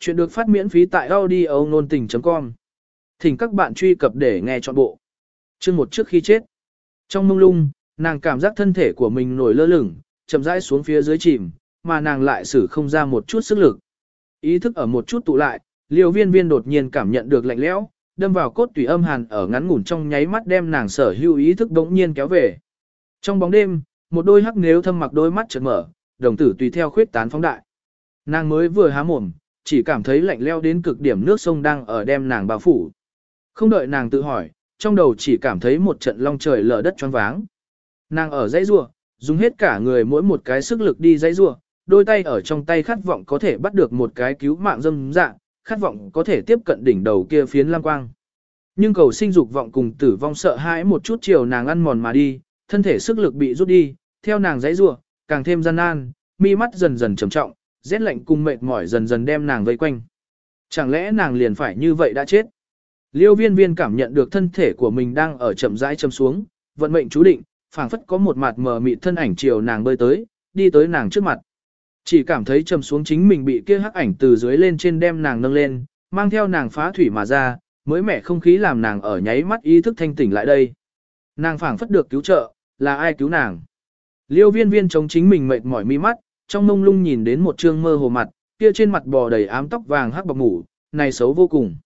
Chuyện được phát miễn phí tại audio nôn tình.com. Thỉnh các bạn truy cập để nghe trọn bộ. Chương một trước khi chết. Trong mông lung, nàng cảm giác thân thể của mình nổi lơ lửng, chậm rãi xuống phía dưới chìm, mà nàng lại xử không ra một chút sức lực. Ý thức ở một chút tụ lại, liều viên viên đột nhiên cảm nhận được lạnh lẽo, đâm vào cốt tủy âm hàn ở ngắn ngủn trong nháy mắt đem nàng sở hữu ý thức đống nhiên kéo về. Trong bóng đêm, một đôi hắc nếu thâm mặc đôi mắt chợt mở, đồng tử tùy theo khuyết tán phóng đại. Nàng mới vừa há mồm, chỉ cảm thấy lạnh leo đến cực điểm nước sông đang ở đem nàng bao phủ. Không đợi nàng tự hỏi, trong đầu chỉ cảm thấy một trận long trời lở đất choáng váng. Nàng ở dãy rua, dùng hết cả người mỗi một cái sức lực đi dãy rua, đôi tay ở trong tay khát vọng có thể bắt được một cái cứu mạng dâm dạng, khát vọng có thể tiếp cận đỉnh đầu kia phiến lam quang. Nhưng cầu sinh dục vọng cùng tử vong sợ hãi một chút chiều nàng ăn mòn mà đi, thân thể sức lực bị rút đi, theo nàng dãy rua, càng thêm gian nan, mi mắt dần dần trầm trọng, rét lạnh cùng mệt mỏi dần dần đem nàng vây quanh. Chẳng lẽ nàng liền phải như vậy đã chết? Liêu viên viên cảm nhận được thân thể của mình đang ở chậm rãi châm xuống, vận mệnh chú định, phảng phất có một mặt mờ mịt thân ảnh chiều nàng bơi tới, đi tới nàng trước mặt. Chỉ cảm thấy châm xuống chính mình bị kia hắc ảnh từ dưới lên trên đem nàng nâng lên, mang theo nàng phá thủy mà ra, mới mẻ không khí làm nàng ở nháy mắt ý thức thanh tỉnh lại đây. Nàng phảng phất được cứu trợ, là ai cứu nàng? Liêu viên viên chống chính mình mệt mỏi mi mắt, trong mông lung nhìn đến một trương mơ hồ mặt, kia trên mặt bò đầy ám tóc vàng hắc bọc ngủ, này xấu vô cùng.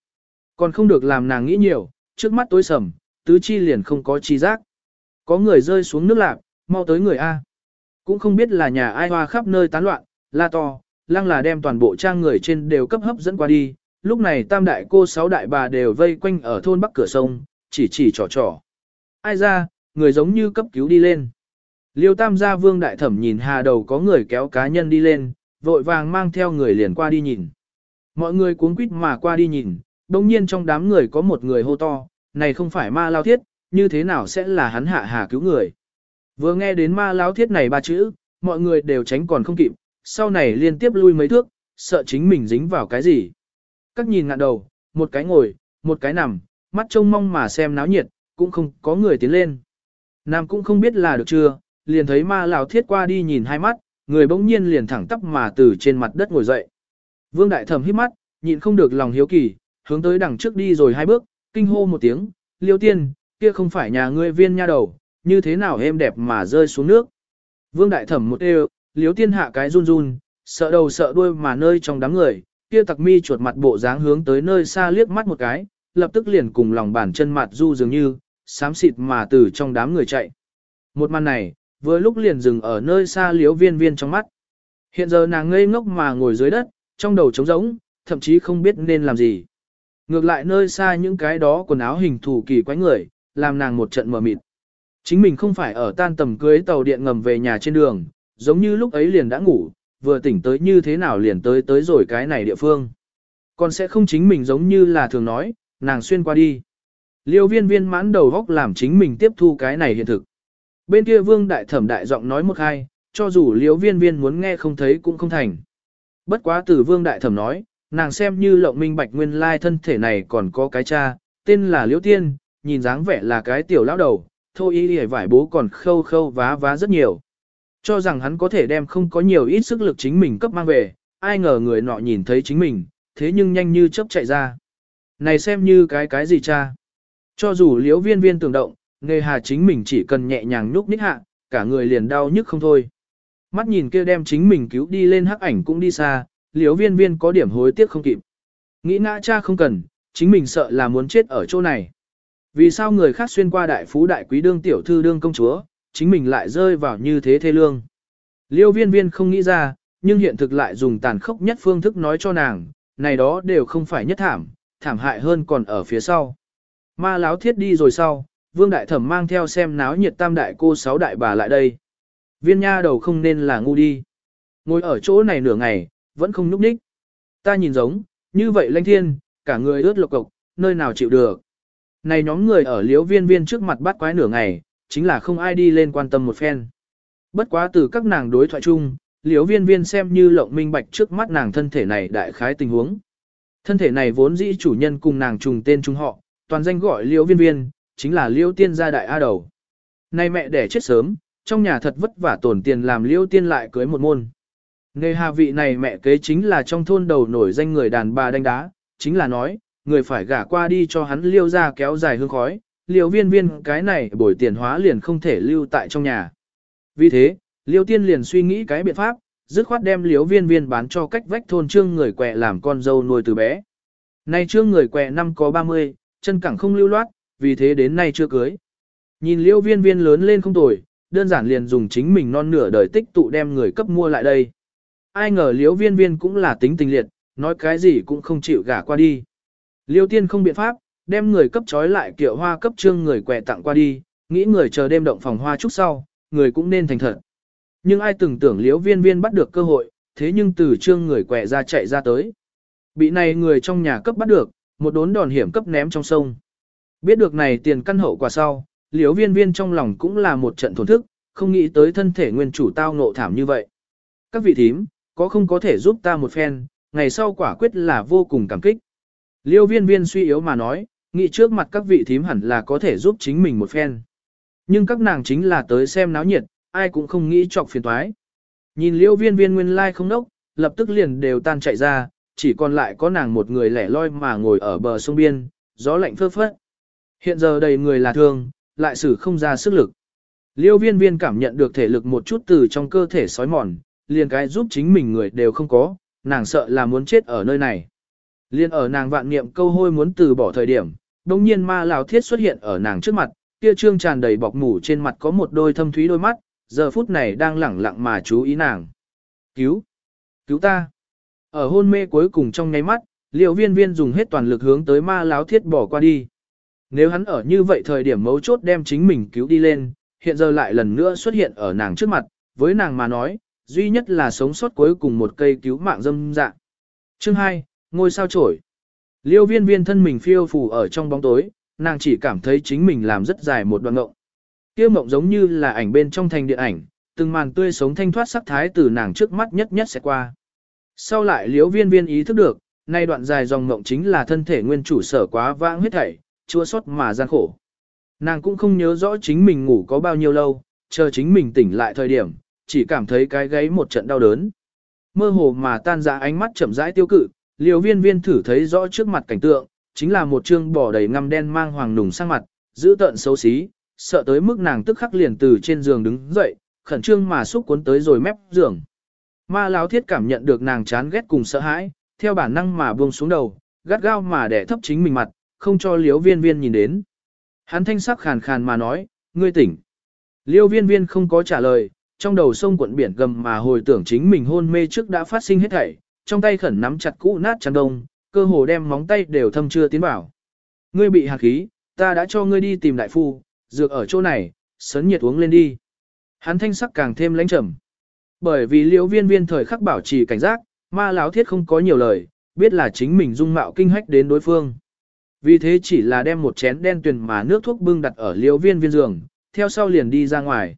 Còn không được làm nàng nghĩ nhiều, trước mắt tối sầm, tứ chi liền không có chi giác. Có người rơi xuống nước lạc, mau tới người A. Cũng không biết là nhà ai hoa khắp nơi tán loạn, la to, lăng là đem toàn bộ trang người trên đều cấp hấp dẫn qua đi. Lúc này tam đại cô sáu đại bà đều vây quanh ở thôn bắc cửa sông, chỉ chỉ trò trò. Ai ra, người giống như cấp cứu đi lên. Liêu tam gia vương đại thẩm nhìn hà đầu có người kéo cá nhân đi lên, vội vàng mang theo người liền qua đi nhìn. Mọi người cuống quýt mà qua đi nhìn, đồng nhiên trong đám người có một người hô to, này không phải ma lao thiết, như thế nào sẽ là hắn hạ hà cứu người. Vừa nghe đến ma lao thiết này ba chữ, mọi người đều tránh còn không kịp, sau này liên tiếp lui mấy thước, sợ chính mình dính vào cái gì. Các nhìn ngạn đầu, một cái ngồi, một cái nằm, mắt trông mong mà xem náo nhiệt, cũng không có người tiến lên. Nam cũng không biết là được chưa, liền thấy ma lão thiết qua đi nhìn hai mắt, người bỗng nhiên liền thẳng tắp mà từ trên mặt đất ngồi dậy. Vương Đại Thẩm hít mắt, nhịn không được lòng hiếu kỳ, hướng tới đằng trước đi rồi hai bước, kinh hô một tiếng, liêu tiên, kia không phải nhà ngươi viên nha đầu, như thế nào êm đẹp mà rơi xuống nước. Vương Đại Thẩm một đều, liêu tiên hạ cái run run, sợ đầu sợ đuôi mà nơi trong đám người, kia tặc mi chuột mặt bộ dáng hướng tới nơi xa liếc mắt một cái, lập tức liền cùng lòng bàn chân mặt du dường như, xám xịt mà từ trong đám người chạy. Một màn này, vừa lúc liền dừng ở nơi xa liếu viên viên trong mắt. Hiện giờ nàng ngây ngốc mà ngồi dưới đất, trong đầu trống rỗng, thậm chí không biết nên làm gì. Ngược lại nơi xa những cái đó quần áo hình thù kỳ quái người, làm nàng một trận mờ mịt. Chính mình không phải ở tan tầm cưới tàu điện ngầm về nhà trên đường, giống như lúc ấy liền đã ngủ, vừa tỉnh tới như thế nào liền tới tới rồi cái này địa phương. Còn sẽ không chính mình giống như là thường nói, nàng xuyên qua đi. Liêu viên viên mãn đầu góc làm chính mình tiếp thu cái này hiện thực. Bên kia vương đại thẩm đại giọng nói một hai, cho dù liếu viên viên muốn nghe không thấy cũng không thành. Bất quá từ vương đại thẩm nói, nàng xem như lộng minh bạch nguyên lai thân thể này còn có cái cha, tên là liễu tiên, nhìn dáng vẻ là cái tiểu lão đầu, thôi y hề vải bố còn khâu khâu vá vá rất nhiều. Cho rằng hắn có thể đem không có nhiều ít sức lực chính mình cấp mang về, ai ngờ người nọ nhìn thấy chính mình, thế nhưng nhanh như chớp chạy ra. Này xem như cái cái gì cha. Cho dù liễu viên viên tưởng động, nghề hà chính mình chỉ cần nhẹ nhàng nhúc nhích hạ, cả người liền đau nhức không thôi. Mắt nhìn kia đem chính mình cứu đi lên hắc ảnh cũng đi xa, liếu viên viên có điểm hối tiếc không kịp. Nghĩ ngã cha không cần, chính mình sợ là muốn chết ở chỗ này. Vì sao người khác xuyên qua đại phú đại quý đương tiểu thư đương công chúa, chính mình lại rơi vào như thế thê lương. Liêu viên viên không nghĩ ra, nhưng hiện thực lại dùng tàn khốc nhất phương thức nói cho nàng, này đó đều không phải nhất thảm, thảm hại hơn còn ở phía sau. Ma láo thiết đi rồi sau, vương đại thẩm mang theo xem náo nhiệt tam đại cô sáu đại bà lại đây. Viên nha đầu không nên là ngu đi. Ngồi ở chỗ này nửa ngày, vẫn không núp ních. Ta nhìn giống, như vậy lanh thiên, cả người ướt lộc cộc, nơi nào chịu được. Này nhóm người ở liếu viên viên trước mặt bắt quái nửa ngày, chính là không ai đi lên quan tâm một phen. Bất quá từ các nàng đối thoại chung, liếu viên viên xem như lộng minh bạch trước mắt nàng thân thể này đại khái tình huống. Thân thể này vốn dĩ chủ nhân cùng nàng trùng tên chung họ, toàn danh gọi liễu viên viên, chính là liêu tiên gia đại A đầu. Nay mẹ đẻ chết sớm, trong nhà thật vất vả tổn tiền làm liêu tiên lại cưới một môn. Nghề hà vị này mẹ kế chính là trong thôn đầu nổi danh người đàn bà đánh đá, chính là nói, người phải gả qua đi cho hắn liêu ra kéo dài hương khói, liêu viên viên cái này bồi tiền hóa liền không thể lưu tại trong nhà. Vì thế, liêu tiên liền suy nghĩ cái biện pháp, dứt khoát đem liêu viên viên bán cho cách vách thôn trương người quẹ làm con dâu nuôi từ bé. Nay trương người quẹ năm có 30, chân cẳng không lưu loát, vì thế đến nay chưa cưới. Nhìn liêu viên viên lớn lên không tồi, đơn giản liền dùng chính mình non nửa đời tích tụ đem người cấp mua lại đây. Ai ngờ liêu viên viên cũng là tính tình liệt, nói cái gì cũng không chịu gả qua đi. Liêu tiên không biện pháp, đem người cấp trói lại kiệu hoa cấp trương người quẹ tặng qua đi, nghĩ người chờ đêm động phòng hoa chút sau, người cũng nên thành thật. Nhưng ai từng tưởng liễu viên viên bắt được cơ hội, thế nhưng từ trương người quẹ ra chạy ra tới. Bị này người trong nhà cấp bắt được, một đốn đòn hiểm cấp ném trong sông. Biết được này tiền căn hậu quả sau, liễu viên viên trong lòng cũng là một trận thổn thức, không nghĩ tới thân thể nguyên chủ tao ngộ thảm như vậy. Các vị thím, có không có thể giúp ta một phen, ngày sau quả quyết là vô cùng cảm kích. Liêu viên viên suy yếu mà nói, nghĩ trước mặt các vị thím hẳn là có thể giúp chính mình một phen. Nhưng các nàng chính là tới xem náo nhiệt, ai cũng không nghĩ chọc phiền toái. Nhìn liêu viên viên nguyên lai like không nốc, lập tức liền đều tan chạy ra, chỉ còn lại có nàng một người lẻ loi mà ngồi ở bờ sông biên, gió lạnh phơ phất. Hiện giờ đầy người là thương, lại xử không ra sức lực. Liêu viên viên cảm nhận được thể lực một chút từ trong cơ thể sói mòn, liền cái giúp chính mình người đều không có, nàng sợ là muốn chết ở nơi này. Liên ở nàng vạn niệm câu hôi muốn từ bỏ thời điểm, đồng nhiên ma lão thiết xuất hiện ở nàng trước mặt, kia trương tràn đầy bọc mủ trên mặt có một đôi thâm thúy đôi mắt, giờ phút này đang lẳng lặng mà chú ý nàng. Cứu! Cứu ta! Ở hôn mê cuối cùng trong nháy mắt, liều viên viên dùng hết toàn lực hướng tới ma lão thiết bỏ qua đi. Nếu hắn ở như vậy thời điểm mấu chốt đem chính mình cứu đi lên, hiện giờ lại lần nữa xuất hiện ở nàng trước mặt, với nàng mà nói, duy nhất là sống sót cuối cùng một cây cứu mạng dâm dạng. Chương 2, ngôi sao trổi. Liêu viên viên thân mình phiêu phù ở trong bóng tối, nàng chỉ cảm thấy chính mình làm rất dài một đoạn ngộng. Kia mộng giống như là ảnh bên trong thành điện ảnh, từng màn tươi sống thanh thoát sắc thái từ nàng trước mắt nhất nhất sẽ qua. Sau lại liêu viên viên ý thức được, nay đoạn dài dòng ngộng chính là thân thể nguyên chủ sở quá vãng huyết thảy, chua xót mà gian khổ. Nàng cũng không nhớ rõ chính mình ngủ có bao nhiêu lâu, chờ chính mình tỉnh lại thời điểm, chỉ cảm thấy cái gáy một trận đau đớn. Mơ hồ mà tan ra ánh mắt chậm rãi tiêu cự, liều viên viên thử thấy rõ trước mặt cảnh tượng, chính là một trương bò đầy ngăm đen mang hoàng nùng sang mặt, giữ tợn xấu xí, sợ tới mức nàng tức khắc liền từ trên giường đứng dậy, khẩn trương mà xúc cuốn tới rồi mép giường. Ma Lão thiết cảm nhận được nàng chán ghét cùng sợ hãi, theo bản năng mà buông xuống đầu, gắt gao mà đè thấp chính mình mặt, không cho liếu viên viên nhìn đến. Hắn thanh sắc khàn khàn mà nói, ngươi tỉnh. Liêu viên viên không có trả lời, trong đầu sông quận biển gầm mà hồi tưởng chính mình hôn mê trước đã phát sinh hết thảy, trong tay khẩn nắm chặt cũ nát chăn đông, cơ hồ đem móng tay đều thâm chưa tiến vào. Ngươi bị hạt khí, ta đã cho ngươi đi tìm đại phu, dược ở chỗ này, sấn nhiệt uống lên đi. Hắn thanh sắc càng thêm lãnh trầm. Bởi vì liễu viên viên thời khắc bảo trì cảnh giác, ma láo thiết không có nhiều lời, biết là chính mình dung mạo kinh hách đến đối phương. Vì thế chỉ là đem một chén đen tuyền mà nước thuốc bưng đặt ở liễu viên viên giường, theo sau liền đi ra ngoài.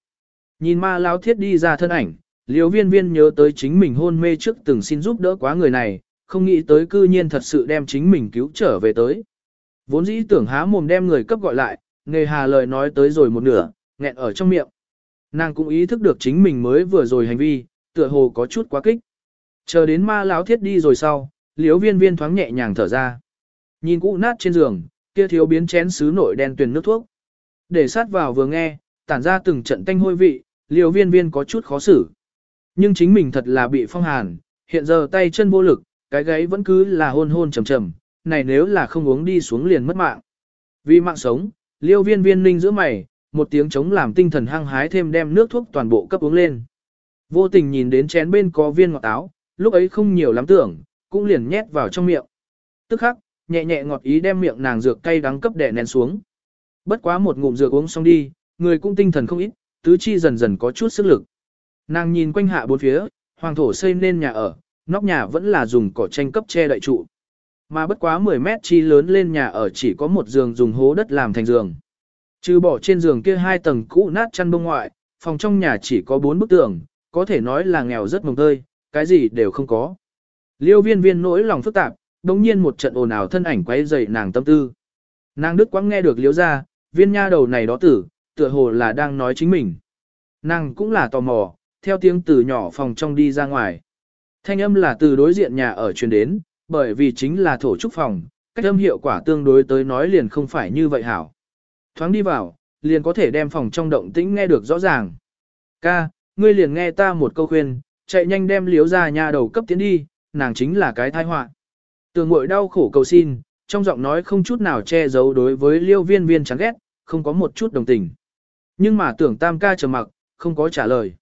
Nhìn ma lao thiết đi ra thân ảnh, liễu viên viên nhớ tới chính mình hôn mê trước từng xin giúp đỡ quá người này, không nghĩ tới cư nhiên thật sự đem chính mình cứu trở về tới. Vốn dĩ tưởng há mồm đem người cấp gọi lại, nghề hà lời nói tới rồi một nửa, nghẹn ở trong miệng. Nàng cũng ý thức được chính mình mới vừa rồi hành vi, tựa hồ có chút quá kích. Chờ đến ma lão thiết đi rồi sau, liễu viên viên thoáng nhẹ nhàng thở ra. Nhìn cũ nát trên giường, kia thiếu biến chén sứ nội đen tuyền nước thuốc. Để sát vào vừa nghe, tản ra từng trận tanh hôi vị, liều viên viên có chút khó xử. Nhưng chính mình thật là bị phong hàn, hiện giờ tay chân vô lực, cái gáy vẫn cứ là hôn hôn trầm trầm, này nếu là không uống đi xuống liền mất mạng. Vì mạng sống, liêu viên viên ninh giữa mày, một tiếng chống làm tinh thần hăng hái thêm đem nước thuốc toàn bộ cấp uống lên. Vô tình nhìn đến chén bên có viên ngọt táo, lúc ấy không nhiều lắm tưởng, cũng liền nhét vào trong miệng. Tức khắc, nhẹ nhẹ ngọt ý đem miệng nàng dược cay đắng cấp đè nén xuống. Bất quá một ngụm dược uống xong đi, người cũng tinh thần không ít, tứ chi dần dần có chút sức lực. Nàng nhìn quanh hạ bốn phía, hoàng thổ xây nên nhà ở, nóc nhà vẫn là dùng cỏ tranh cấp che đậy trụ. Mà bất quá 10 mét chi lớn lên nhà ở chỉ có một giường dùng hố đất làm thành giường. Trừ bỏ trên giường kia hai tầng cũ nát chăn bông ngoại, phòng trong nhà chỉ có bốn bức tường, có thể nói là nghèo rất mồng tơi, cái gì đều không có. Liêu viên viên nỗi lòng phức tạp, đồng nhiên một trận ồn ào thân ảnh quay dậy nàng tâm tư. Nàng đức quãng nghe được liếu ra, viên nha đầu này đó tử, tựa hồ là đang nói chính mình. Nàng cũng là tò mò, theo tiếng từ nhỏ phòng trong đi ra ngoài. Thanh âm là từ đối diện nhà ở truyền đến, bởi vì chính là thổ trúc phòng, cách âm hiệu quả tương đối tới nói liền không phải như vậy hảo. Thoáng đi vào, liền có thể đem phòng trong động tĩnh nghe được rõ ràng. Ca, ngươi liền nghe ta một câu khuyên, chạy nhanh đem liếu ra nhà đầu cấp tiến đi, nàng chính là cái thai họa. Tường ngội đau khổ cầu xin, trong giọng nói không chút nào che giấu đối với liêu viên viên chán ghét, không có một chút đồng tình. Nhưng mà tưởng tam ca trầm mặc, không có trả lời.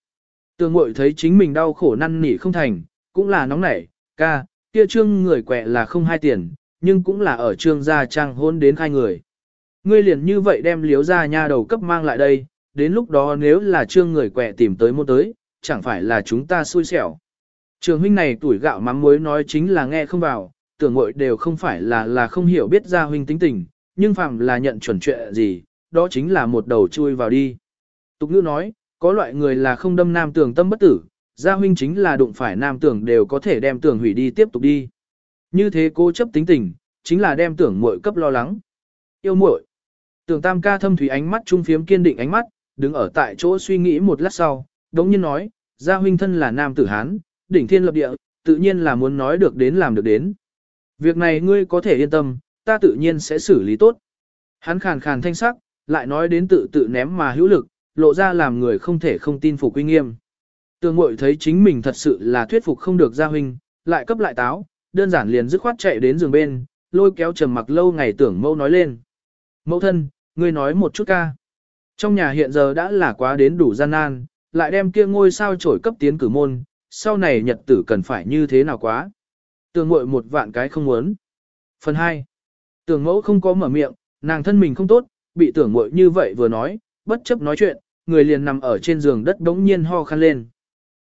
Tường ngội thấy chính mình đau khổ năn nỉ không thành, cũng là nóng nảy, ca, kia trương người quẹ là không hai tiền, nhưng cũng là ở trương gia trang hôn đến khai người. Ngươi liền như vậy đem liếu ra nha đầu cấp mang lại đây, đến lúc đó nếu là trương người quẹ tìm tới môn tới, chẳng phải là chúng ta xui xẻo. Trường huynh này tuổi gạo mắm muối nói chính là nghe không vào, tưởng ngội đều không phải là là không hiểu biết gia huynh tính tình, nhưng phạm là nhận chuẩn chuyện gì, đó chính là một đầu chui vào đi. Tục ngữ nói, có loại người là không đâm nam tưởng tâm bất tử, gia huynh chính là đụng phải nam tưởng đều có thể đem tưởng hủy đi tiếp tục đi. Như thế cô chấp tính tình, chính là đem tưởng muội cấp lo lắng. Yêu muội. Tưởng tam ca thâm thủy ánh mắt trung phiếm kiên định ánh mắt, đứng ở tại chỗ suy nghĩ một lát sau, đống nhiên nói, gia huynh thân là nam tử Hán, đỉnh thiên lập địa, tự nhiên là muốn nói được đến làm được đến. Việc này ngươi có thể yên tâm, ta tự nhiên sẽ xử lý tốt. Hắn khàn khàn thanh sắc, lại nói đến tự tự ném mà hữu lực, lộ ra làm người không thể không tin phục uy nghiêm. Tường ngội thấy chính mình thật sự là thuyết phục không được gia huynh, lại cấp lại táo, đơn giản liền dứt khoát chạy đến giường bên, lôi kéo trầm mặc lâu ngày tưởng mâu nói lên. Mẫu thân, ngươi nói một chút ca. Trong nhà hiện giờ đã là quá đến đủ gian nan, lại đem kia ngôi sao trổi cấp tiến cử môn, sau này nhật tử cần phải như thế nào quá. Tường muội một vạn cái không muốn. Phần 2. Tưởng mẫu không có mở miệng, nàng thân mình không tốt, bị tưởng muội như vậy vừa nói, bất chấp nói chuyện, người liền nằm ở trên giường đất đống nhiên ho khăn lên.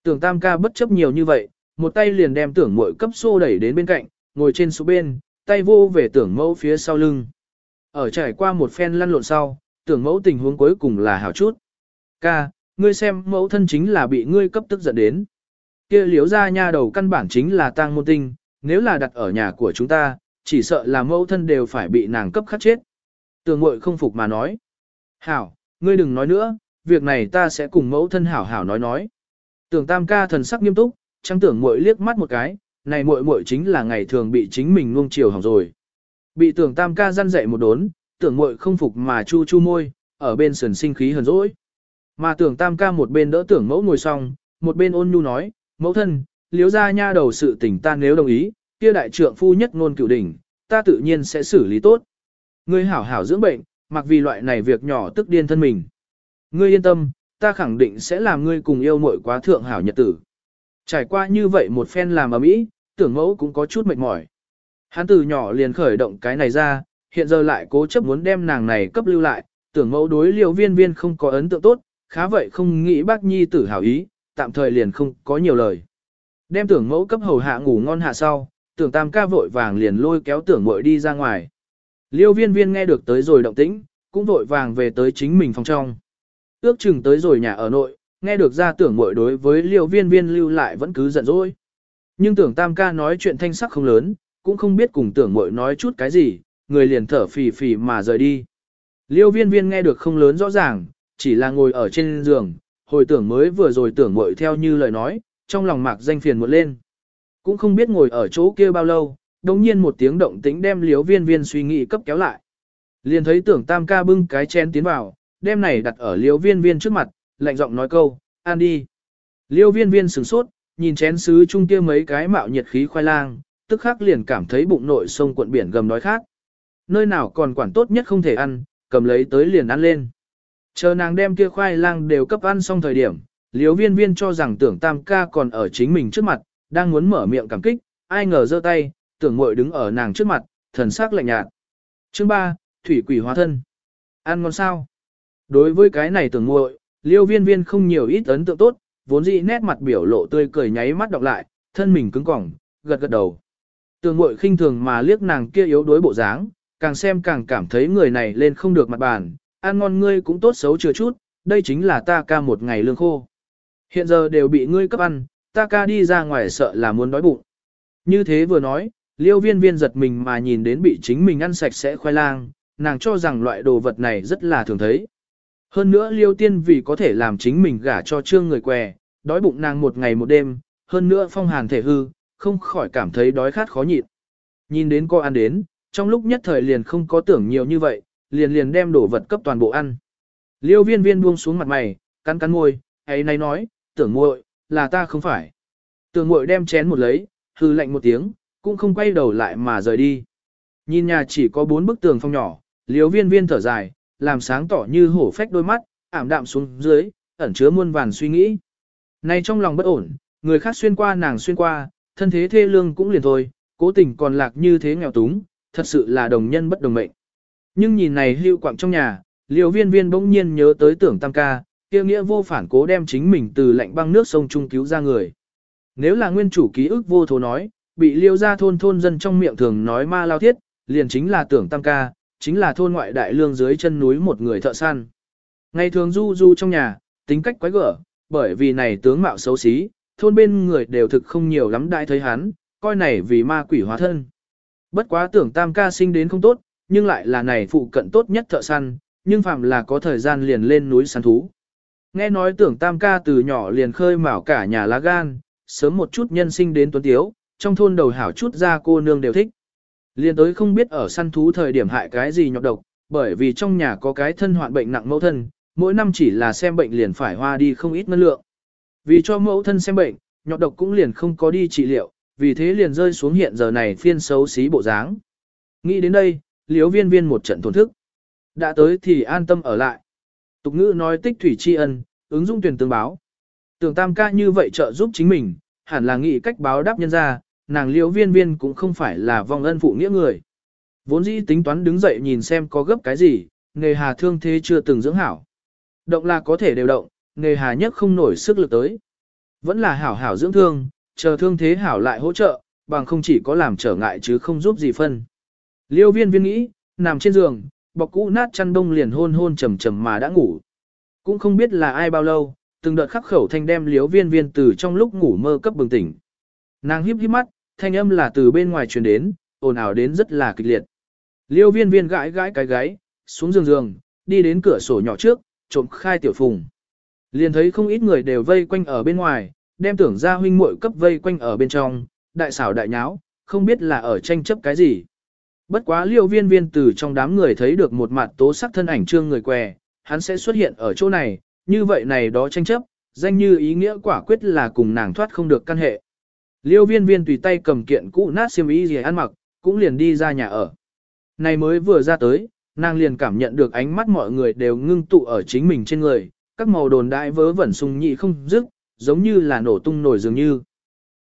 Tưởng tam ca bất chấp nhiều như vậy, một tay liền đem tưởng muội cấp xô đẩy đến bên cạnh, ngồi trên số bên, tay vô về tưởng mẫu phía sau lưng. Ở trải qua một phen lăn lộn sau, tưởng mẫu tình huống cuối cùng là hảo chút. Ca, ngươi xem mẫu thân chính là bị ngươi cấp tức giận đến. kia liếu ra nha đầu căn bản chính là tang môn tinh, nếu là đặt ở nhà của chúng ta, chỉ sợ là mẫu thân đều phải bị nàng cấp khắc chết. Tường mội không phục mà nói. Hảo, ngươi đừng nói nữa, việc này ta sẽ cùng mẫu thân hảo hảo nói nói. Tưởng tam ca thần sắc nghiêm túc, trắng tưởng mội liếc mắt một cái, này mội mội chính là ngày thường bị chính mình nuông chiều hỏng rồi. Bị tưởng tam ca răn dậy một đốn, tưởng mội không phục mà chu chu môi, ở bên sườn sinh khí hờn dỗi. Mà tưởng tam ca một bên đỡ tưởng mẫu ngồi xong, một bên ôn nhu nói, mẫu thân, liếu ra nha đầu sự tình ta nếu đồng ý, kia đại trượng phu nhất ngôn cửu đỉnh, ta tự nhiên sẽ xử lý tốt. Ngươi hảo hảo dưỡng bệnh, mặc vì loại này việc nhỏ tức điên thân mình. Ngươi yên tâm, ta khẳng định sẽ làm ngươi cùng yêu muội quá thượng hảo nhật tử. Trải qua như vậy một phen làm ở mỹ, tưởng mẫu cũng có chút mệt mỏi. Hắn từ nhỏ liền khởi động cái này ra, hiện giờ lại cố chấp muốn đem nàng này cấp lưu lại, tưởng mẫu đối liều viên viên không có ấn tượng tốt, khá vậy không nghĩ bác nhi tử hảo ý, tạm thời liền không có nhiều lời. Đem tưởng mẫu cấp hầu hạ ngủ ngon hạ sau, tưởng tam ca vội vàng liền lôi kéo tưởng mội đi ra ngoài. Liêu viên viên nghe được tới rồi động tĩnh, cũng vội vàng về tới chính mình phòng trong. Ước chừng tới rồi nhà ở nội, nghe được ra tưởng mội đối với liêu viên viên lưu lại vẫn cứ giận dỗi. Nhưng tưởng tam ca nói chuyện thanh sắc không lớn, cũng không biết cùng tưởng mội nói chút cái gì, người liền thở phì phì mà rời đi. Liêu viên viên nghe được không lớn rõ ràng, chỉ là ngồi ở trên giường, hồi tưởng mới vừa rồi tưởng mội theo như lời nói, trong lòng mạc danh phiền muộn lên. Cũng không biết ngồi ở chỗ kia bao lâu, đồng nhiên một tiếng động tĩnh đem liếu viên viên suy nghĩ cấp kéo lại. Liền thấy tưởng tam ca bưng cái chén tiến vào, đem này đặt ở liếu viên viên trước mặt, lạnh giọng nói câu, ăn đi. Liêu viên viên sửng sốt, nhìn chén sứ chung kia mấy cái mạo nhiệt khí khoai lang, tức khắc liền cảm thấy bụng nội sông cuộn biển gầm nói khác. Nơi nào còn quản tốt nhất không thể ăn, cầm lấy tới liền ăn lên. Chờ nàng đem kia khoai lang đều cấp ăn xong thời điểm, liếu viên viên cho rằng tưởng tam ca còn ở chính mình trước mặt, đang muốn mở miệng cảm kích, ai ngờ giơ tay, tưởng muội đứng ở nàng trước mặt, thần sắc lạnh nhạt. Chương 3, Thủy quỷ hóa thân. Ăn ngon sao? Đối với cái này tưởng muội, liêu viên viên không nhiều ít ấn tượng tốt, vốn dĩ nét mặt biểu lộ tươi cười nháy mắt đọc lại, thân mình cứng cỏng, gật gật đầu. Tưởng muội khinh thường mà liếc nàng kia yếu đuối bộ dáng, càng xem càng cảm thấy người này lên không được mặt bàn, ăn ngon ngươi cũng tốt xấu chưa chút, đây chính là ta ca một ngày lương khô. Hiện giờ đều bị ngươi cấp ăn, ta ca đi ra ngoài sợ là muốn đói bụng. Như thế vừa nói, liêu viên viên giật mình mà nhìn đến bị chính mình ăn sạch sẽ khoai lang, nàng cho rằng loại đồ vật này rất là thường thấy. Hơn nữa liêu tiên vì có thể làm chính mình gả cho trương người què, đói bụng nàng một ngày một đêm, hơn nữa phong hàn thể hư, không khỏi cảm thấy đói khát khó nhịn. Nhìn đến cô ăn đến, trong lúc nhất thời liền không có tưởng nhiều như vậy, liền liền đem đồ vật cấp toàn bộ ăn. Liêu viên viên buông xuống mặt mày, cắn cắn môi, ấy nay nói, tưởng muội là ta không phải. Tưởng muội đem chén một lấy, hư lạnh một tiếng, cũng không quay đầu lại mà rời đi. Nhìn nhà chỉ có bốn bức tường phong nhỏ, liếu viên viên thở dài, làm sáng tỏ như hổ phách đôi mắt, ảm đạm xuống dưới, ẩn chứa muôn vàn suy nghĩ. Này trong lòng bất ổn, người khác xuyên qua nàng xuyên qua, thân thế thê lương cũng liền thôi, cố tình còn lạc như thế nghèo túng, thật sự là đồng nhân bất đồng mệnh. Nhưng nhìn này hưu quạng trong nhà, liều viên viên bỗng nhiên nhớ tới tưởng tam ca, kia nghĩa vô phản cố đem chính mình từ lạnh băng nước sông trung cứu ra người. Nếu là nguyên chủ ký ức vô thố nói, bị liêu ra thôn thôn dân trong miệng thường nói ma lao thiết, liền chính là tưởng tam ca, chính là thôn ngoại đại lương dưới chân núi một người thợ săn. Ngày thường du du trong nhà, tính cách quái gở, bởi vì này tướng mạo xấu xí, thôn bên người đều thực không nhiều lắm đại thấy hắn, coi này vì ma quỷ hóa thân. Bất quá tưởng tam ca sinh đến không tốt, nhưng lại là này phụ cận tốt nhất thợ săn, nhưng phạm là có thời gian liền lên núi săn thú. Nghe nói tưởng tam ca từ nhỏ liền khơi mào cả nhà lá gan, sớm một chút nhân sinh đến tuấn tiếu, trong thôn đầu hảo chút ra cô nương đều thích. Liền tới không biết ở săn thú thời điểm hại cái gì nhọc độc, bởi vì trong nhà có cái thân hoạn bệnh nặng mẫu thân, mỗi năm chỉ là xem bệnh liền phải hoa đi không ít ngân lượng. Vì cho mẫu thân xem bệnh, nhọc độc cũng liền không có đi trị liệu, vì thế liền rơi xuống hiện giờ này phiên xấu xí bộ dáng. Nghĩ đến đây, liếu viên viên một trận thổn thức. Đã tới thì an tâm ở lại. Tục ngữ nói tích thủy tri ân, ứng dụng tuyển tương báo. Tưởng tam ca như vậy trợ giúp chính mình, hẳn là nghĩ cách báo đáp nhân ra, nàng liễu viên viên cũng không phải là vong ân phụ nghĩa người. Vốn dĩ tính toán đứng dậy nhìn xem có gấp cái gì, nghề hà thương thế chưa từng dưỡng hảo. Động là có thể đều động, nghề hà nhất không nổi sức lực tới. Vẫn là hảo hảo dưỡng thương, chờ thương thế hảo lại hỗ trợ, bằng không chỉ có làm trở ngại chứ không giúp gì phân. Liêu viên viên nghĩ, nằm trên giường, bọc cũ nát chăn đông liền hôn hôn trầm trầm mà đã ngủ. Cũng không biết là ai bao lâu, từng đợt khắc khẩu thanh đem liếu viên viên từ trong lúc ngủ mơ cấp bừng tỉnh. Nàng híp híp mắt, thanh âm là từ bên ngoài truyền đến, ồn ào đến rất là kịch liệt. Liêu viên viên gãi gãi cái gáy, xuống giường giường, đi đến cửa sổ nhỏ trước, trộm khai tiểu phùng. Liền thấy không ít người đều vây quanh ở bên ngoài, đem tưởng ra huynh muội cấp vây quanh ở bên trong, đại xảo đại nháo, không biết là ở tranh chấp cái gì. Bất quá liêu viên viên từ trong đám người thấy được một mặt tố sắc thân ảnh trương người què, hắn sẽ xuất hiện ở chỗ này, như vậy này đó tranh chấp, danh như ý nghĩa quả quyết là cùng nàng thoát không được căn hệ. Liêu viên viên tùy tay cầm kiện cũ nát xiêm y gì ăn mặc, cũng liền đi ra nhà ở. Này mới vừa ra tới, nàng liền cảm nhận được ánh mắt mọi người đều ngưng tụ ở chính mình trên người, các màu đồn đại vớ vẩn sung nhị không dứt, giống như là nổ tung nổi dường như.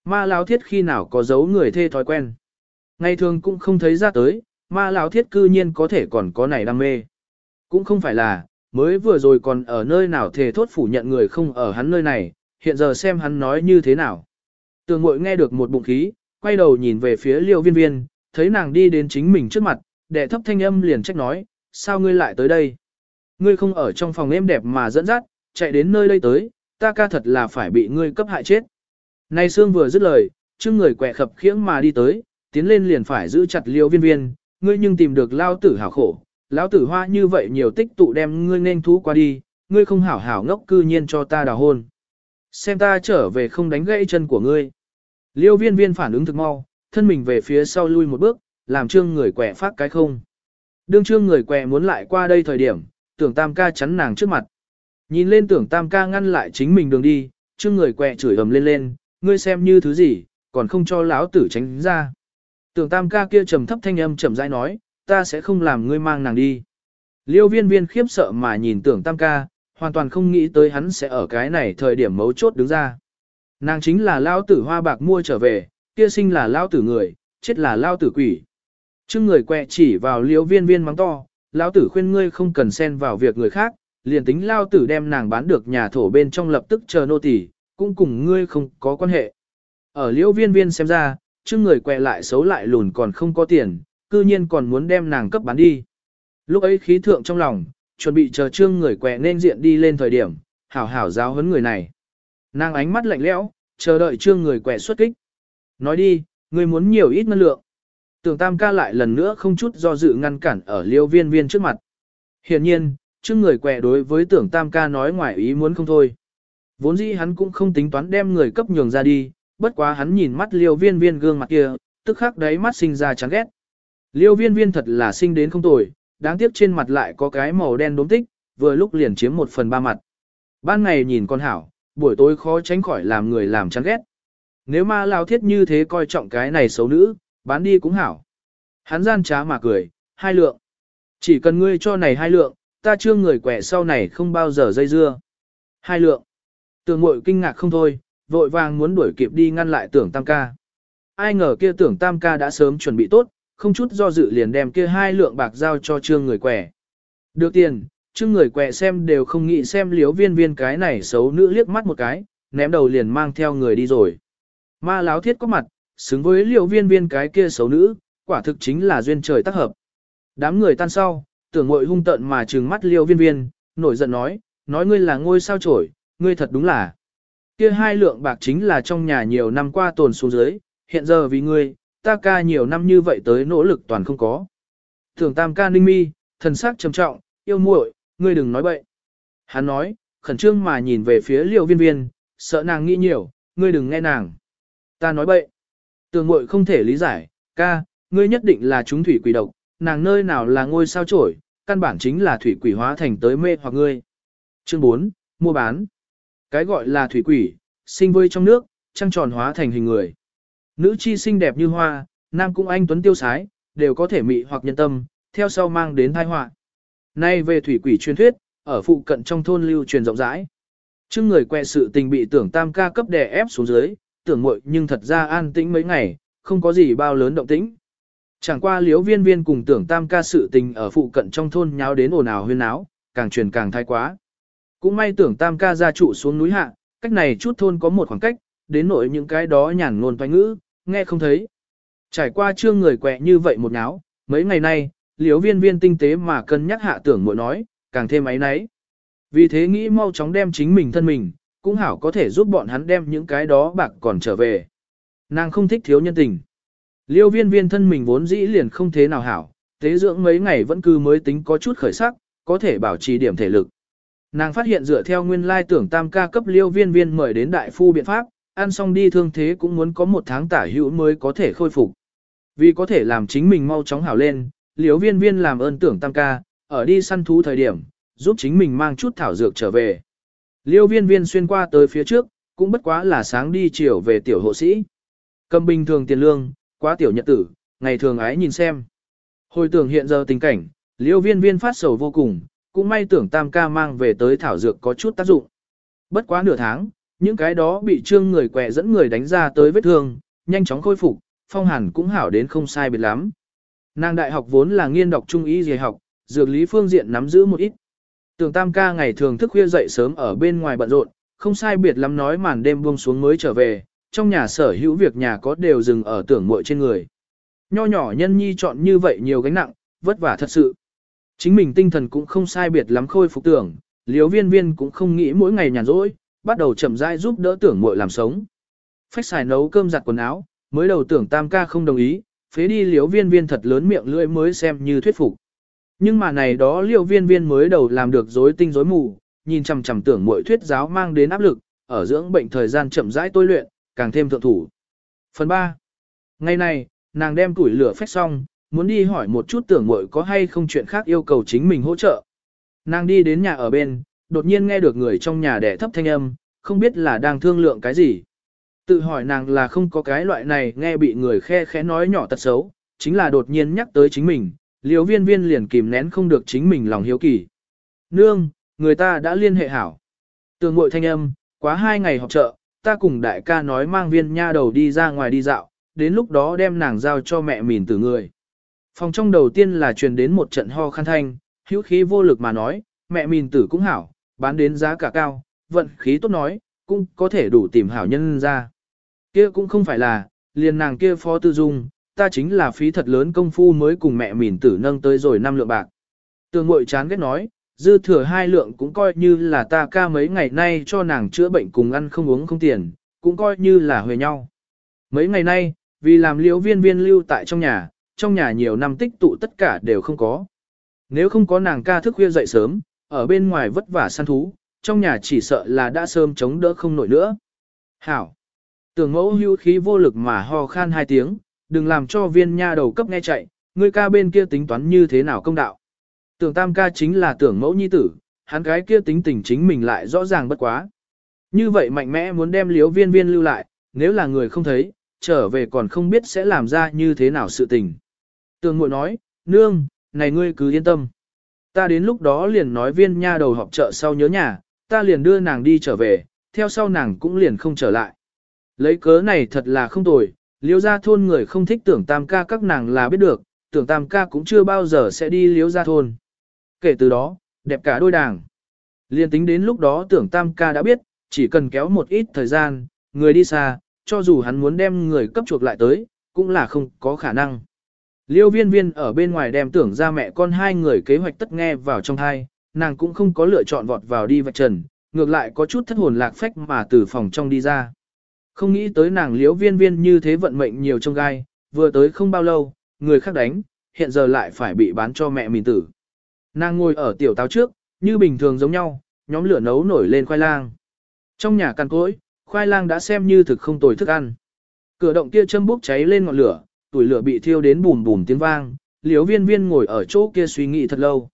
Ma lão thiết khi nào có giấu người thê thói quen. Ngày thường cũng không thấy ra tới, ma lão thiết cư nhiên có thể còn có này đam mê. Cũng không phải là, mới vừa rồi còn ở nơi nào thề thốt phủ nhận người không ở hắn nơi này, hiện giờ xem hắn nói như thế nào. Tường mội nghe được một bụng khí, quay đầu nhìn về phía liêu viên viên, thấy nàng đi đến chính mình trước mặt, đệ thấp thanh âm liền trách nói, sao ngươi lại tới đây? Ngươi không ở trong phòng êm đẹp mà dẫn dắt, chạy đến nơi đây tới, ta ca thật là phải bị ngươi cấp hại chết. Nay Sương vừa dứt lời, chương người quẹ khập khiễng mà đi tới, tiến lên liền phải giữ chặt liêu viên viên, ngươi nhưng tìm được lao tử hảo khổ, lão tử hoa như vậy nhiều tích tụ đem ngươi nên thú qua đi, ngươi không hảo hảo ngốc cư nhiên cho ta đào hôn. Xem ta trở về không đánh gãy chân của ngươi. Liêu viên viên phản ứng thực mau, thân mình về phía sau lui một bước, làm trương người quẹ phát cái không. Đương trương người quẹ muốn lại qua đây thời điểm, tưởng tam ca chắn nàng trước mặt. Nhìn lên tưởng tam ca ngăn lại chính mình đường đi, trương người quẹ chửi ầm lên lên, ngươi xem như thứ gì, còn không cho lão tử tránh ra. Tưởng tam ca kia trầm thấp thanh âm chậm rãi nói, ta sẽ không làm ngươi mang nàng đi. Liêu viên viên khiếp sợ mà nhìn tưởng tam ca, hoàn toàn không nghĩ tới hắn sẽ ở cái này thời điểm mấu chốt đứng ra. Nàng chính là lao tử hoa bạc mua trở về, kia sinh là lao tử người, chết là lao tử quỷ. Trưng người quẹ chỉ vào liêu viên viên mắng to, lao tử khuyên ngươi không cần xen vào việc người khác, liền tính lao tử đem nàng bán được nhà thổ bên trong lập tức chờ nô tỳ, cũng cùng ngươi không có quan hệ. Ở liêu viên viên xem ra, chứ người quẹ lại xấu lại lùn còn không có tiền, cư nhiên còn muốn đem nàng cấp bán đi. Lúc ấy khí thượng trong lòng, chuẩn bị chờ trương người quẹ nên diện đi lên thời điểm, hảo hảo giáo huấn người này. Nàng ánh mắt lạnh lẽo, chờ đợi trương người quẹ xuất kích. Nói đi, người muốn nhiều ít ngân lượng. Tưởng tam ca lại lần nữa không chút do dự ngăn cản ở liêu viên viên trước mặt. Hiện nhiên, trương người quẹ đối với tưởng tam ca nói ngoài ý muốn không thôi. Vốn dĩ hắn cũng không tính toán đem người cấp nhường ra đi, bất quá hắn nhìn mắt liêu viên viên gương mặt kia, tức khắc đáy mắt sinh ra chán ghét. Liêu viên viên thật là sinh đến không tồi, đáng tiếc trên mặt lại có cái màu đen đốm tích, vừa lúc liền chiếm một phần ba mặt. Ban ngày nhìn con hảo, buổi tối khó tránh khỏi làm người làm chán ghét. Nếu ma lao thiết như thế coi trọng cái này xấu nữ, bán đi cũng hảo. Hắn gian trá mà cười, hai lượng. Chỉ cần ngươi cho này hai lượng, ta chưa người quẻ sau này không bao giờ dây dưa. Hai lượng. tường mội kinh ngạc không thôi, vội vàng muốn đuổi kịp đi ngăn lại tưởng tam ca. Ai ngờ kia tưởng tam ca đã sớm chuẩn bị tốt, không chút do dự liền đem kia hai lượng bạc giao cho trương người quẻ. Được tiền, trương người quẻ xem đều không nghĩ xem liếu viên viên cái này xấu nữ liếc mắt một cái, ném đầu liền mang theo người đi rồi. Ma láo thiết có mặt, xứng với liều viên viên cái kia xấu nữ, quả thực chính là duyên trời tác hợp. Đám người tan sau, tưởng ngội hung tận mà trừng mắt liều viên viên, nổi giận nói, nói ngươi là ngôi sao trổi, ngươi thật đúng là. Kia hai lượng bạc chính là trong nhà nhiều năm qua tồn xuống dưới, hiện giờ vì ngươi, ta ca nhiều năm như vậy tới nỗ lực toàn không có. thường tam ca ninh mi, thần sắc trầm trọng, yêu muội, ngươi đừng nói bậy. Hắn nói, khẩn trương mà nhìn về phía liêu viên viên, sợ nàng nghĩ nhiều, ngươi đừng nghe nàng. Ta nói bậy. Tường muội không thể lý giải, ca, ngươi nhất định là chúng thủy quỷ độc, nàng nơi nào là ngôi sao trổi, căn bản chính là thủy quỷ hóa thành tới mê hoặc ngươi. Chương 4, mua bán. Cái gọi là thủy quỷ, sinh vơi trong nước, trăng tròn hóa thành hình người. Nữ chi xinh đẹp như hoa, nam cũng anh tuấn tiêu sái, đều có thể mị hoặc nhân tâm, theo sau mang đến tai họa. Nay về thủy quỷ truyền thuyết, ở phụ cận trong thôn lưu truyền rộng rãi. Chương người quẹ sự tình bị tưởng tam ca cấp đè ép xuống dưới, tưởng muội nhưng thật ra an tĩnh mấy ngày, không có gì bao lớn động tĩnh. Chẳng qua liếu viên viên cùng tưởng tam ca sự tình ở phụ cận trong thôn nháo đến ồn ào huyên náo, càng truyền càng thái quá. Cũng may tưởng tam ca gia trụ xuống núi hạ, cách này chút thôn có một khoảng cách, đến nội những cái đó nhàn ngôn toanh ngữ, nghe không thấy. Trải qua trương người quẹ như vậy một náo, mấy ngày nay, liếu viên viên tinh tế mà cân nhắc hạ tưởng muội nói, càng thêm ấy nấy. Vì thế nghĩ mau chóng đem chính mình thân mình, cũng hảo có thể giúp bọn hắn đem những cái đó bạc còn trở về. Nàng không thích thiếu nhân tình. Liêu viên viên thân mình vốn dĩ liền không thế nào hảo, tế dưỡng mấy ngày vẫn cứ mới tính có chút khởi sắc, có thể bảo trì điểm thể lực. Nàng phát hiện dựa theo nguyên lai tưởng tam ca cấp liêu viên viên mời đến đại phu biện pháp, ăn xong đi thương thế cũng muốn có một tháng tả hữu mới có thể khôi phục. Vì có thể làm chính mình mau chóng hảo lên, liêu viên viên làm ơn tưởng tam ca, ở đi săn thú thời điểm, giúp chính mình mang chút thảo dược trở về. Liêu viên viên xuyên qua tới phía trước, cũng bất quá là sáng đi chiều về tiểu hộ sĩ. Cầm bình thường tiền lương, quá tiểu nhật tử, ngày thường ái nhìn xem. Hồi tưởng hiện giờ tình cảnh, liêu viên viên phát sầu vô cùng, cũng may tưởng tam ca mang về tới thảo dược có chút tác dụng. Bất quá nửa tháng, những cái đó bị trương người quẹ dẫn người đánh ra tới vết thương, nhanh chóng khôi phục, phong hàn cũng hảo đến không sai biệt lắm. Nàng đại học vốn là nghiên đọc trung y dề học, dược lý phương diện nắm giữ một ít. Tưởng tam ca ngày thường thức khuya dậy sớm ở bên ngoài bận rộn, không sai biệt lắm nói màn đêm buông xuống mới trở về, trong nhà sở hữu việc nhà có đều dừng ở tưởng muội trên người. Nho nhỏ nhân nhi chọn như vậy nhiều gánh nặng, vất vả thật sự. Chính mình tinh thần cũng không sai biệt lắm khôi phục tưởng, liếu viên viên cũng không nghĩ mỗi ngày nhàn rỗi, bắt đầu chậm rãi giúp đỡ tưởng muội làm sống. Phách xài nấu cơm giặt quần áo, mới đầu tưởng tam ca không đồng ý, phế đi liếu viên viên thật lớn miệng lưỡi mới xem như thuyết phục. Nhưng mà này đó liều viên viên mới đầu làm được rối tinh rối mù, nhìn chằm chằm tưởng muội thuyết giáo mang đến áp lực, ở dưỡng bệnh thời gian chậm rãi tôi luyện, càng thêm thượng thủ. Phần 3. Ngày này, nàng đem củi lửa phách xong, muốn đi hỏi một chút tưởng muội có hay không chuyện khác yêu cầu chính mình hỗ trợ. Nàng đi đến nhà ở bên, đột nhiên nghe được người trong nhà đẻ thấp thanh âm, không biết là đang thương lượng cái gì. Tự hỏi nàng là không có cái loại này nghe bị người khe khẽ nói nhỏ tật xấu, chính là đột nhiên nhắc tới chính mình, liều viên viên liền kìm nén không được chính mình lòng hiếu kỳ. Nương, người ta đã liên hệ hảo. Tường ngội thanh âm, quá hai ngày học chợ, ta cùng đại ca nói mang viên nha đầu đi ra ngoài đi dạo, đến lúc đó đem nàng giao cho mẹ mìn từ người. Phòng trong đầu tiên là truyền đến một trận ho khăn thanh, hữu khí vô lực mà nói, mẹ mìn tử cũng hảo, bán đến giá cả cao, vận khí tốt nói, cũng có thể đủ tìm hảo nhân ra. Kia cũng không phải là, liền nàng kia phó tư dung, ta chính là phí thật lớn công phu mới cùng mẹ mìn tử nâng tới rồi năm lượng bạc. Tường ngội chán ghét nói, dư thừa hai lượng cũng coi như là ta ca mấy ngày nay cho nàng chữa bệnh cùng ăn không uống không tiền, cũng coi như là huề nhau. Mấy ngày nay, vì làm liễu viên viên lưu tại trong nhà, trong nhà nhiều năm tích tụ tất cả đều không có. Nếu không có nàng ca thức khuya dậy sớm, ở bên ngoài vất vả săn thú, trong nhà chỉ sợ là đã sớm chống đỡ không nổi nữa. Hảo! Tưởng mẫu hưu khí vô lực mà ho khan hai tiếng, đừng làm cho viên nha đầu cấp nghe chạy, người ca bên kia tính toán như thế nào công đạo. Tưởng tam ca chính là tưởng mẫu nhi tử, hắn cái kia tính tình chính mình lại rõ ràng bất quá. Như vậy mạnh mẽ muốn đem liếu viên viên lưu lại, nếu là người không thấy, trở về còn không biết sẽ làm ra như thế nào sự tình. Tường muội nói, nương, này ngươi cứ yên tâm. Ta đến lúc đó liền nói viên nha đầu họp chợ sau nhớ nhà, ta liền đưa nàng đi trở về, theo sau nàng cũng liền không trở lại. Lấy cớ này thật là không tồi, liếu ra thôn người không thích tưởng tam ca các nàng là biết được, tưởng tam ca cũng chưa bao giờ sẽ đi liếu ra thôn. Kể từ đó, đẹp cả đôi đảng. Liên tính đến lúc đó tưởng tam ca đã biết, chỉ cần kéo một ít thời gian, người đi xa, cho dù hắn muốn đem người cấp chuộc lại tới, cũng là không có khả năng. Liêu viên viên ở bên ngoài đem tưởng ra mẹ con hai người kế hoạch tất nghe vào trong thai, nàng cũng không có lựa chọn vọt vào đi vạch trần, ngược lại có chút thất hồn lạc phách mà từ phòng trong đi ra. Không nghĩ tới nàng liễu viên viên như thế vận mệnh nhiều trong gai, vừa tới không bao lâu, người khác đánh, hiện giờ lại phải bị bán cho mẹ mình tử. Nàng ngồi ở tiểu táo trước, như bình thường giống nhau, nhóm lửa nấu nổi lên khoai lang. Trong nhà căn cối, khoai lang đã xem như thực không tồi thức ăn. Cửa động kia châm bốc cháy lên ngọn lửa, tuổi lửa bị thiêu đến bùm bùm tiếng vang, liếu viên viên ngồi ở chỗ kia suy nghĩ thật lâu.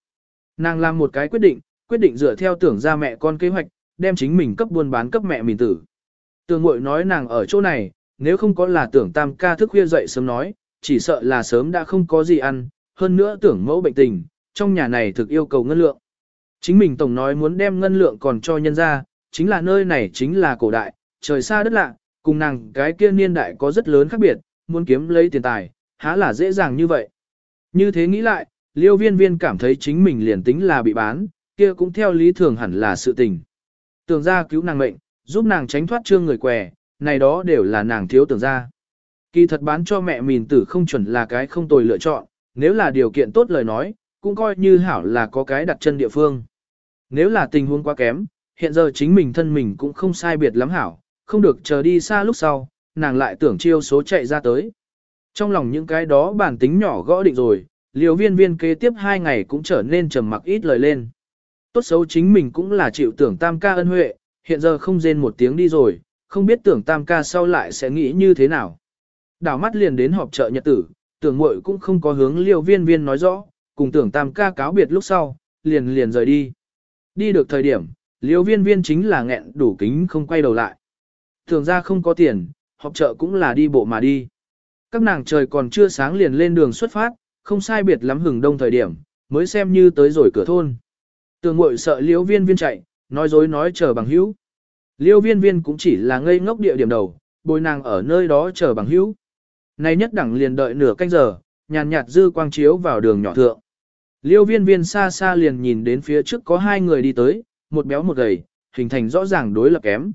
Nàng làm một cái quyết định, quyết định dựa theo tưởng ra mẹ con kế hoạch, đem chính mình cấp buôn bán cấp mẹ mình tử. Tưởng mội nói nàng ở chỗ này, nếu không có là tưởng tam ca thức khuya dậy sớm nói, chỉ sợ là sớm đã không có gì ăn, hơn nữa tưởng mẫu bệnh tình, trong nhà này thực yêu cầu ngân lượng. Chính mình tổng nói muốn đem ngân lượng còn cho nhân ra, chính là nơi này chính là cổ đại, trời xa đất lạ, cùng nàng cái kia niên đại có rất lớn khác biệt, muốn kiếm lấy tiền tài, há là dễ dàng như vậy. Như thế nghĩ lại, liêu viên viên cảm thấy chính mình liền tính là bị bán, kia cũng theo lý thường hẳn là sự tình. Tưởng ra cứu nàng mệnh, giúp nàng tránh thoát trương người què, này đó đều là nàng thiếu tưởng ra. Kỳ thật bán cho mẹ mìn tử không chuẩn là cái không tồi lựa chọn, nếu là điều kiện tốt lời nói, cũng coi như hảo là có cái đặt chân địa phương. Nếu là tình huống quá kém, hiện giờ chính mình thân mình cũng không sai biệt lắm hảo, không được chờ đi xa lúc sau, nàng lại tưởng chiêu số chạy ra tới. Trong lòng những cái đó bản tính nhỏ gõ định rồi, liều viên viên kế tiếp hai ngày cũng trở nên trầm mặc ít lời lên. Tốt xấu chính mình cũng là chịu tưởng tam ca ân huệ, hiện giờ không rên một tiếng đi rồi, không biết tưởng tam ca sau lại sẽ nghĩ như thế nào. Đảo mắt liền đến họp chợ nhật tử, tưởng muội cũng không có hướng liều viên viên nói rõ, cùng tưởng tam ca cáo biệt lúc sau, liền liền rời đi. Đi được thời điểm, liều viên viên chính là nghẹn đủ kính không quay đầu lại. Thường ra không có tiền, họp chợ cũng là đi bộ mà đi. Các nàng trời còn chưa sáng liền lên đường xuất phát, không sai biệt lắm hừng đông thời điểm, mới xem như tới rồi cửa thôn. Tường ngội sợ liễu viên viên chạy, nói dối nói chờ bằng hữu. Liêu viên viên cũng chỉ là ngây ngốc địa điểm đầu, bồi nàng ở nơi đó chờ bằng hữu. Nay nhất đẳng liền đợi nửa canh giờ, nhàn nhạt dư quang chiếu vào đường nhỏ thượng. Liêu viên viên xa xa liền nhìn đến phía trước có hai người đi tới, một béo một gầy, hình thành rõ ràng đối lập kém.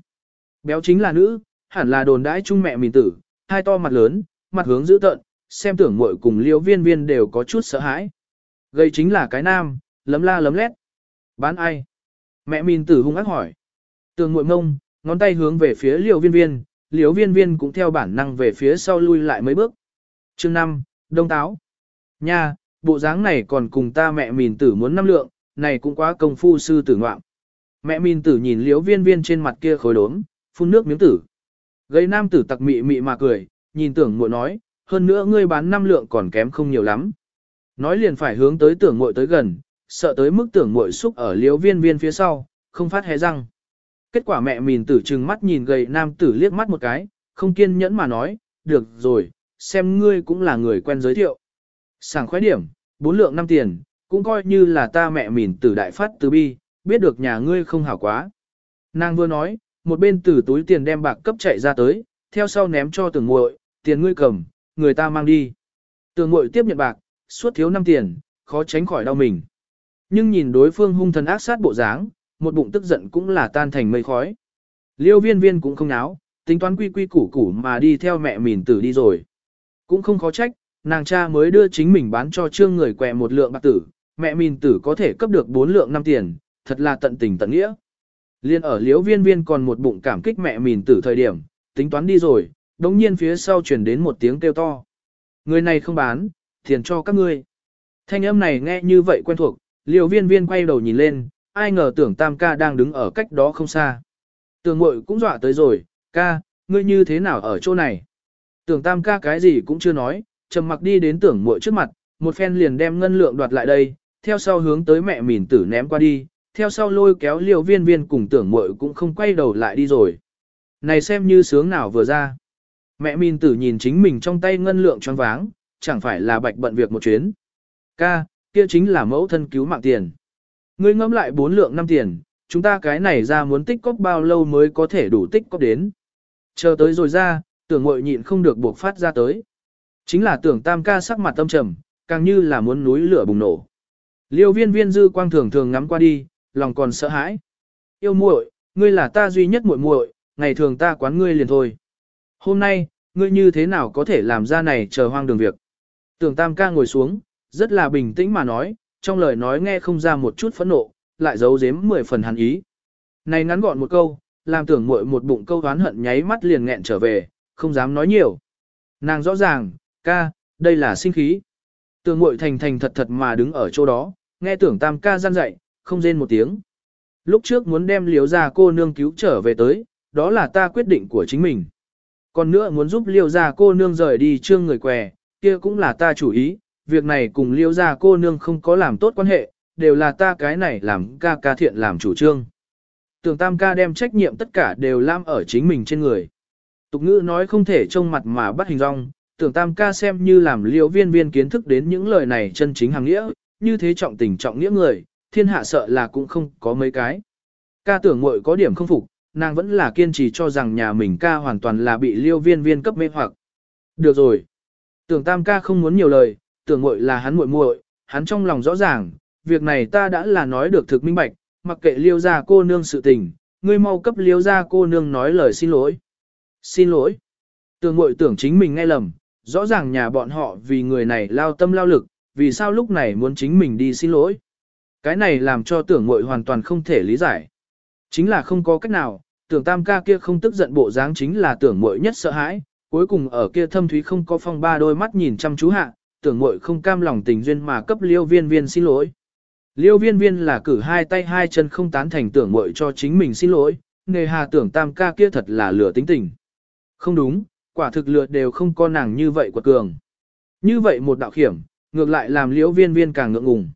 Béo chính là nữ, hẳn là đồn đãi chung mẹ mình tử, hai to mặt lớn, mặt hướng dữ tợn, xem tưởng muội cùng liêu viên viên đều có chút sợ hãi. gây chính là cái nam, lấm la lấm lét. Bán ai? Mẹ mình tử hung ác hỏi. Tường muội mông, ngón tay hướng về phía liêu viên viên, liêu viên viên cũng theo bản năng về phía sau lui lại mấy bước. chương 5, đông táo. Nha, bộ dáng này còn cùng ta mẹ mình tử muốn năm lượng, này cũng quá công phu sư tử ngoạm. Mẹ mình tử nhìn liễu viên viên trên mặt kia khối đốm, phun nước miếng tử. Gây nam tử tặc mị mị mà cười, nhìn tưởng muội nói, hơn nữa ngươi bán năm lượng còn kém không nhiều lắm. Nói liền phải hướng tới tưởng muội tới gần, sợ tới mức tưởng muội xúc ở liếu viên viên phía sau, không phát hé răng. Kết quả mẹ mìn tử trừng mắt nhìn gầy nam tử liếc mắt một cái, không kiên nhẫn mà nói, được rồi, xem ngươi cũng là người quen giới thiệu. Sảng khoái điểm, bốn lượng năm tiền, cũng coi như là ta mẹ mìn tử đại phát từ bi, biết được nhà ngươi không hảo quá. Nàng vừa nói, một bên từ túi tiền đem bạc cấp chạy ra tới, theo sau ném cho tưởng muội, tiền ngươi cầm, người ta mang đi. Tưởng muội tiếp nhận bạc, suốt thiếu năm tiền, khó tránh khỏi đau mình. Nhưng nhìn đối phương hung thần ác sát bộ dáng, một bụng tức giận cũng là tan thành mây khói. Liêu viên viên cũng không náo, tính toán quy quy củ củ mà đi theo mẹ mìn tử đi rồi. Cũng không khó trách, nàng cha mới đưa chính mình bán cho trương người quẹ một lượng bạc tử, mẹ mìn tử có thể cấp được bốn lượng năm tiền, thật là tận tình tận nghĩa. Liên ở liễu viên viên còn một bụng cảm kích mẹ mìn tử thời điểm, tính toán đi rồi, đống nhiên phía sau chuyển đến một tiếng kêu to. Người này không bán, tiền cho các ngươi. Thanh âm này nghe như vậy quen thuộc, liễu viên viên quay đầu nhìn lên, ai ngờ tưởng tam ca đang đứng ở cách đó không xa. tưởng mội cũng dọa tới rồi, ca, ngươi như thế nào ở chỗ này? Tưởng tam ca cái gì cũng chưa nói, trầm mặc đi đến tưởng muội trước mặt, một phen liền đem ngân lượng đoạt lại đây, theo sau hướng tới mẹ mìn tử ném qua đi, theo sau lôi kéo liều viên viên cùng tưởng muội cũng không quay đầu lại đi rồi. Này xem như sướng nào vừa ra. Mẹ minh tử nhìn chính mình trong tay ngân lượng tròn váng, chẳng phải là bạch bận việc một chuyến. Ca, kia chính là mẫu thân cứu mạng tiền. Ngươi ngẫm lại bốn lượng năm tiền, chúng ta cái này ra muốn tích cóp bao lâu mới có thể đủ tích cóp đến. Chờ tới rồi ra, tưởng ngội nhịn không được buộc phát ra tới. Chính là tưởng tam ca sắc mặt tâm trầm, càng như là muốn núi lửa bùng nổ. Liêu viên viên dư quang thường thường ngắm qua đi, lòng còn sợ hãi. Yêu muội, ngươi là ta duy nhất muội muội, ngày thường ta quán ngươi liền thôi. Hôm nay, ngươi như thế nào có thể làm ra này chờ hoang đường việc. Tưởng tam ca ngồi xuống, rất là bình tĩnh mà nói, trong lời nói nghe không ra một chút phẫn nộ, lại giấu giếm mười phần hàn ý. Này ngắn gọn một câu, làm tưởng muội một bụng câu oán hận nháy mắt liền nghẹn trở về, không dám nói nhiều. Nàng rõ ràng, ca, đây là sinh khí. Tưởng muội thành thành thật thật mà đứng ở chỗ đó, nghe tưởng tam ca gian dạy, không rên một tiếng. Lúc trước muốn đem liếu ra cô nương cứu trở về tới, đó là ta quyết định của chính mình. Còn nữa muốn giúp liêu ra cô nương rời đi trương người què, kia cũng là ta chủ ý, việc này cùng liêu ra cô nương không có làm tốt quan hệ, đều là ta cái này làm ca ca thiện làm chủ trương. Tưởng tam ca đem trách nhiệm tất cả đều lam ở chính mình trên người. Tục ngữ nói không thể trông mặt mà bắt hình rong, tưởng tam ca xem như làm liêu viên viên kiến thức đến những lời này chân chính hàng nghĩa, như thế trọng tình trọng nghĩa người, thiên hạ sợ là cũng không có mấy cái. Ca tưởng muội có điểm không phục, nàng vẫn là kiên trì cho rằng nhà mình ca hoàn toàn là bị liêu viên viên cấp mê hoặc. Được rồi. Tưởng tam ca không muốn nhiều lời, tưởng muội là hắn muội muội, hắn trong lòng rõ ràng, việc này ta đã là nói được thực minh bạch, mặc kệ liêu ra cô nương sự tình, ngươi mau cấp liêu ra cô nương nói lời xin lỗi. Xin lỗi. Tưởng muội tưởng chính mình nghe lầm, rõ ràng nhà bọn họ vì người này lao tâm lao lực, vì sao lúc này muốn chính mình đi xin lỗi. Cái này làm cho tưởng muội hoàn toàn không thể lý giải. Chính là không có cách nào, tưởng tam ca kia không tức giận bộ dáng chính là tưởng muội nhất sợ hãi, cuối cùng ở kia thâm thúy không có phong ba đôi mắt nhìn chăm chú hạ, tưởng muội không cam lòng tình duyên mà cấp liêu viên viên xin lỗi. Liêu viên viên là cử hai tay hai chân không tán thành tưởng muội cho chính mình xin lỗi, nề hà tưởng tam ca kia thật là lửa tính tình. Không đúng, quả thực lừa đều không có nàng như vậy quật cường. Như vậy một đạo khiểm, ngược lại làm liễu viên viên càng ngượng ngùng.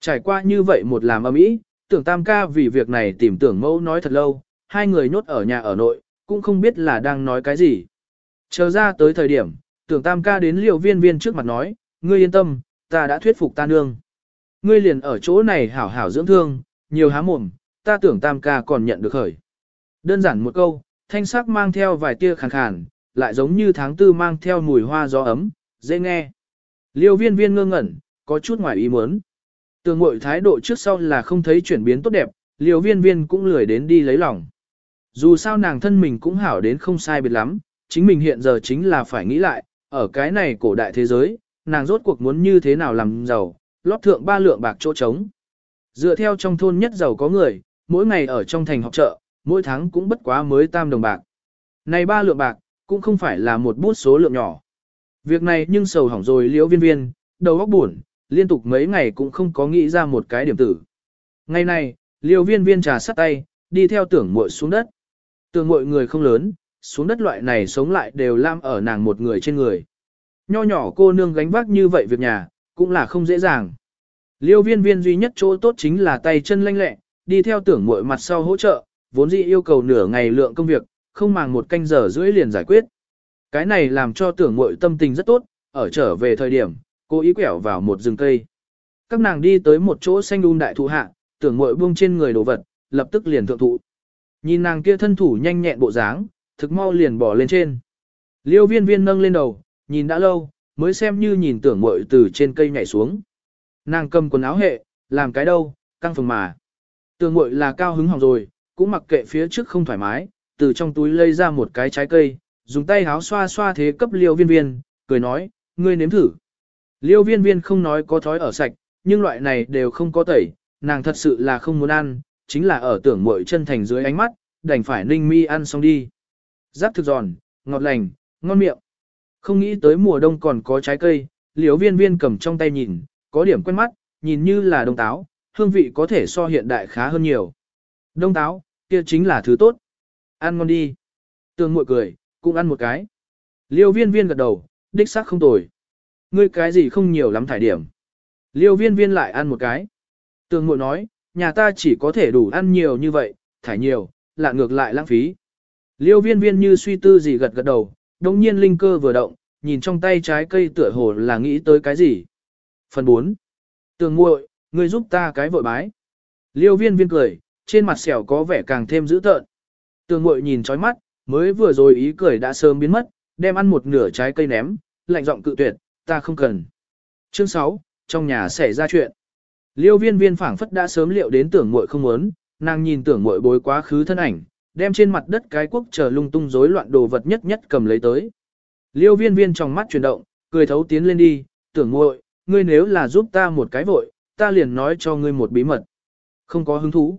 Trải qua như vậy một làm âm ý, tưởng tam ca vì việc này tìm tưởng mẫu nói thật lâu, hai người nhốt ở nhà ở nội, cũng không biết là đang nói cái gì. Chờ ra tới thời điểm, tưởng tam ca đến liều viên viên trước mặt nói, ngươi yên tâm, ta đã thuyết phục ta nương. Ngươi liền ở chỗ này hảo hảo dưỡng thương, nhiều há mồm, ta tưởng tam ca còn nhận được khởi. Đơn giản một câu, thanh sắc mang theo vài tia khàn khàn, lại giống như tháng tư mang theo mùi hoa gió ấm, dễ nghe. Liêu viên viên ngơ ngẩn, có chút ngoài ý muốn. Tường mội thái độ trước sau là không thấy chuyển biến tốt đẹp, liều viên viên cũng lười đến đi lấy lòng. Dù sao nàng thân mình cũng hảo đến không sai biệt lắm, chính mình hiện giờ chính là phải nghĩ lại, ở cái này cổ đại thế giới, nàng rốt cuộc muốn như thế nào làm giàu, lót thượng ba lượng bạc chỗ trống. Dựa theo trong thôn nhất giàu có người, mỗi ngày ở trong thành học chợ, mỗi tháng cũng bất quá mới tam đồng bạc. Này ba lượng bạc, cũng không phải là một bút số lượng nhỏ. Việc này nhưng sầu hỏng rồi liễu viên viên, đầu óc buồn, liên tục mấy ngày cũng không có nghĩ ra một cái điểm tử. Ngày này, liều viên viên trà sắt tay, đi theo tưởng muội xuống đất. Tưởng muội người không lớn, xuống đất loại này sống lại đều lam ở nàng một người trên người. Nho nhỏ cô nương gánh vác như vậy việc nhà, cũng là không dễ dàng. Liêu viên viên duy nhất chỗ tốt chính là tay chân lanh lẹ, đi theo tưởng muội mặt sau hỗ trợ, vốn dĩ yêu cầu nửa ngày lượng công việc, không màng một canh giờ rưỡi liền giải quyết. Cái này làm cho tưởng muội tâm tình rất tốt, ở trở về thời điểm, cô ý quẹo vào một rừng cây. Các nàng đi tới một chỗ xanh đun đại thụ hạ, tưởng muội buông trên người đồ vật, lập tức liền thượng thụ. Nhìn nàng kia thân thủ nhanh nhẹn bộ dáng, thực mau liền bỏ lên trên. Liêu viên viên nâng lên đầu, nhìn đã lâu, mới xem như nhìn tưởng muội từ trên cây nhảy xuống. Nàng cầm quần áo hệ, làm cái đâu, căng phồng mà. Tưởng muội là cao hứng hỏng rồi, cũng mặc kệ phía trước không thoải mái, từ trong túi lấy ra một cái trái cây, dùng tay háo xoa xoa thế cấp liêu viên viên, cười nói, ngươi nếm thử. Liêu viên viên không nói có thói ở sạch, nhưng loại này đều không có tẩy, nàng thật sự là không muốn ăn, chính là ở tưởng muội chân thành dưới ánh mắt, đành phải ninh mi ăn xong đi. Giáp thực giòn, ngọt lành, ngon miệng. Không nghĩ tới mùa đông còn có trái cây, Liêu viên viên cầm trong tay nhìn, có điểm quen mắt, nhìn như là đông táo, hương vị có thể so hiện đại khá hơn nhiều. Đông táo, kia chính là thứ tốt. Ăn ngon đi. Tường muội cười, cũng ăn một cái. Liêu viên viên gật đầu, đích xác không tồi. Ngươi cái gì không nhiều lắm thải điểm. Liêu viên viên lại ăn một cái. Tường mội nói, nhà ta chỉ có thể đủ ăn nhiều như vậy, thải nhiều, lạ ngược lại lãng phí. Liêu viên viên như suy tư gì gật gật đầu, đồng nhiên linh cơ vừa động, nhìn trong tay trái cây tựa hồ là nghĩ tới cái gì. Phần 4. Tường muội, ngươi giúp ta cái vội bái. Liêu viên viên cười, trên mặt xẻo có vẻ càng thêm dữ tợn. Tường muội nhìn chói mắt, mới vừa rồi ý cười đã sớm biến mất, đem ăn một nửa trái cây ném, lạnh giọng cự tuyệt, ta không cần. Chương 6, trong nhà xảy ra chuyện. Liêu viên viên phảng phất đã sớm liệu đến tưởng muội không muốn, nàng nhìn tưởng muội bối quá khứ thân ảnh, đem trên mặt đất cái quốc chờ lung tung rối loạn đồ vật nhất nhất cầm lấy tới. Liêu viên viên trong mắt chuyển động, cười thấu tiến lên đi, tưởng muội, ngươi nếu là giúp ta một cái vội, ta liền nói cho ngươi một bí mật. Không có hứng thú.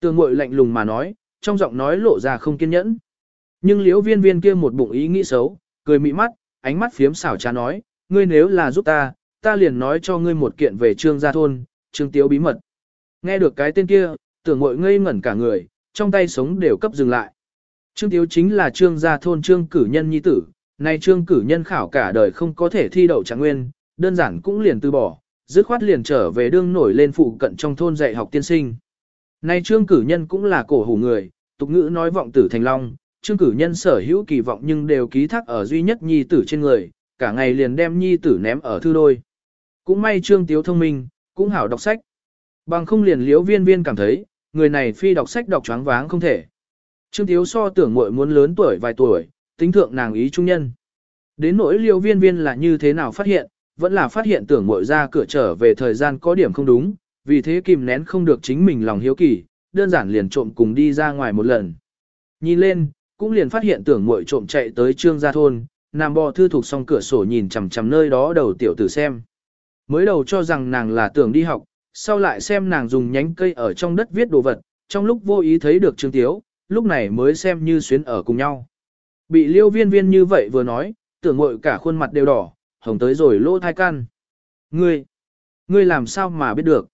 Tưởng muội lạnh lùng mà nói, trong giọng nói lộ ra không kiên nhẫn. Nhưng liễu viên viên kia một bụng ý nghĩ xấu, cười mị mắt, ánh mắt phiếm xảo trá nói, ngươi nếu là giúp ta, ta liền nói cho ngươi một kiện về trương gia thôn, trương tiếu bí mật. Nghe được cái tên kia, tưởng mội ngây ngẩn cả người, trong tay sống đều cấp dừng lại. Trương tiếu chính là trương gia thôn trương cử nhân nhi tử, nay trương cử nhân khảo cả đời không có thể thi đậu trạng nguyên, đơn giản cũng liền từ bỏ, dứt khoát liền trở về đương nổi lên phụ cận trong thôn dạy học tiên sinh. Nay trương cử nhân cũng là cổ hủ người, tục ngữ nói vọng tử thành long, trương cử nhân sở hữu kỳ vọng nhưng đều ký thác ở duy nhất nhi tử trên người, cả ngày liền đem nhi tử ném ở thư đôi. Cũng may trương tiếu thông minh, cũng hảo đọc sách. Bằng không liền liễu viên viên cảm thấy, người này phi đọc sách đọc choáng váng không thể. Trương tiếu so tưởng muội muốn lớn tuổi vài tuổi, tính thượng nàng ý trung nhân. Đến nỗi liễu viên viên là như thế nào phát hiện, vẫn là phát hiện tưởng muội ra cửa trở về thời gian có điểm không đúng, vì thế kìm nén không được chính mình lòng hiếu kỳ, đơn giản liền trộm cùng đi ra ngoài một lần. Nhìn lên, cũng liền phát hiện tưởng muội trộm chạy tới trương gia thôn, Nam bò thư thuộc xong cửa sổ nhìn chằm chằm nơi đó đầu tiểu tử xem. Mới đầu cho rằng nàng là tưởng đi học, sau lại xem nàng dùng nhánh cây ở trong đất viết đồ vật, trong lúc vô ý thấy được Trương Tiếu, lúc này mới xem như xuyến ở cùng nhau. Bị liêu viên viên như vậy vừa nói, tưởng ngội cả khuôn mặt đều đỏ, hồng tới rồi lỗ thai căn. Ngươi, ngươi làm sao mà biết được?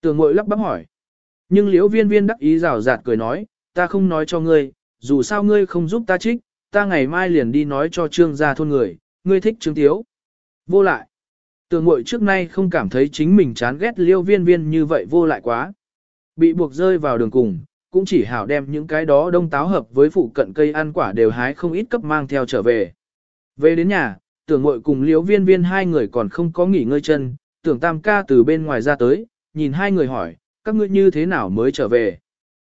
Tưởng ngội lắp bắp hỏi. Nhưng liễu viên viên đắc ý rào rạt cười nói, ta không nói cho ngươi, dù sao ngươi không giúp ta trích, ta ngày mai liền đi nói cho trương gia thôn người, ngươi thích trương tiếu. Vô lại. Tường mội trước nay không cảm thấy chính mình chán ghét liêu viên viên như vậy vô lại quá. Bị buộc rơi vào đường cùng, cũng chỉ hảo đem những cái đó đông táo hợp với phụ cận cây ăn quả đều hái không ít cấp mang theo trở về. Về đến nhà, tưởng mội cùng liêu viên viên hai người còn không có nghỉ ngơi chân, tưởng tam ca từ bên ngoài ra tới, nhìn hai người hỏi, các ngươi như thế nào mới trở về.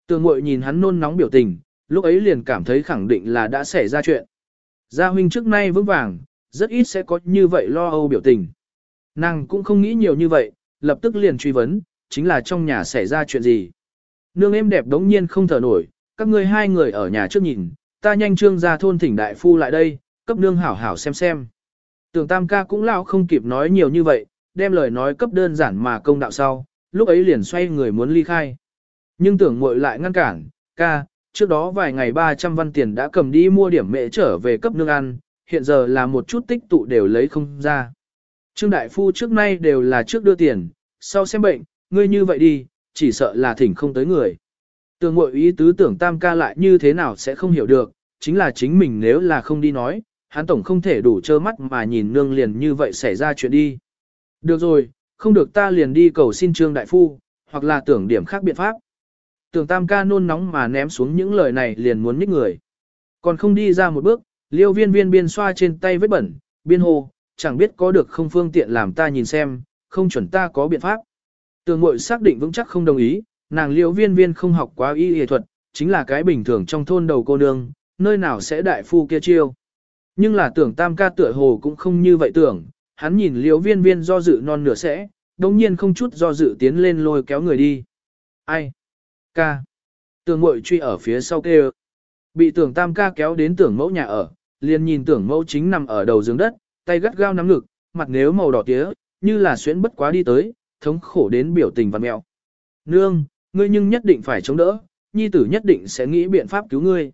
Tưởng mội nhìn hắn nôn nóng biểu tình, lúc ấy liền cảm thấy khẳng định là đã xảy ra chuyện. Gia huynh trước nay vững vàng, rất ít sẽ có như vậy lo âu biểu tình. Nàng cũng không nghĩ nhiều như vậy, lập tức liền truy vấn, chính là trong nhà xảy ra chuyện gì. Nương em đẹp đống nhiên không thở nổi, các ngươi hai người ở nhà trước nhìn, ta nhanh trương ra thôn thỉnh đại phu lại đây, cấp nương hảo hảo xem xem. Tưởng tam ca cũng lão không kịp nói nhiều như vậy, đem lời nói cấp đơn giản mà công đạo sau, lúc ấy liền xoay người muốn ly khai. Nhưng tưởng muội lại ngăn cản, ca, trước đó vài ngày 300 văn tiền đã cầm đi mua điểm mẹ trở về cấp nương ăn, hiện giờ là một chút tích tụ đều lấy không ra. Trương Đại Phu trước nay đều là trước đưa tiền, sau xem bệnh, ngươi như vậy đi, chỉ sợ là thỉnh không tới người. Tường ngội ý tứ tưởng tam ca lại như thế nào sẽ không hiểu được, chính là chính mình nếu là không đi nói, hắn tổng không thể đủ trơ mắt mà nhìn nương liền như vậy xảy ra chuyện đi. Được rồi, không được ta liền đi cầu xin Trương Đại Phu, hoặc là tưởng điểm khác biện pháp. Tưởng tam ca nôn nóng mà ném xuống những lời này liền muốn nhích người. Còn không đi ra một bước, liêu viên viên biên xoa trên tay vết bẩn, biên hồ, chẳng biết có được không phương tiện làm ta nhìn xem, không chuẩn ta có biện pháp. Tường mội xác định vững chắc không đồng ý, nàng Liêu viên viên không học quá y y thuật, chính là cái bình thường trong thôn đầu cô nương, nơi nào sẽ đại phu kia chiêu. Nhưng là tưởng tam ca tựa hồ cũng không như vậy tưởng, hắn nhìn Liêu viên viên do dự non nửa sẽ, đồng nhiên không chút do dự tiến lên lôi kéo người đi. Ai? Ca. Tường mội truy ở phía sau kêu. Bị tưởng tam ca kéo đến tưởng mẫu nhà ở, liền nhìn tưởng mẫu chính nằm ở đầu giường đất, tay gắt gao nắm ngực, mặt nếu màu đỏ tía, như là xuyễn bất quá đi tới, thống khổ đến biểu tình văn mẹo. Nương, ngươi nhưng nhất định phải chống đỡ, nhi tử nhất định sẽ nghĩ biện pháp cứu ngươi.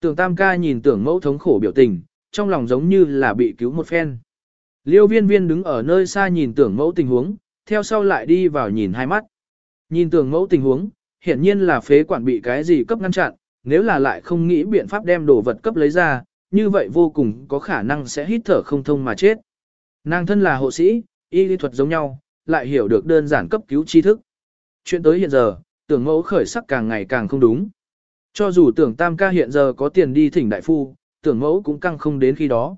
Tưởng tam ca nhìn tưởng mẫu thống khổ biểu tình, trong lòng giống như là bị cứu một phen. Liêu viên viên đứng ở nơi xa nhìn tưởng mẫu tình huống, theo sau lại đi vào nhìn hai mắt. Nhìn tưởng mẫu tình huống, hiển nhiên là phế quản bị cái gì cấp ngăn chặn, nếu là lại không nghĩ biện pháp đem đồ vật cấp lấy ra, như vậy vô cùng có khả năng sẽ hít thở không thông mà chết. Nàng thân là hộ sĩ, y lý thuật giống nhau, lại hiểu được đơn giản cấp cứu tri thức. Chuyện tới hiện giờ, tưởng mẫu khởi sắc càng ngày càng không đúng. Cho dù tưởng tam ca hiện giờ có tiền đi thỉnh đại phu, tưởng mẫu cũng căng không đến khi đó.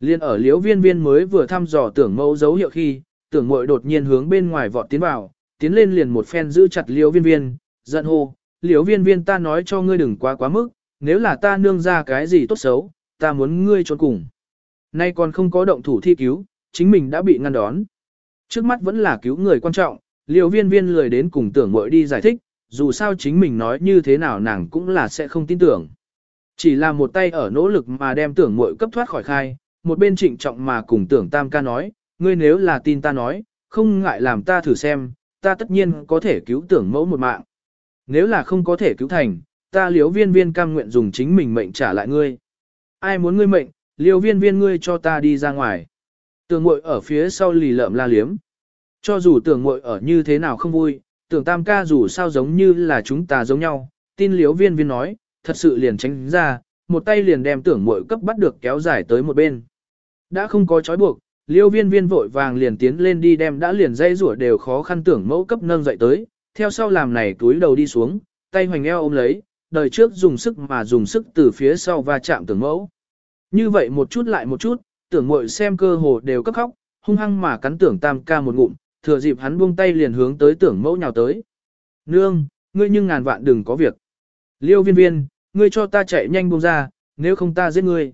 Liên ở liễu viên viên mới vừa thăm dò tưởng mẫu dấu hiệu khi, tưởng mội đột nhiên hướng bên ngoài vọt tiến vào, tiến lên liền một phen giữ chặt liễu viên viên, giận hô, liễu viên viên ta nói cho ngươi đừng quá quá mức, nếu là ta nương ra cái gì tốt xấu, ta muốn ngươi trốn cùng. Nay còn không có động thủ thi cứu, chính mình đã bị ngăn đón. Trước mắt vẫn là cứu người quan trọng, liễu viên viên lười đến cùng tưởng mội đi giải thích, dù sao chính mình nói như thế nào nàng cũng là sẽ không tin tưởng. Chỉ là một tay ở nỗ lực mà đem tưởng mội cấp thoát khỏi khai, một bên trịnh trọng mà cùng tưởng tam ca nói, ngươi nếu là tin ta nói, không ngại làm ta thử xem, ta tất nhiên có thể cứu tưởng mẫu một mạng. Nếu là không có thể cứu thành, ta liếu viên viên cam nguyện dùng chính mình mệnh trả lại ngươi. Ai muốn ngươi mệnh, liếu viên viên ngươi cho ta đi ra ngoài. Tưởng mội ở phía sau lì lợm la liếm. Cho dù tưởng mội ở như thế nào không vui, tưởng tam ca dù sao giống như là chúng ta giống nhau, tin liếu viên viên nói, thật sự liền tránh ra, một tay liền đem tưởng mội cấp bắt được kéo dài tới một bên. Đã không có trói buộc, liêu viên viên vội vàng liền tiến lên đi đem đã liền dây rủa đều khó khăn tưởng mẫu cấp nâng dậy tới, theo sau làm này túi đầu đi xuống, tay hoành eo ôm lấy, đời trước dùng sức mà dùng sức từ phía sau va chạm tưởng mẫu. Như vậy một chút lại một chút, tưởng mội xem cơ hồ đều cấp khóc, hung hăng mà cắn tưởng tam ca một ngụm, thừa dịp hắn buông tay liền hướng tới tưởng mẫu nhào tới. Nương, ngươi nhưng ngàn vạn đừng có việc. Liêu viên viên, ngươi cho ta chạy nhanh buông ra, nếu không ta giết ngươi.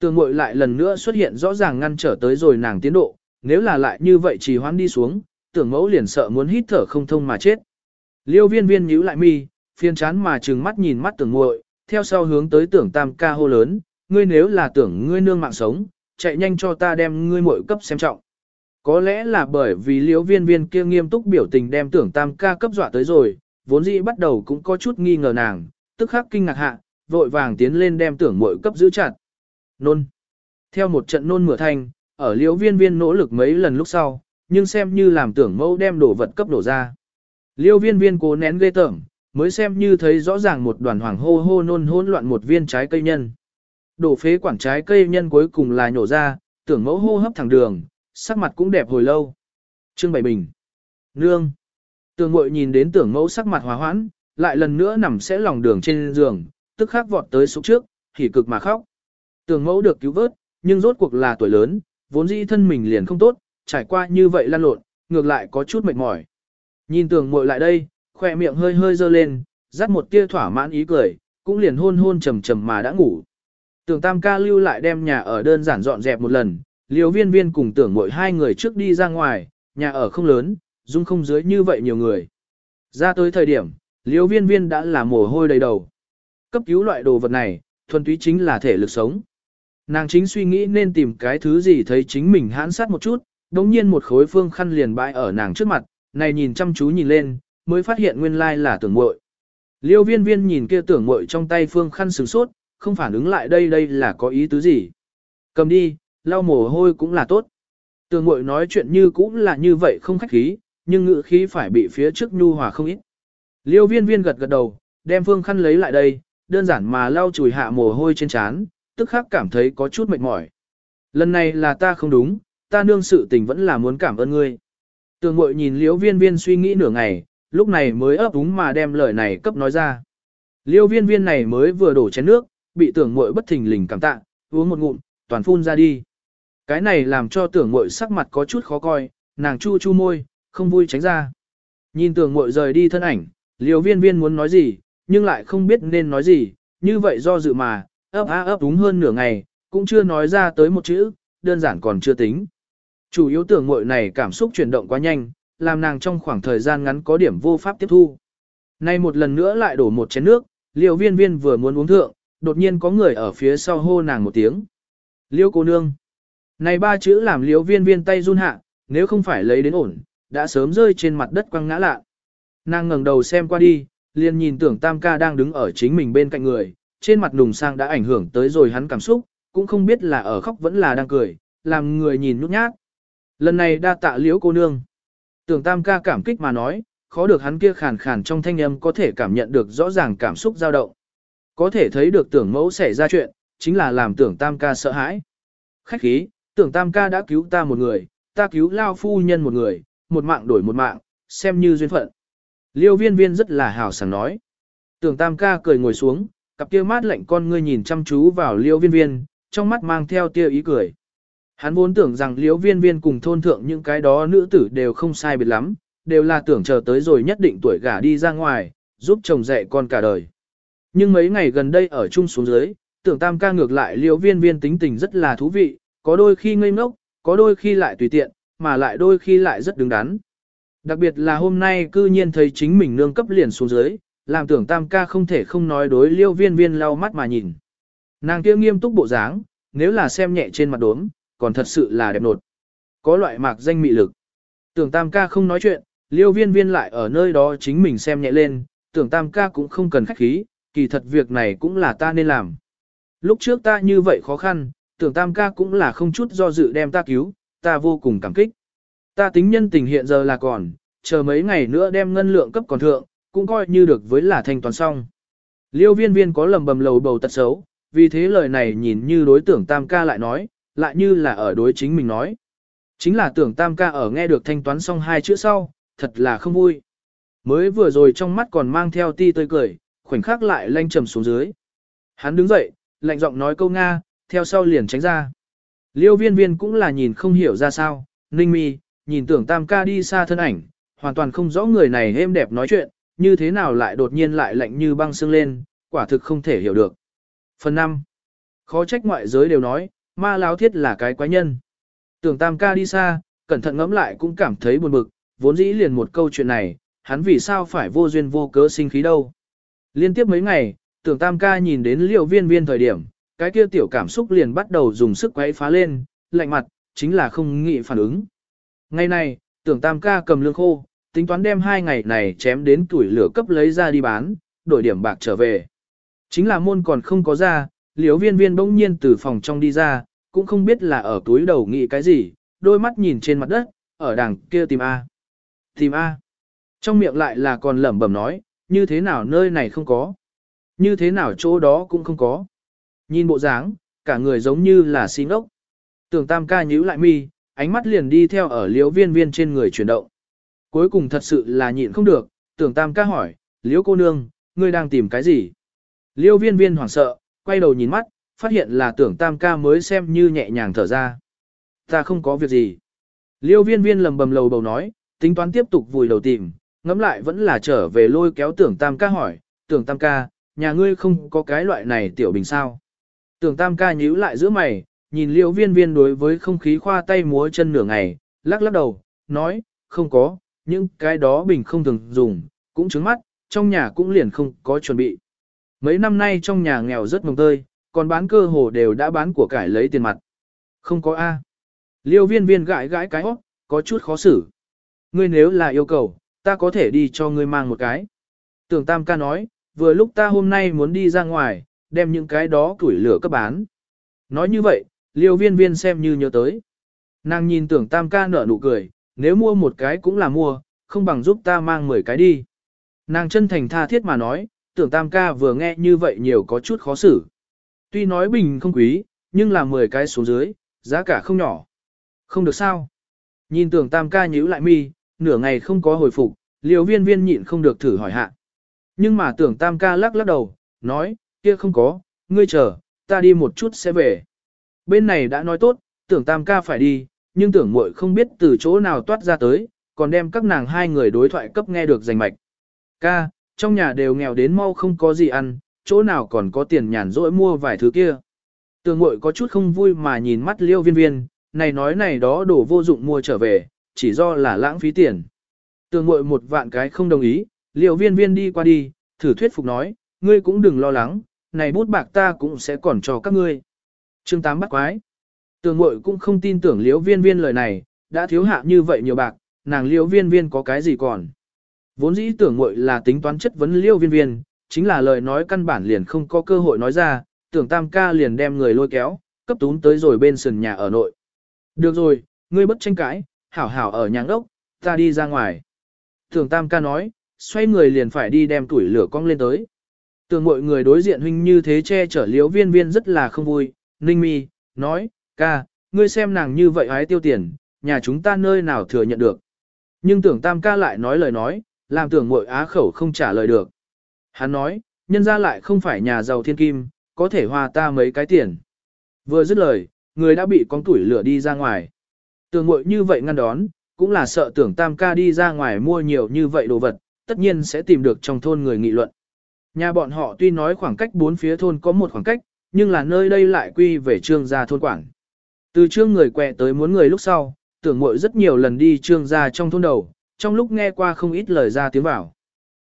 Tưởng mội lại lần nữa xuất hiện rõ ràng ngăn trở tới rồi nàng tiến độ, nếu là lại như vậy chỉ hoán đi xuống, tưởng mẫu liền sợ muốn hít thở không thông mà chết. Liêu viên viên nhíu lại mi, phiền chán mà trừng mắt nhìn mắt tưởng muội, theo sau hướng tới tưởng tam ca hô lớn, ngươi nếu là tưởng ngươi nương mạng sống, chạy nhanh cho ta đem ngươi muội cấp xem trọng. Có lẽ là bởi vì liêu viên viên kia nghiêm túc biểu tình đem tưởng tam ca cấp dọa tới rồi, vốn dĩ bắt đầu cũng có chút nghi ngờ nàng, tức khắc kinh ngạc hạ, vội vàng tiến lên đem tưởng muội cấp giữ chặt. Nôn. Theo một trận nôn mửa thanh, ở liễu viên viên nỗ lực mấy lần lúc sau, nhưng xem như làm tưởng mẫu đem đổ vật cấp đổ ra. Liêu viên viên cố nén ghê tởm, mới xem như thấy rõ ràng một đoàn hoàng hô hô nôn hỗn loạn một viên trái cây nhân. Đổ phế quản trái cây nhân cuối cùng là nhổ ra, tưởng mẫu hô hấp thẳng đường, sắc mặt cũng đẹp hồi lâu. Trương Bảy Bình. Nương. Tưởng mội nhìn đến tưởng mẫu sắc mặt hòa hoãn, lại lần nữa nằm sẽ lòng đường trên giường, tức khắc vọt tới súc trước, hỉ cực mà khóc. Tưởng mẫu được cứu vớt, nhưng rốt cuộc là tuổi lớn, vốn dĩ thân mình liền không tốt, trải qua như vậy lan lộn, ngược lại có chút mệt mỏi. Nhìn tưởng muội lại đây, khỏe miệng hơi hơi dơ lên, dắt một tia thỏa mãn ý cười, cũng liền hôn hôn trầm trầm mà đã ngủ. Tưởng tam ca lưu lại đem nhà ở đơn giản dọn dẹp một lần, liều viên viên cùng tưởng muội hai người trước đi ra ngoài, nhà ở không lớn, dung không dưới như vậy nhiều người. Ra tới thời điểm, liều viên viên đã là mồ hôi đầy đầu. Cấp cứu loại đồ vật này, thuần túy chính là thể lực sống. Nàng chính suy nghĩ nên tìm cái thứ gì thấy chính mình hãn sát một chút, Đống nhiên một khối phương khăn liền bãi ở nàng trước mặt, này nhìn chăm chú nhìn lên, mới phát hiện nguyên lai là tưởng muội. Liêu viên viên nhìn kia tưởng muội trong tay phương khăn sừng sốt, không phản ứng lại đây đây là có ý tứ gì. Cầm đi, lau mồ hôi cũng là tốt. Tưởng muội nói chuyện như cũng là như vậy không khách khí, nhưng ngữ khí phải bị phía trước nhu hòa không ít. Liêu viên viên gật gật đầu, đem phương khăn lấy lại đây, đơn giản mà lau chùi hạ mồ hôi trên trán, tức khắc cảm thấy có chút mệt mỏi. Lần này là ta không đúng, ta nương sự tình vẫn là muốn cảm ơn ngươi. Tường mội nhìn liễu viên viên suy nghĩ nửa ngày, lúc này mới ấp úng mà đem lời này cấp nói ra. Liêu viên viên này mới vừa đổ chén nước, bị tưởng mội bất thình lình cảm tạ, uống một ngụm, toàn phun ra đi. Cái này làm cho tưởng mội sắc mặt có chút khó coi, nàng chu chu môi, không vui tránh ra. Nhìn tưởng mội rời đi thân ảnh, liêu viên viên muốn nói gì, nhưng lại không biết nên nói gì, như vậy do dự mà, ấp á ấp đúng hơn nửa ngày, cũng chưa nói ra tới một chữ, đơn giản còn chưa tính. Chủ yếu tưởng muội này cảm xúc chuyển động quá nhanh, làm nàng trong khoảng thời gian ngắn có điểm vô pháp tiếp thu. Nay một lần nữa lại đổ một chén nước, liều viên viên vừa muốn uống thượng, đột nhiên có người ở phía sau hô nàng một tiếng. Liêu cô nương. Này ba chữ làm liêu viên viên tay run hạ, nếu không phải lấy đến ổn, đã sớm rơi trên mặt đất quăng ngã lạ. Nàng ngẩng đầu xem qua đi, liền nhìn tưởng tam ca đang đứng ở chính mình bên cạnh người, trên mặt nùng sang đã ảnh hưởng tới rồi hắn cảm xúc, cũng không biết là ở khóc vẫn là đang cười, làm người nhìn nhút nhát. Lần này đa tạ liễu cô nương. Tưởng tam ca cảm kích mà nói, khó được hắn kia khàn khàn trong thanh âm có thể cảm nhận được rõ ràng cảm xúc dao động. Có thể thấy được tưởng mẫu xảy ra chuyện, chính là làm tưởng tam ca sợ hãi. Khách khí, tưởng tam ca đã cứu ta một người, ta cứu lao phu nhân một người, một mạng đổi một mạng, xem như duyên phận. Liêu viên viên rất là hào sảng nói. Tưởng tam ca cười ngồi xuống, cặp kia mát lạnh con ngươi nhìn chăm chú vào liêu viên viên, trong mắt mang theo tia ý cười. Hắn vốn tưởng rằng liêu viên viên cùng thôn thượng những cái đó nữ tử đều không sai biệt lắm, đều là tưởng chờ tới rồi nhất định tuổi gả đi ra ngoài, giúp chồng dạy con cả đời. Nhưng mấy ngày gần đây ở chung xuống dưới, tưởng tam ca ngược lại liêu viên viên tính tình rất là thú vị, có đôi khi ngây ngốc, có đôi khi lại tùy tiện, mà lại đôi khi lại rất đứng đắn. Đặc biệt là hôm nay cư nhiên thấy chính mình nương cấp liền xuống dưới, làm tưởng tam ca không thể không nói đối liêu viên viên lau mắt mà nhìn. Nàng kia nghiêm túc bộ dáng, nếu là xem nhẹ trên mặt đốm, còn thật sự là đẹp nột. Có loại mạc danh mị lực. Tưởng tam ca không nói chuyện, liêu viên viên lại ở nơi đó chính mình xem nhẹ lên, tưởng tam ca cũng không cần khách khí, kỳ thật việc này cũng là ta nên làm. Lúc trước ta như vậy khó khăn, tưởng tam ca cũng là không chút do dự đem ta cứu, ta vô cùng cảm kích. Ta tính nhân tình hiện giờ là còn, chờ mấy ngày nữa đem ngân lượng cấp còn thượng, cũng coi như được với là thanh toán xong. Liêu viên viên có lầm bầm lầu bầu tật xấu, vì thế lời này nhìn như đối tưởng tam ca lại nói, lại như là ở đối chính mình nói. Chính là tưởng tam ca ở nghe được thanh toán xong hai chữ sau, thật là không vui. Mới vừa rồi trong mắt còn mang theo ti tươi cười, khoảnh khắc lại lanh trầm xuống dưới. Hắn đứng dậy, lạnh giọng nói câu Nga, theo sau liền tránh ra. Liêu viên viên cũng là nhìn không hiểu ra sao, ninh mi, nhìn tưởng tam ca đi xa thân ảnh, hoàn toàn không rõ người này êm đẹp nói chuyện, như thế nào lại đột nhiên lại lạnh như băng xương lên, quả thực không thể hiểu được. Phần 5. Khó trách ngoại giới đều nói, ma láo thiết là cái quái nhân. Tưởng tam ca đi xa, cẩn thận ngẫm lại cũng cảm thấy buồn bực, vốn dĩ liền một câu chuyện này, hắn vì sao phải vô duyên vô cớ sinh khí đâu. Liên tiếp mấy ngày, tưởng tam ca nhìn đến liệu viên viên thời điểm, cái kia tiểu cảm xúc liền bắt đầu dùng sức quấy phá lên, lạnh mặt, chính là không nghĩ phản ứng. Ngày này, tưởng tam ca cầm lương khô, tính toán đem hai ngày này chém đến tuổi lửa cấp lấy ra đi bán, đổi điểm bạc trở về. Chính là môn còn không có ra, liếu viên viên bỗng nhiên từ phòng trong đi ra, cũng không biết là ở túi đầu nghĩ cái gì, đôi mắt nhìn trên mặt đất, ở đằng kia tìm A. Tìm A. Trong miệng lại là còn lẩm bẩm nói, như thế nào nơi này không có. Như thế nào chỗ đó cũng không có. Nhìn bộ dáng, cả người giống như là xin ốc. Tưởng tam ca nhíu lại mi, ánh mắt liền đi theo ở liễu viên viên trên người chuyển động. Cuối cùng thật sự là nhịn không được, tưởng tam ca hỏi, liễu cô nương, ngươi đang tìm cái gì? Liễu viên viên hoảng sợ, quay đầu nhìn mắt, phát hiện là tưởng tam ca mới xem như nhẹ nhàng thở ra. Ta không có việc gì. Liêu viên viên lầm bầm lầu bầu nói, tính toán tiếp tục vùi đầu tìm, ngẫm lại vẫn là trở về lôi kéo tưởng tam ca hỏi, tưởng tam ca, nhà ngươi không có cái loại này tiểu bình sao. Tưởng tam ca nhíu lại giữa mày, nhìn Liêu viên viên đối với không khí khoa tay múa chân nửa ngày, lắc lắc đầu, nói, không có, những cái đó bình không thường dùng, cũng trứng mắt, trong nhà cũng liền không có chuẩn bị. Mấy năm nay trong nhà nghèo rất mồng tơi, còn bán cơ hồ đều đã bán của cải lấy tiền mặt. Không có A. Liêu viên viên gãi gãi cái óc, có chút khó xử. Ngươi nếu là yêu cầu, ta có thể đi cho ngươi mang một cái. Tưởng Tam ca nói, vừa lúc ta hôm nay muốn đi ra ngoài, đem những cái đó củi lửa cấp bán. Nói như vậy, liêu viên viên xem như nhớ tới. Nàng nhìn tưởng tam ca nở nụ cười, nếu mua một cái cũng là mua, không bằng giúp ta mang 10 cái đi. Nàng chân thành tha thiết mà nói, tưởng tam ca vừa nghe như vậy nhiều có chút khó xử. Tuy nói bình không quý, nhưng là 10 cái xuống dưới, giá cả không nhỏ. Không được sao. Nhìn tưởng tam ca nhíu lại mi, nửa ngày không có hồi phục, liều viên viên nhịn không được thử hỏi hạ. Nhưng mà tưởng tam ca lắc lắc đầu, nói, kia không có, ngươi chờ, ta đi một chút sẽ về. Bên này đã nói tốt, tưởng tam ca phải đi, nhưng tưởng muội không biết từ chỗ nào toát ra tới, còn đem các nàng hai người đối thoại cấp nghe được rành mạch. Ca, trong nhà đều nghèo đến mau không có gì ăn, chỗ nào còn có tiền nhàn rỗi mua vài thứ kia. Tường mội có chút không vui mà nhìn mắt liêu viên viên, này nói này đó đổ vô dụng mua trở về, chỉ do là lãng phí tiền. Tường mội một vạn cái không đồng ý, liêu viên viên đi qua đi, thử thuyết phục nói, ngươi cũng đừng lo lắng, này bút bạc ta cũng sẽ còn cho các ngươi. Chương 8 bắt quái. Tường mội cũng không tin tưởng liễu viên viên lời này, đã thiếu hạ như vậy nhiều bạc, nàng liễu viên viên có cái gì còn. Vốn dĩ tưởng muội là tính toán chất vấn liêu viên viên, chính là lời nói căn bản liền không có cơ hội nói ra, tưởng tam ca liền đem người lôi kéo, cấp tún tới rồi bên sườn nhà ở nội. Được rồi, ngươi bất tranh cãi, hảo hảo ở nhà ốc, ta đi ra ngoài. Tưởng tam ca nói, xoay người liền phải đi đem tuổi lửa cong lên tới. Tưởng mọi người đối diện huynh như thế che chở liếu viên viên rất là không vui, ninh mi, nói, ca, ngươi xem nàng như vậy hái tiêu tiền, nhà chúng ta nơi nào thừa nhận được. Nhưng tưởng tam ca lại nói lời nói, làm tưởng mội á khẩu không trả lời được. Hắn nói, nhân ra lại không phải nhà giàu thiên kim, có thể hòa ta mấy cái tiền. Vừa dứt lời, người đã bị con tuổi lửa đi ra ngoài. Tưởng mội như vậy ngăn đón, cũng là sợ tưởng tam ca đi ra ngoài mua nhiều như vậy đồ vật, tất nhiên sẽ tìm được trong thôn người nghị luận. Nhà bọn họ tuy nói khoảng cách bốn phía thôn có một khoảng cách, nhưng là nơi đây lại quy về trương gia thôn quảng. Từ trương người quẹ tới muốn người lúc sau, tưởng muội rất nhiều lần đi trương gia trong thôn đầu, trong lúc nghe qua không ít lời ra tiếng vào.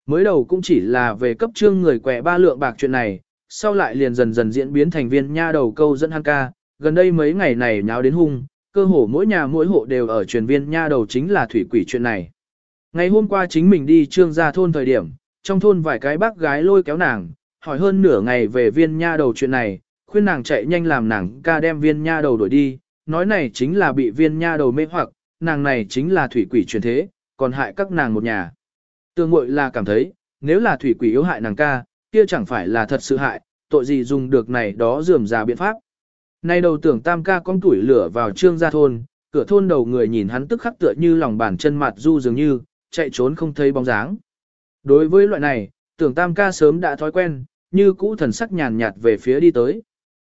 Mới đầu cũng chỉ là về cấp trương người quẻ ba lượng bạc chuyện này, sau lại liền dần dần diễn biến thành viên nha đầu câu dẫn hắn ca, gần đây mấy ngày này nháo đến hung, cơ hồ mỗi nhà mỗi hộ đều ở truyền viên nha đầu chính là thủy quỷ chuyện này. Ngày hôm qua chính mình đi trương gia thôn thời điểm, trong thôn vài cái bác gái lôi kéo nàng, hỏi hơn nửa ngày về viên nha đầu chuyện này, khuyên nàng chạy nhanh làm nàng ca đem viên nha đầu đổi đi, nói này chính là bị viên nha đầu mê hoặc, nàng này chính là thủy quỷ truyền thế, còn hại các nàng một nhà. Tương ngội là cảm thấy, nếu là thủy quỷ yếu hại nàng ca, kia chẳng phải là thật sự hại, tội gì dùng được này đó dườm ra biện pháp. Nay đầu tưởng tam ca con tuổi lửa vào trương gia thôn, cửa thôn đầu người nhìn hắn tức khắc tựa như lòng bàn chân mặt du dường như, chạy trốn không thấy bóng dáng. Đối với loại này, tưởng tam ca sớm đã thói quen, như cũ thần sắc nhàn nhạt về phía đi tới.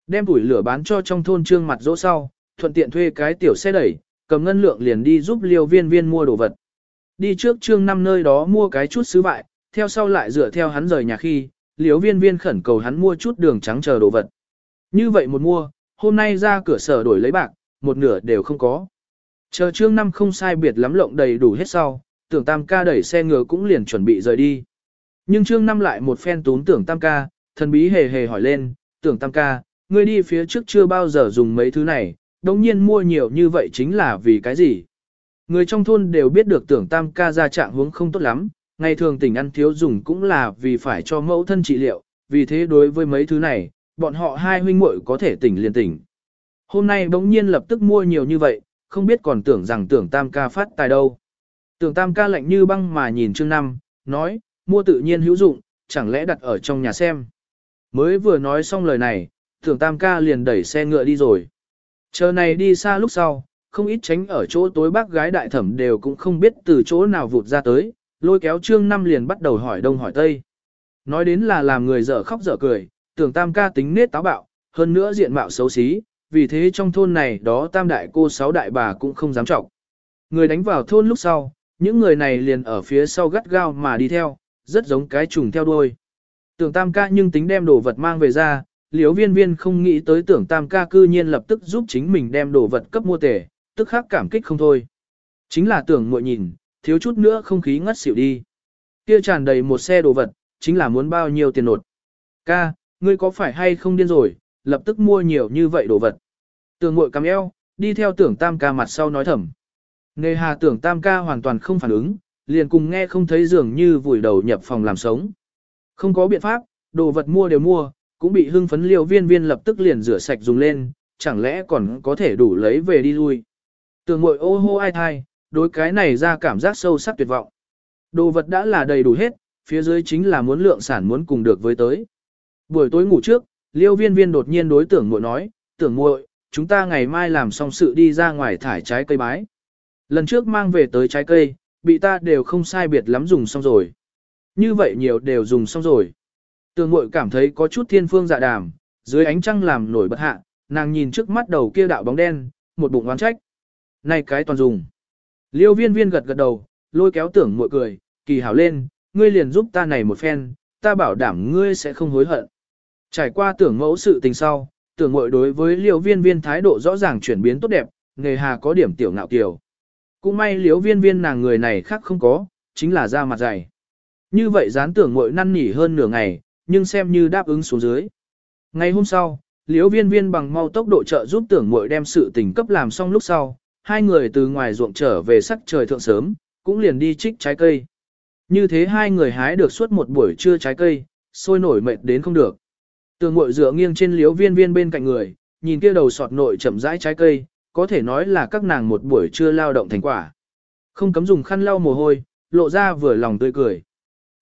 Đem tuổi lửa bán cho trong thôn trương mặt dỗ sau, thuận tiện thuê cái tiểu xe đẩy, cầm ngân lượng liền đi giúp liêu viên viên mua đồ vật. Đi trước trương năm nơi đó mua cái chút sứ vại, theo sau lại dựa theo hắn rời nhà khi, liếu viên viên khẩn cầu hắn mua chút đường trắng chờ đồ vật. Như vậy một mua, hôm nay ra cửa sở đổi lấy bạc, một nửa đều không có. Chờ trương năm không sai biệt lắm lộng đầy đủ hết sau, tưởng tam ca đẩy xe ngựa cũng liền chuẩn bị rời đi. Nhưng trương năm lại một phen tún tưởng tam ca, thần bí hề hề hỏi lên, tưởng tam ca, ngươi đi phía trước chưa bao giờ dùng mấy thứ này, đồng nhiên mua nhiều như vậy chính là vì cái gì? Người trong thôn đều biết được tưởng tam ca ra trạng huống không tốt lắm, ngày thường tỉnh ăn thiếu dùng cũng là vì phải cho mẫu thân trị liệu, vì thế đối với mấy thứ này, bọn họ hai huynh muội có thể tỉnh liền tỉnh. Hôm nay bỗng nhiên lập tức mua nhiều như vậy, không biết còn tưởng rằng tưởng tam ca phát tài đâu. Tưởng tam ca lạnh như băng mà nhìn chương năm, nói, mua tự nhiên hữu dụng, chẳng lẽ đặt ở trong nhà xem. Mới vừa nói xong lời này, tưởng tam ca liền đẩy xe ngựa đi rồi. Chờ này đi xa lúc sau, không ít tránh ở chỗ tối bác gái đại thẩm đều cũng không biết từ chỗ nào vụt ra tới, lôi kéo trương năm liền bắt đầu hỏi đông hỏi tây. Nói đến là làm người dở khóc dở cười, tưởng tam ca tính nết táo bạo, hơn nữa diện mạo xấu xí, vì thế trong thôn này đó tam đại cô sáu đại bà cũng không dám trọng. Người đánh vào thôn lúc sau, những người này liền ở phía sau gắt gao mà đi theo, rất giống cái trùng theo đuôi. Tưởng tam ca nhưng tính đem đồ vật mang về ra, liếu viên viên không nghĩ tới tưởng tam ca cư nhiên lập tức giúp chính mình đem đồ vật cấp mua tể, tức khắc cảm kích không thôi. Chính là tưởng muội nhìn, thiếu chút nữa không khí ngất xỉu đi. Kia tràn đầy một xe đồ vật, chính là muốn bao nhiêu tiền nột. Ca, ngươi có phải hay không điên rồi, lập tức mua nhiều như vậy đồ vật. Tưởng muội cắm eo, đi theo tưởng tam ca mặt sau nói thầm. Nghề hà tưởng tam ca hoàn toàn không phản ứng, liền cùng nghe không thấy dường như vùi đầu nhập phòng làm sống. Không có biện pháp, đồ vật mua đều mua, cũng bị hưng phấn liều viên viên lập tức liền rửa sạch dùng lên, chẳng lẽ còn có thể đủ lấy về đi lui. Tường mội ô hô ai thai, đối cái này ra cảm giác sâu sắc tuyệt vọng. Đồ vật đã là đầy đủ hết, phía dưới chính là muốn lượng sản muốn cùng được với tới. Buổi tối ngủ trước, liêu viên viên đột nhiên đối tưởng muội nói, tưởng muội, chúng ta ngày mai làm xong sự đi ra ngoài thải trái cây bái. Lần trước mang về tới trái cây, bị ta đều không sai biệt lắm dùng xong rồi. Như vậy nhiều đều dùng xong rồi. Tường mội cảm thấy có chút thiên phương dạ đàm, dưới ánh trăng làm nổi bật hạ, nàng nhìn trước mắt đầu kia đạo bóng đen, một bụng oán trách. Này cái toàn dùng. Liêu viên viên gật gật đầu, lôi kéo tưởng mội cười, kỳ hảo lên, ngươi liền giúp ta này một phen, ta bảo đảm ngươi sẽ không hối hận. Trải qua tưởng mẫu sự tình sau, tưởng mội đối với liêu viên viên thái độ rõ ràng chuyển biến tốt đẹp, nghề hà có điểm tiểu ngạo kiều. Cũng may Liêu viên viên nàng người này khác không có, chính là da mặt dày. Như vậy dán tưởng mội năn nỉ hơn nửa ngày, nhưng xem như đáp ứng xuống dưới. Ngày hôm sau, Liêu viên viên bằng mau tốc độ trợ giúp tưởng mội đem sự tình cấp làm xong lúc sau, hai người từ ngoài ruộng trở về sắc trời thượng sớm, cũng liền đi trích trái cây. Như thế hai người hái được suốt một buổi trưa trái cây, sôi nổi mệt đến không được. Tường ngội dựa nghiêng trên liếu viên viên bên cạnh người, nhìn kia đầu sọt nội chậm rãi trái cây, có thể nói là các nàng một buổi trưa lao động thành quả. Không cấm dùng khăn lau mồ hôi, lộ ra vừa lòng tươi cười.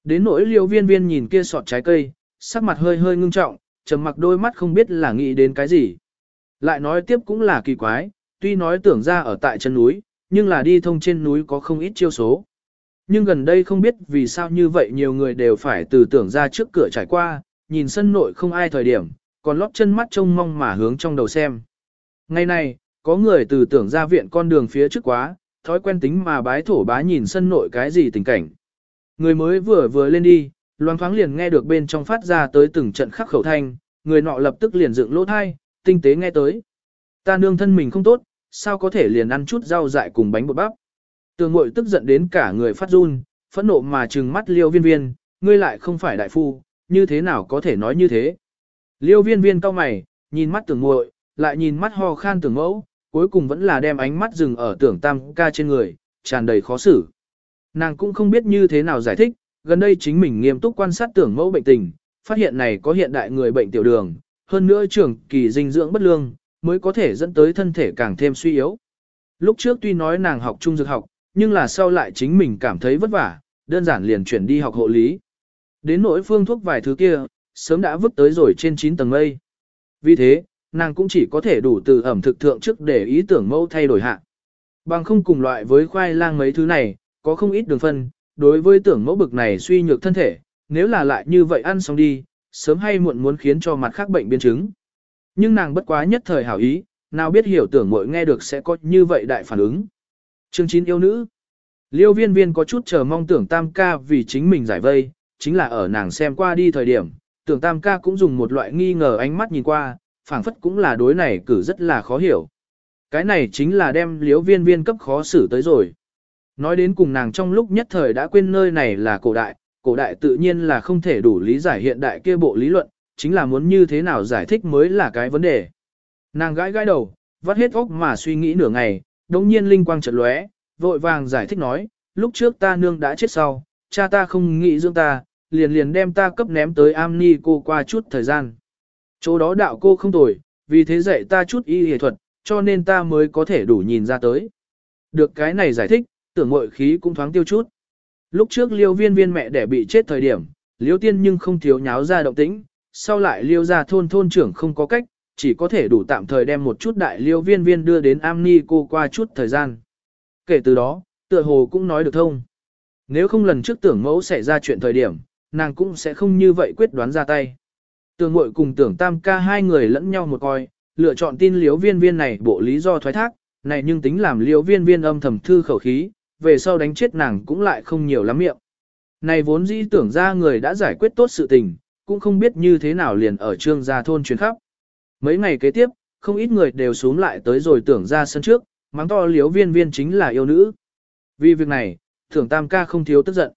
Đến nỗi liếu viên viên nhìn kia sọt trái cây, sắc mặt hơi hơi ngưng trọng, trầm mặc đôi mắt không biết là nghĩ đến cái gì. Lại nói tiếp cũng là kỳ quái, tuy nói tưởng ra ở tại chân núi, nhưng là đi thông trên núi có không ít chiêu số. Nhưng gần đây không biết vì sao như vậy nhiều người đều phải từ tưởng ra trước cửa trải qua, nhìn sân nội không ai thời điểm, còn lóp chân mắt trông mong mà hướng trong đầu xem. Ngày này, có người từ tưởng ra viện con đường phía trước quá, thói quen tính mà bái thổ bá nhìn sân nội cái gì tình cảnh. Người mới vừa vừa lên đi, loang thoáng liền nghe được bên trong phát ra tới từng trận khắc khẩu thanh, người nọ lập tức liền dựng lỗ thai, tinh tế nghe tới. Ta nương thân mình không tốt, sao có thể liền ăn chút rau dại cùng bánh bột bắp. Tường mội tức giận đến cả người phát run, phẫn nộ mà trừng mắt liêu viên viên, ngươi lại không phải đại phu, như thế nào có thể nói như thế. Liêu viên viên cau mày, nhìn mắt tưởng muội, lại nhìn mắt ho khan tưởng mẫu, cuối cùng vẫn là đem ánh mắt dừng ở tưởng tam ca trên người, tràn đầy khó xử. Nàng cũng không biết như thế nào giải thích, gần đây chính mình nghiêm túc quan sát tưởng mẫu bệnh tình, phát hiện này có hiện đại người bệnh tiểu đường, hơn nữa trưởng kỳ dinh dưỡng bất lương, mới có thể dẫn tới thân thể càng thêm suy yếu. Lúc trước tuy nói nàng học trung dược học, nhưng là sau lại chính mình cảm thấy vất vả, đơn giản liền chuyển đi học hộ lý. Đến nỗi phương thuốc vài thứ kia, sớm đã vứt tới rồi trên 9 tầng mây. Vì thế, nàng cũng chỉ có thể đủ từ ẩm thực thượng trước để ý tưởng mẫu thay đổi hạ. Bằng không cùng loại với khoai lang mấy thứ này, có không ít đường phân, đối với tưởng mẫu bực này suy nhược thân thể, nếu là lại như vậy ăn xong đi, sớm hay muộn muốn khiến cho mặt khác bệnh biến chứng. Nhưng nàng bất quá nhất thời hảo ý, nào biết hiểu tưởng mội nghe được sẽ có như vậy đại phản ứng. Chương 9 yêu nữ. Liêu viên viên có chút chờ mong tưởng tam ca vì chính mình giải vây, chính là ở nàng xem qua đi thời điểm, tưởng tam ca cũng dùng một loại nghi ngờ ánh mắt nhìn qua, phảng phất cũng là đối này cử rất là khó hiểu. Cái này chính là đem liêu viên viên cấp khó xử tới rồi. Nói đến cùng nàng trong lúc nhất thời đã quên nơi này là cổ đại, cổ đại tự nhiên là không thể đủ lý giải hiện đại kia bộ lý luận, chính là muốn như thế nào giải thích mới là cái vấn đề. Nàng gãi gãi đầu, vắt hết óc mà suy nghĩ nửa ngày, đồng nhiên linh quang chợt lóe, vội vàng giải thích nói, lúc trước ta nương đã chết sau, cha ta không nghĩ dưỡng ta, liền liền đem ta cấp ném tới am ni cô qua chút thời gian. Chỗ đó đạo cô không tồi, vì thế dạy ta chút y y thuật, cho nên ta mới có thể đủ nhìn ra tới. Được cái này giải thích, tưởng mội khí cũng thoáng tiêu chút. Lúc trước liêu viên viên mẹ đẻ bị chết thời điểm, liêu tiên nhưng không thiếu nháo ra động tĩnh, sau lại liêu ra thôn thôn trưởng không có cách, chỉ có thể đủ tạm thời đem một chút đại liêu viên viên đưa đến am ni cô qua chút thời gian. Kể từ đó, tựa hồ cũng nói được thông. Nếu không lần trước tưởng mẫu xảy ra chuyện thời điểm, nàng cũng sẽ không như vậy quyết đoán ra tay. Tưởng mội cùng tưởng tam ca hai người lẫn nhau một coi, lựa chọn tin liếu viên viên này bộ lý do thoái thác, này nhưng tính làm liếu viên viên âm thầm thư khẩu khí, về sau đánh chết nàng cũng lại không nhiều lắm miệng. Này vốn dĩ tưởng ra người đã giải quyết tốt sự tình, cũng không biết như thế nào liền ở trương gia thôn truyền khắp. Mấy ngày kế tiếp, không ít người đều xuống lại tới rồi tưởng ra sân trước, mắng to liếu viên viên chính là yêu nữ. Vì việc này, thưởng tam ca không thiếu tức giận.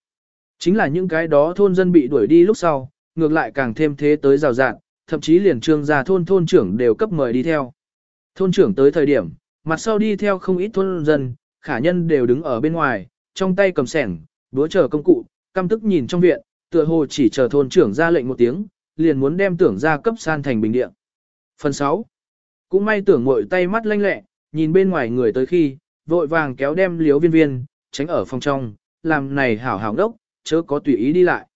Chính là những cái đó thôn dân bị đuổi đi lúc sau, ngược lại càng thêm thế tới rào rạn, thậm chí liền trương gia thôn thôn trưởng đều cấp mời đi theo. Thôn trưởng tới thời điểm, mặt sau đi theo không ít thôn dân, khả nhân đều đứng ở bên ngoài, trong tay cầm sẻng, búa chờ công cụ, căm tức nhìn trong viện, tựa hồ chỉ chờ thôn trưởng ra lệnh một tiếng, liền muốn đem tưởng ra cấp san thành bình địa. Phần 6. Cũng may tưởng mội tay mắt lanh lẹ, nhìn bên ngoài người tới khi, vội vàng kéo đem liếu viên viên, tránh ở phòng trong, làm này hảo hảo đốc, chớ có tùy ý đi lại.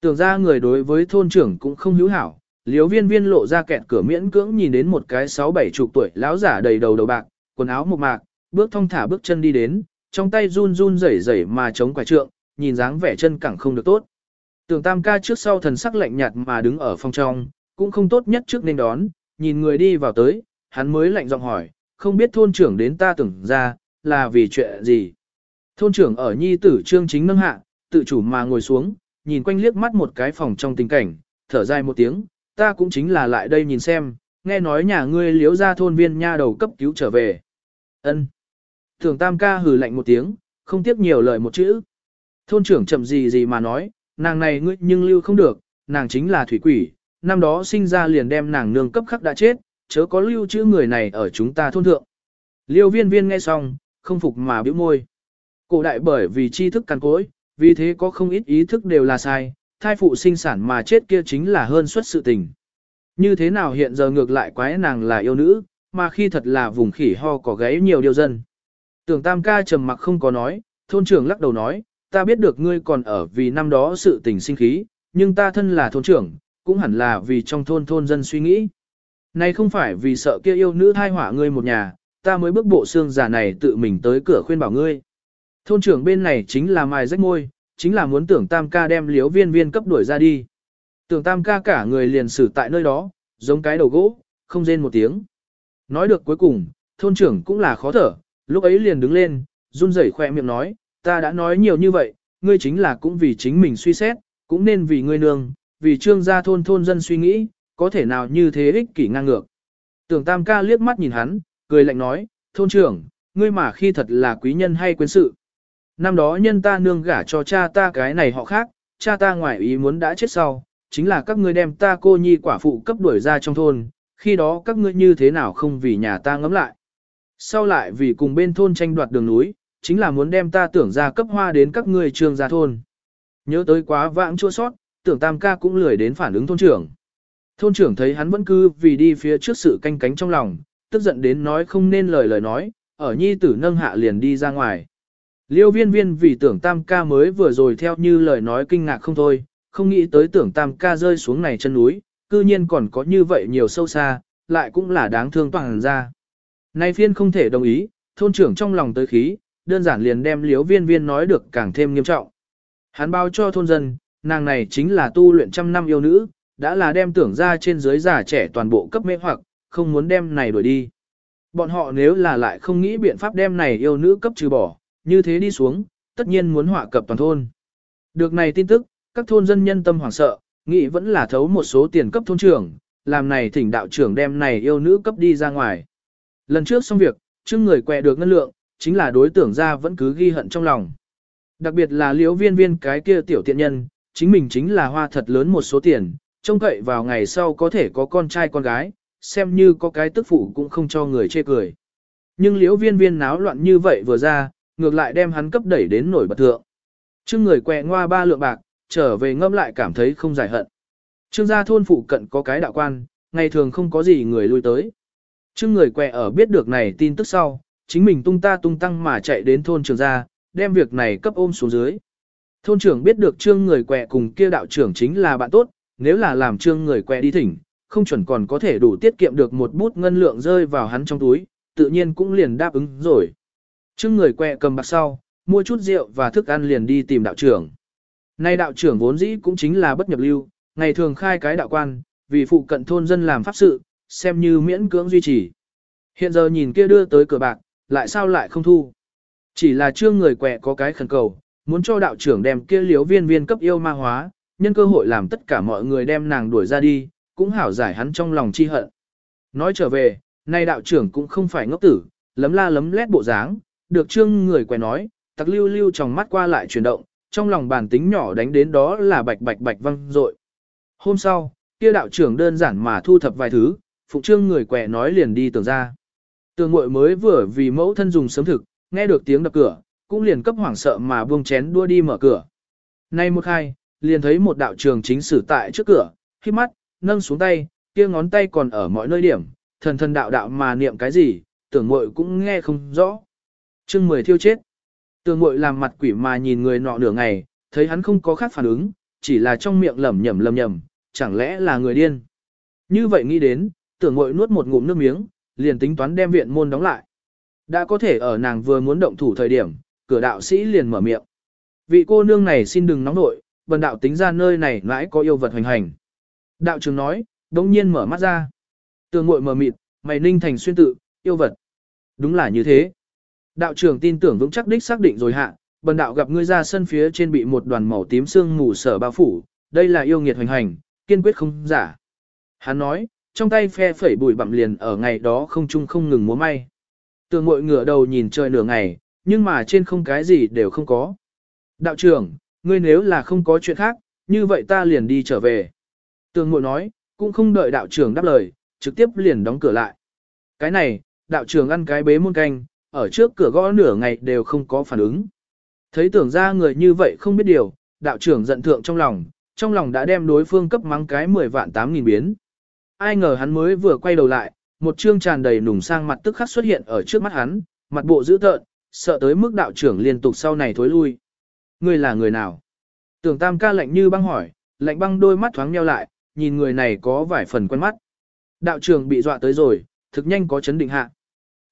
Tưởng ra người đối với thôn trưởng cũng không hữu hảo, liếu viên viên lộ ra kẹt cửa miễn cưỡng nhìn đến một cái sáu bảy chục tuổi lão giả đầy đầu đầu bạc, quần áo một mạc, bước thong thả bước chân đi đến, trong tay run run rẩy rẩy mà chống quả trượng, nhìn dáng vẻ chân cẳng không được tốt. Tưởng tam ca trước sau thần sắc lạnh nhạt mà đứng ở phòng trong, cũng không tốt nhất trước nên đón, nhìn người đi vào tới, hắn mới lạnh giọng hỏi, không biết thôn trưởng đến ta tưởng ra, là vì chuyện gì. Thôn trưởng ở nhi tử trương chính nâng hạ, tự chủ mà ngồi xuống, nhìn quanh liếc mắt một cái phòng trong tình cảnh, thở dài một tiếng, ta cũng chính là lại đây nhìn xem, nghe nói nhà ngươi liếu ra thôn viên nha đầu cấp cứu trở về. ân Tưởng tam ca hừ lạnh một tiếng, không tiếc nhiều lời một chữ. Thôn trưởng chậm gì gì mà nói, nàng này ngươi nhưng lưu không được, nàng chính là thủy quỷ, năm đó sinh ra liền đem nàng nương cấp khắc đã chết, chớ có lưu chữ người này ở chúng ta thôn thượng. Liêu viên viên nghe xong, không phục mà bĩu môi. Cổ đại bởi vì tri thức cằn cối, vì thế có không ít ý thức đều là sai, thai phụ sinh sản mà chết kia chính là hơn suất sự tình. Như thế nào hiện giờ ngược lại quái nàng là yêu nữ, mà khi thật là vùng khỉ ho có gáy nhiều điều dân. Tưởng tam ca trầm mặc không có nói, thôn trưởng lắc đầu nói, ta biết được ngươi còn ở vì năm đó sự tình sinh khí, nhưng ta thân là thôn trưởng, cũng hẳn là vì trong thôn thôn dân suy nghĩ. Này không phải vì sợ kia yêu nữ thai hỏa ngươi một nhà, ta mới bước bộ xương giả này tự mình tới cửa khuyên bảo ngươi. Thôn trưởng bên này chính là mài rách môi, chính là muốn tưởng tam ca đem liếu viên viên cấp đuổi ra đi. Tưởng tam ca cả người liền xử tại nơi đó, giống cái đầu gỗ, không rên một tiếng. Nói được cuối cùng, thôn trưởng cũng là khó thở, lúc ấy liền đứng lên, run rẩy khoe miệng nói, ta đã nói nhiều như vậy, ngươi chính là cũng vì chính mình suy xét, cũng nên vì ngươi nương, vì trương gia thôn thôn dân suy nghĩ, có thể nào như thế ích kỷ ngang ngược. Tưởng tam ca liếc mắt nhìn hắn, cười lạnh nói, thôn trưởng, ngươi mà khi thật là quý nhân hay quyến sự. Năm đó nhân ta nương gả cho cha ta cái này họ khác, cha ta ngoài ý muốn đã chết sau, chính là các ngươi đem ta cô nhi quả phụ cấp đuổi ra trong thôn, khi đó các ngươi như thế nào không vì nhà ta ngấm lại. Sau lại vì cùng bên thôn tranh đoạt đường núi, chính là muốn đem ta tưởng ra cấp hoa đến các ngươi trường gia thôn. Nhớ tới quá vãng chua sót, tưởng tam ca cũng lười đến phản ứng thôn trưởng. Thôn trưởng thấy hắn vẫn cứ vì đi phía trước sự canh cánh trong lòng, tức giận đến nói không nên lời lời nói, ở nhi tử nâng hạ liền đi ra ngoài. Liêu viên viên vì tưởng tam ca mới vừa rồi theo như lời nói kinh ngạc không thôi, không nghĩ tới tưởng tam ca rơi xuống này chân núi, cư nhiên còn có như vậy nhiều sâu xa, lại cũng là đáng thương toàn ra. Nay phiên không thể đồng ý, thôn trưởng trong lòng tới khí, đơn giản liền đem liếu viên viên nói được càng thêm nghiêm trọng. Hắn báo cho thôn dân, nàng này chính là tu luyện trăm năm yêu nữ, đã là đem tưởng ra trên dưới già trẻ toàn bộ cấp mê hoặc, không muốn đem này đuổi đi. Bọn họ nếu là lại không nghĩ biện pháp đem này yêu nữ cấp trừ bỏ, như thế đi xuống, tất nhiên muốn họa cập toàn thôn. Được này tin tức, các thôn dân nhân tâm hoảng sợ, nghĩ vẫn là thấu một số tiền cấp thôn trưởng, làm này thỉnh đạo trưởng đem này yêu nữ cấp đi ra ngoài. Lần trước xong việc, chương người quẹ được ngân lượng, chính là đối tượng ra vẫn cứ ghi hận trong lòng. Đặc biệt là liễu viên viên cái kia tiểu tiện nhân, chính mình chính là hoa thật lớn một số tiền, trông cậy vào ngày sau có thể có con trai con gái, xem như có cái tức phụ cũng không cho người chê cười. Nhưng liễu viên viên náo loạn như vậy vừa ra, ngược lại đem hắn cấp đẩy đến nổi bật thượng. Trương người quẹ ngoa ba lượng bạc, trở về ngâm lại cảm thấy không giải hận. Trương gia thôn phụ cận có cái đạo quan, ngày thường không có gì người lui tới. Trương người quẹ ở biết được này tin tức sau, chính mình tung ta tung tăng mà chạy đến thôn trường gia, đem việc này cấp ôm xuống dưới. Thôn trưởng biết được trương người quẹ cùng kia đạo trưởng chính là bạn tốt, nếu là làm trương người quẹ đi thỉnh, không chuẩn còn có thể đủ tiết kiệm được một bút ngân lượng rơi vào hắn trong túi, tự nhiên cũng liền đáp ứng rồi. Trương người quẹ cầm bạc sau, mua chút rượu và thức ăn liền đi tìm đạo trưởng. Nay đạo trưởng vốn dĩ cũng chính là bất nhập lưu, ngày thường khai cái đạo quan, vì phụ cận thôn dân làm pháp sự, xem như miễn cưỡng duy trì. Hiện giờ nhìn kia đưa tới cửa bạc, lại sao lại không thu. Chỉ là trương người quẹ có cái khẩn cầu, muốn cho đạo trưởng đem kia liếu viên viên cấp yêu ma hóa, nhân cơ hội làm tất cả mọi người đem nàng đuổi ra đi, cũng hảo giải hắn trong lòng chi hận. Nói trở về, nay đạo trưởng cũng không phải ngốc tử, lấm la lấm lét bộ dáng, được trương người quẹ nói, tặc lưu lưu trong mắt qua lại chuyển động, trong lòng bản tính nhỏ đánh đến đó là bạch bạch bạch văng rội. Hôm sau, kia đạo trưởng đơn giản mà thu thập vài thứ, phụ trương người quẹ nói liền đi tưởng ra. Tường muội mới vừa vì mẫu thân dùng sớm thực, nghe được tiếng đập cửa, cũng liền cấp hoảng sợ mà buông chén đua đi mở cửa. Nay một hai, liền thấy một đạo trường chính sử tại trước cửa, khi mắt, nâng xuống tay, kia ngón tay còn ở mọi nơi điểm, thần thần đạo đạo mà niệm cái gì, tưởng muội cũng nghe không rõ. Chương mười thiêu chết. Tưởng muội làm mặt quỷ mà nhìn người nọ nửa ngày, thấy hắn không có khác phản ứng, chỉ là trong miệng lẩm nhẩm lẩm nhẩm, chẳng lẽ là người điên. Như vậy nghĩ đến, tưởng muội nuốt một ngụm nước miếng, liền tính toán đem viện môn đóng lại. Đã có thể ở nàng vừa muốn động thủ thời điểm, cửa đạo sĩ liền mở miệng. Vị cô nương này xin đừng nóng nội, bần đạo tính ra nơi này mãi có yêu vật hoành hành. Đạo trưởng nói, đống nhiên mở mắt ra. Tường muội mở mịt, mày ninh thành xuyên tự, yêu vật. Đúng là như thế. Đạo trưởng tin tưởng vững chắc đích xác định rồi hạ, bần đạo gặp ngươi ra sân phía trên bị một đoàn màu tím sương mù sở bao phủ, đây là yêu nghiệt hoành hành, kiên quyết không giả. Hắn nói, trong tay phe phẩy bụi bặm liền ở ngày đó không chung không ngừng múa may. Tường mội ngửa đầu nhìn trời nửa ngày, nhưng mà trên không cái gì đều không có. Đạo trưởng, ngươi nếu là không có chuyện khác, như vậy ta liền đi trở về. Tường mội nói, cũng không đợi đạo trưởng đáp lời, trực tiếp liền đóng cửa lại. Cái này, đạo trưởng ăn cái bế muôn canh, ở trước cửa gõ nửa ngày đều không có phản ứng. Thấy tưởng ra người như vậy không biết điều, đạo trưởng giận thượng trong lòng, trong lòng đã đem đối phương cấp mắng cái 10 vạn 8 nghìn biến. Ai ngờ hắn mới vừa quay đầu lại, một trương tràn đầy nùng sang mặt tức khắc xuất hiện ở trước mắt hắn, mặt bộ dữ tợn, sợ tới mức đạo trưởng liên tục sau này thối lui. Ngươi là người nào? Tưởng tam ca lạnh như băng hỏi, lạnh băng đôi mắt thoáng nheo lại, nhìn người này có vài phần quen mắt. Đạo trưởng bị dọa tới rồi, thực nhanh có chấn định hạ.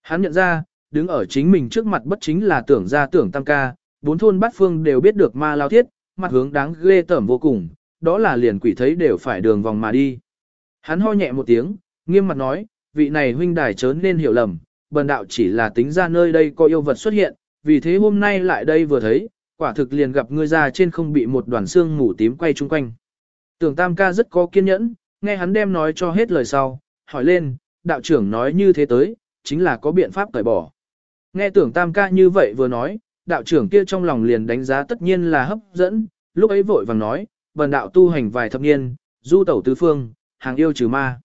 Hắn nhận ra, đứng ở chính mình trước mặt bất chính là tưởng ra tưởng tam ca, bốn thôn bát phương đều biết được ma lao thiết, mặt hướng đáng ghê tởm vô cùng, đó là liền quỷ thấy đều phải đường vòng mà đi. Hắn ho nhẹ một tiếng, nghiêm mặt nói, vị này huynh đài chớ nên hiểu lầm, bần đạo chỉ là tính ra nơi đây có yêu vật xuất hiện, vì thế hôm nay lại đây vừa thấy, quả thực liền gặp ngươi ra trên không bị một đoàn xương mù tím quay chung quanh. Tưởng tam ca rất có kiên nhẫn, nghe hắn đem nói cho hết lời sau, hỏi lên, đạo trưởng nói như thế tới, chính là có biện pháp cởi bỏ. Nghe tưởng tam ca như vậy vừa nói, đạo trưởng kia trong lòng liền đánh giá tất nhiên là hấp dẫn, lúc ấy vội vàng nói, bần đạo tu hành vài thập niên, du tẩu tứ phương, hàng yêu trừ ma.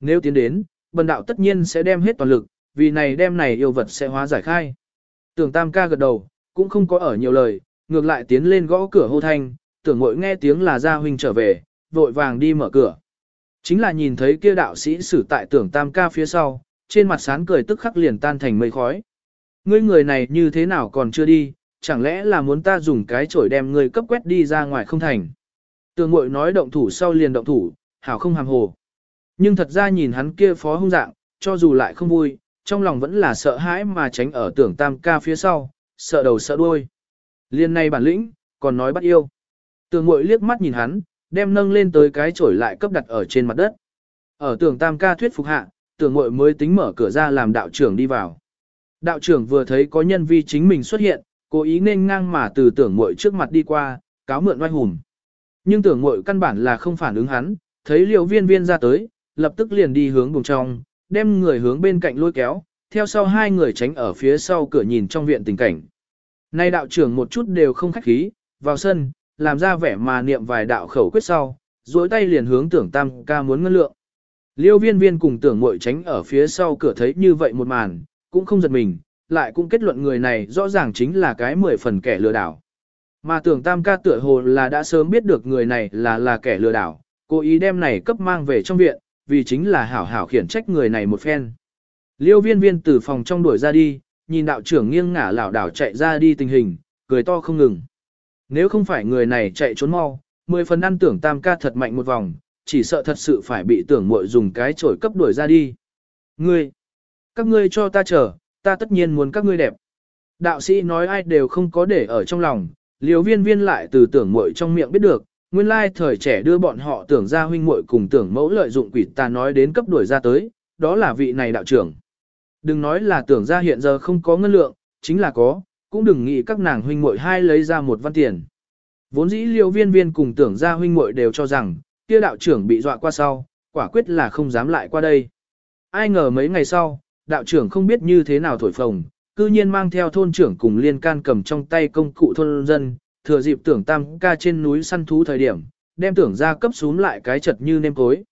Nếu tiến đến, bần đạo tất nhiên sẽ đem hết toàn lực, vì này đem này yêu vật sẽ hóa giải khai. Tưởng tam ca gật đầu, cũng không có ở nhiều lời, ngược lại tiến lên gõ cửa hô thanh, tưởng mội nghe tiếng là gia huynh trở về, vội vàng đi mở cửa. Chính là nhìn thấy kia đạo sĩ xử tại tưởng tam ca phía sau, trên mặt sán cười tức khắc liền tan thành mây khói. Ngươi người này như thế nào còn chưa đi, chẳng lẽ là muốn ta dùng cái chổi đem ngươi cấp quét đi ra ngoài không thành. Tường mội nói động thủ sau liền động thủ, hảo không hàm hồ. Nhưng thật ra nhìn hắn kia phó hung dạng, cho dù lại không vui, trong lòng vẫn là sợ hãi mà tránh ở tưởng tam ca phía sau, sợ đầu sợ đuôi. Liên này bản lĩnh, còn nói bắt yêu. Tường mội liếc mắt nhìn hắn, đem nâng lên tới cái chổi lại cấp đặt ở trên mặt đất. Ở tưởng tam ca thuyết phục hạ, tưởng mội mới tính mở cửa ra làm đạo trưởng đi vào. Đạo trưởng vừa thấy có nhân vi chính mình xuất hiện, cố ý nên ngang mà từ tưởng mội trước mặt đi qua, cáo mượn oai hùng. Nhưng tưởng mội căn bản là không phản ứng hắn, thấy liều viên viên ra tới, lập tức liền đi hướng buồng trong, đem người hướng bên cạnh lôi kéo, theo sau hai người tránh ở phía sau cửa nhìn trong viện tình cảnh. Nay đạo trưởng một chút đều không khách khí, vào sân, làm ra vẻ mà niệm vài đạo khẩu quyết sau, duỗi tay liền hướng tưởng tam ca muốn ngân lượng. Liêu viên viên cùng tưởng mội tránh ở phía sau cửa thấy như vậy một màn, cũng không giật mình, lại cũng kết luận người này rõ ràng chính là cái mười phần kẻ lừa đảo. Mà tưởng tam ca tựa hồ là đã sớm biết được người này là là kẻ lừa đảo, cố ý đem này cấp mang về trong viện, vì chính là hảo hảo khiển trách người này một phen. Liêu viên viên từ phòng trong đuổi ra đi, nhìn đạo trưởng nghiêng ngả lảo đảo chạy ra đi tình hình, cười to không ngừng. Nếu không phải người này chạy trốn mau, mười phần ăn tưởng tam ca thật mạnh một vòng, chỉ sợ thật sự phải bị tưởng muội dùng cái chổi cấp đuổi ra đi. Ngươi, các ngươi cho ta chờ, ta tất nhiên muốn các ngươi đẹp. Đạo sĩ nói ai đều không có để ở trong lòng, liều viên viên lại từ tưởng muội trong miệng biết được, nguyên lai thời trẻ đưa bọn họ tưởng ra huynh muội cùng tưởng mẫu lợi dụng quỷ ta nói đến cấp đuổi ra tới, đó là vị này đạo trưởng. Đừng nói là tưởng ra hiện giờ không có ngân lượng, chính là có, cũng đừng nghĩ các nàng huynh muội hai lấy ra một văn tiền. Vốn dĩ liều viên viên cùng tưởng ra huynh muội đều cho rằng, kia đạo trưởng bị dọa qua sau, quả quyết là không dám lại qua đây. Ai ngờ mấy ngày sau, đạo trưởng không biết như thế nào thổi phồng, cư nhiên mang theo thôn trưởng cùng liên can cầm trong tay công cụ thôn dân, thừa dịp tưởng tam ca trên núi săn thú thời điểm, đem tưởng ra cấp xuống lại cái chật như nêm cối.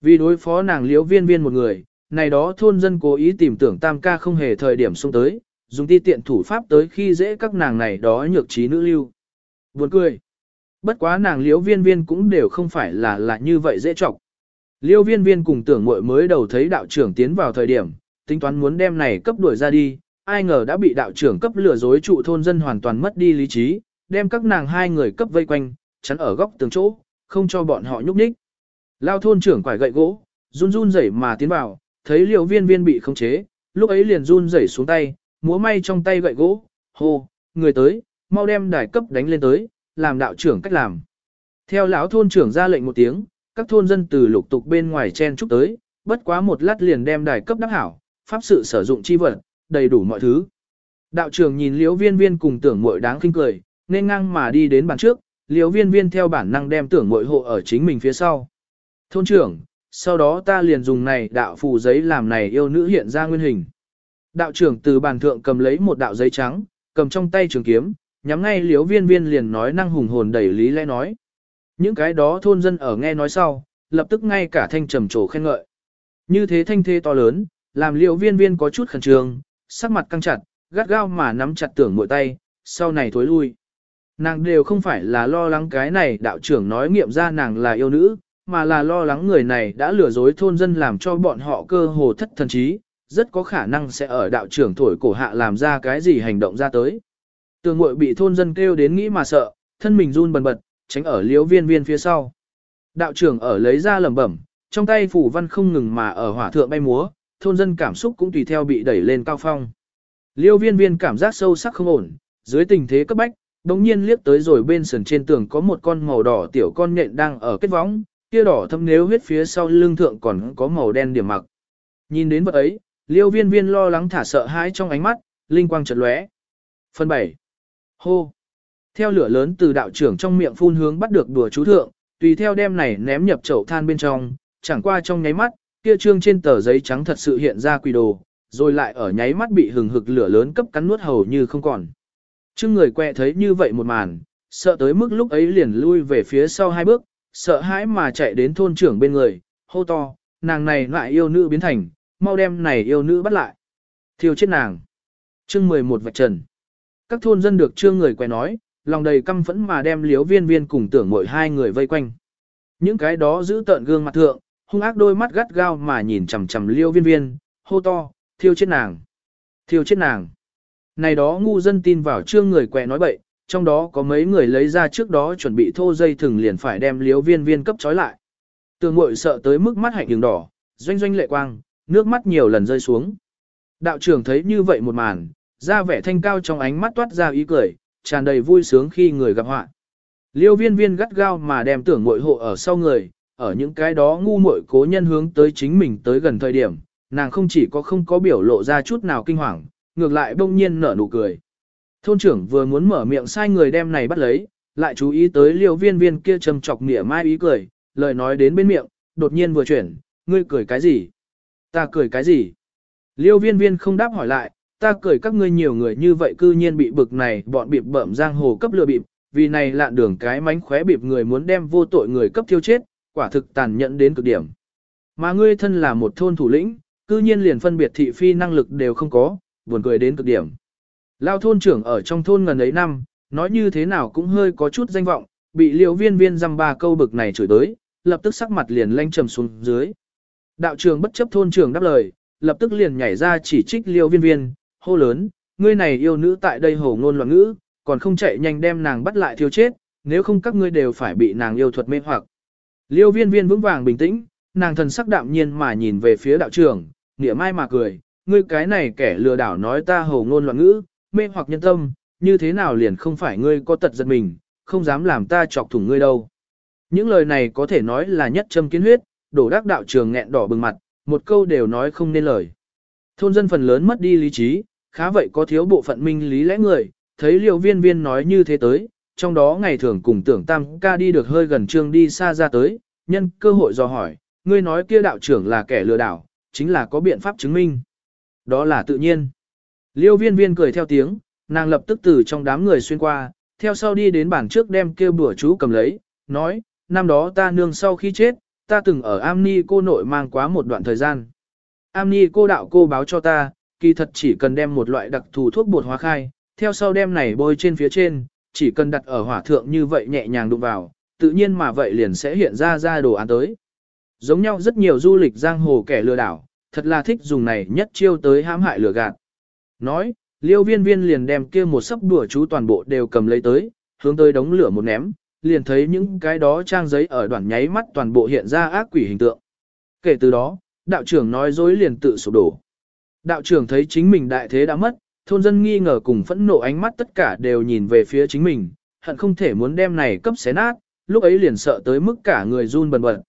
Vì đối phó nàng liễu viên viên một người, này đó thôn dân cố ý tìm tưởng tam ca không hề thời điểm xuống tới, dùng ti tiện thủ pháp tới khi dễ các nàng này đó nhược trí nữ lưu. Buồn cười. Bất quá nàng liễu viên viên cũng đều không phải là là như vậy dễ trọng. Liêu viên viên cùng tưởng muội mới đầu thấy đạo trưởng tiến vào thời điểm, tính toán muốn đem này cấp đuổi ra đi, ai ngờ đã bị đạo trưởng cấp lừa dối trụ thôn dân hoàn toàn mất đi lý trí, đem các nàng hai người cấp vây quanh, chắn ở góc tường chỗ, không cho bọn họ nhúc nhích. Lao thôn trưởng quải gậy gỗ, run run rẩy mà tiến vào, thấy liều viên viên bị khống chế, lúc ấy liền run rẩy xuống tay, múa may trong tay gậy gỗ, hô, người tới, mau đem đài cấp đánh lên tới, làm đạo trưởng cách làm. Theo lão thôn trưởng ra lệnh một tiếng, các thôn dân từ lục tục bên ngoài chen chúc tới, bất quá một lát liền đem đài cấp đắc hảo, pháp sự sử dụng chi vật, đầy đủ mọi thứ. Đạo trưởng nhìn liễu viên viên cùng tưởng muội đáng khinh cười, nên ngang mà đi đến bàn trước, liễu viên viên theo bản năng đem tưởng muội hộ ở chính mình phía sau. Thôn trưởng, sau đó ta liền dùng này đạo phù giấy làm này yêu nữ hiện ra nguyên hình. Đạo trưởng từ bàn thượng cầm lấy một đạo giấy trắng, cầm trong tay trường kiếm, nhắm ngay liễu viên viên liền nói năng hùng hồn đẩy lý lẽ nói. Những cái đó thôn dân ở nghe nói sau, lập tức ngay cả thanh trầm trồ khen ngợi. Như thế thanh thế to lớn, làm liễu viên viên có chút khẩn trương, sắc mặt căng chặt, gắt gao mà nắm chặt tưởng mội tay, sau này thối lui. Nàng đều không phải là lo lắng cái này đạo trưởng nói nghiệm ra nàng là yêu nữ, mà là lo lắng người này đã lừa dối thôn dân làm cho bọn họ cơ hồ thất thần trí, rất có khả năng sẽ ở đạo trưởng thổi cổ hạ làm ra cái gì hành động ra tới. Tường ngội bị thôn dân kêu đến nghĩ mà sợ, thân mình run bần bật, tránh ở liễu viên viên phía sau. Đạo trưởng ở lấy ra lẩm bẩm, trong tay phủ văn không ngừng mà ở hỏa thượng bay múa, thôn dân cảm xúc cũng tùy theo bị đẩy lên cao phong. Liêu viên viên cảm giác sâu sắc không ổn, dưới tình thế cấp bách, đống nhiên liếc tới rồi bên sườn trên tường có một con màu đỏ tiểu con nhện đang ở kết võng, kia đỏ thâm nếu huyết phía sau lưng thượng còn có màu đen điểm mặc. Nhìn đến vật ấy, liêu viên viên lo lắng thả sợ hãi trong ánh mắt, linh quang chợt lóe. Phần 7. Hô. Theo lửa lớn từ đạo trưởng trong miệng phun hướng bắt được đùa chú thượng, tùy theo đem này ném nhập chậu than bên trong, chẳng qua trong nháy mắt, kia trương trên tờ giấy trắng thật sự hiện ra quỷ đồ, rồi lại ở nháy mắt bị hừng hực lửa lớn cấp cắn nuốt hầu như không còn. Chứ người quẹ thấy như vậy một màn, sợ tới mức lúc ấy liền lui về phía sau hai bước, sợ hãi mà chạy đến thôn trưởng bên người, hô to, nàng này lại yêu nữ biến thành, mau đem này yêu nữ bắt lại. Thiêu chết nàng. Chương 11 vạch trần. Các thôn dân được trương người quẹ nói, lòng đầy căm phẫn mà đem liếu viên viên cùng tưởng mỗi hai người vây quanh. Những cái đó giữ tợn gương mặt thượng, hung ác đôi mắt gắt gao mà nhìn chằm chằm liêu viên viên, hô to, thiêu chết nàng. Thiêu chết nàng. Này đó ngu dân tin vào trương người quẹ nói bậy, trong đó có mấy người lấy ra trước đó chuẩn bị thô dây thừng liền phải đem liếu viên viên cấp trói lại. Tường mội sợ tới mức mắt hạnh đường đỏ, doanh doanh lệ quang, nước mắt nhiều lần rơi xuống. Đạo trưởng thấy như vậy một màn, ra vẻ thanh cao trong ánh mắt toát ra ý cười, tràn đầy vui sướng khi người gặp họa. Liêu viên viên gắt gao mà đem tưởng mội hộ ở sau người, ở những cái đó ngu muội cố nhân hướng tới chính mình tới gần thời điểm, nàng không chỉ có không có biểu lộ ra chút nào kinh hoàng, ngược lại bỗng nhiên nở nụ cười. Thôn trưởng vừa muốn mở miệng sai người đem này bắt lấy, lại chú ý tới liêu viên viên kia trầm chọc mỉa mai ý cười, lời nói đến bên miệng, đột nhiên vừa chuyển, ngươi cười cái gì? Ta cười cái gì? Liêu viên viên không đáp hỏi lại, ta cười các ngươi nhiều người như vậy cư nhiên bị bực này bọn bịp bợm giang hồ cấp lừa bịp, vì này lạn đường cái mánh khóe bịp người muốn đem vô tội người cấp thiêu chết, quả thực tàn nhẫn đến cực điểm. Mà ngươi thân là một thôn thủ lĩnh, cư nhiên liền phân biệt thị phi năng lực đều không có, buồn cười đến cực điểm. Lao thôn trưởng ở trong thôn gần ấy năm, nói như thế nào cũng hơi có chút danh vọng, bị liều viên viên dăm ba câu bực này chửi tới, lập tức sắc mặt liền lanh trầm xuống dưới. Đạo trưởng bất chấp thôn trưởng đáp lời, lập tức liền nhảy ra chỉ trích liêu viên viên, hô lớn, ngươi này yêu nữ tại đây hổ ngôn loạn ngữ, còn không chạy nhanh đem nàng bắt lại thiêu chết, nếu không các ngươi đều phải bị nàng yêu thuật mê hoặc. Liêu viên viên vững vàng bình tĩnh, nàng thần sắc đạm nhiên mà nhìn về phía đạo trưởng, nghĩa mai mà cười, ngươi cái này kẻ lừa đảo nói ta hồ ngôn loạn ngữ, mê hoặc nhân tâm, như thế nào liền không phải ngươi có tật giật mình, không dám làm ta chọc thủng ngươi đâu. Những lời này có thể nói là nhất châm kiến huyết, đổ đắc đạo trường nghẹn đỏ bừng mặt, một câu đều nói không nên lời. Thôn dân phần lớn mất đi lý trí, khá vậy có thiếu bộ phận minh lý lẽ người, thấy liều viên viên nói như thế tới, trong đó ngày thường cùng tưởng tam ca đi được hơi gần trương đi xa ra tới, nhân cơ hội dò hỏi, ngươi nói kia đạo trưởng là kẻ lừa đảo, chính là có biện pháp chứng minh. Đó là tự nhiên. Liêu viên viên cười theo tiếng, nàng lập tức từ trong đám người xuyên qua, theo sau đi đến bàn trước đem kêu bữa chú cầm lấy, nói, năm đó ta nương sau khi chết, ta từng ở Amni cô nội mang quá một đoạn thời gian. Amni cô đạo cô báo cho ta, kỳ thật chỉ cần đem một loại đặc thù thuốc bột hóa khai, theo sau đem này bôi trên phía trên, chỉ cần đặt ở hỏa thượng như vậy nhẹ nhàng đụng vào, tự nhiên mà vậy liền sẽ hiện ra ra đồ án tới. Giống nhau rất nhiều du lịch giang hồ kẻ lừa đảo, thật là thích dùng này nhất chiêu tới hãm hại lừa gạt. Nói, liêu viên viên liền đem kia một sấp đùa chú toàn bộ đều cầm lấy tới, hướng tới đống lửa một ném, liền thấy những cái đó trang giấy ở đoạn nháy mắt toàn bộ hiện ra ác quỷ hình tượng. Kể từ đó, đạo trưởng nói dối liền tự sụp đổ. Đạo trưởng thấy chính mình đại thế đã mất, thôn dân nghi ngờ cùng phẫn nộ ánh mắt tất cả đều nhìn về phía chính mình, hận không thể muốn đem này cấp xé nát, lúc ấy liền sợ tới mức cả người run bần bật.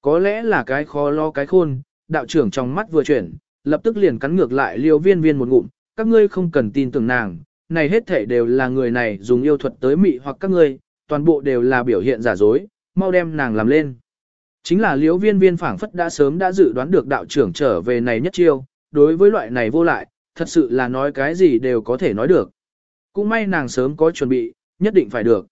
Có lẽ là cái khó lo cái khôn, đạo trưởng trong mắt vừa chuyển, lập tức liền cắn ngược lại liêu viên viên một ngụm, các ngươi không cần tin tưởng nàng, này hết thể đều là người này dùng yêu thuật tới mị hoặc các ngươi, toàn bộ đều là biểu hiện giả dối, mau đem nàng làm lên. Chính là Liêu viên viên phảng phất đã sớm đã dự đoán được đạo trưởng trở về này nhất chiêu, đối với loại này vô lại, thật sự là nói cái gì đều có thể nói được. Cũng may nàng sớm có chuẩn bị, nhất định phải được.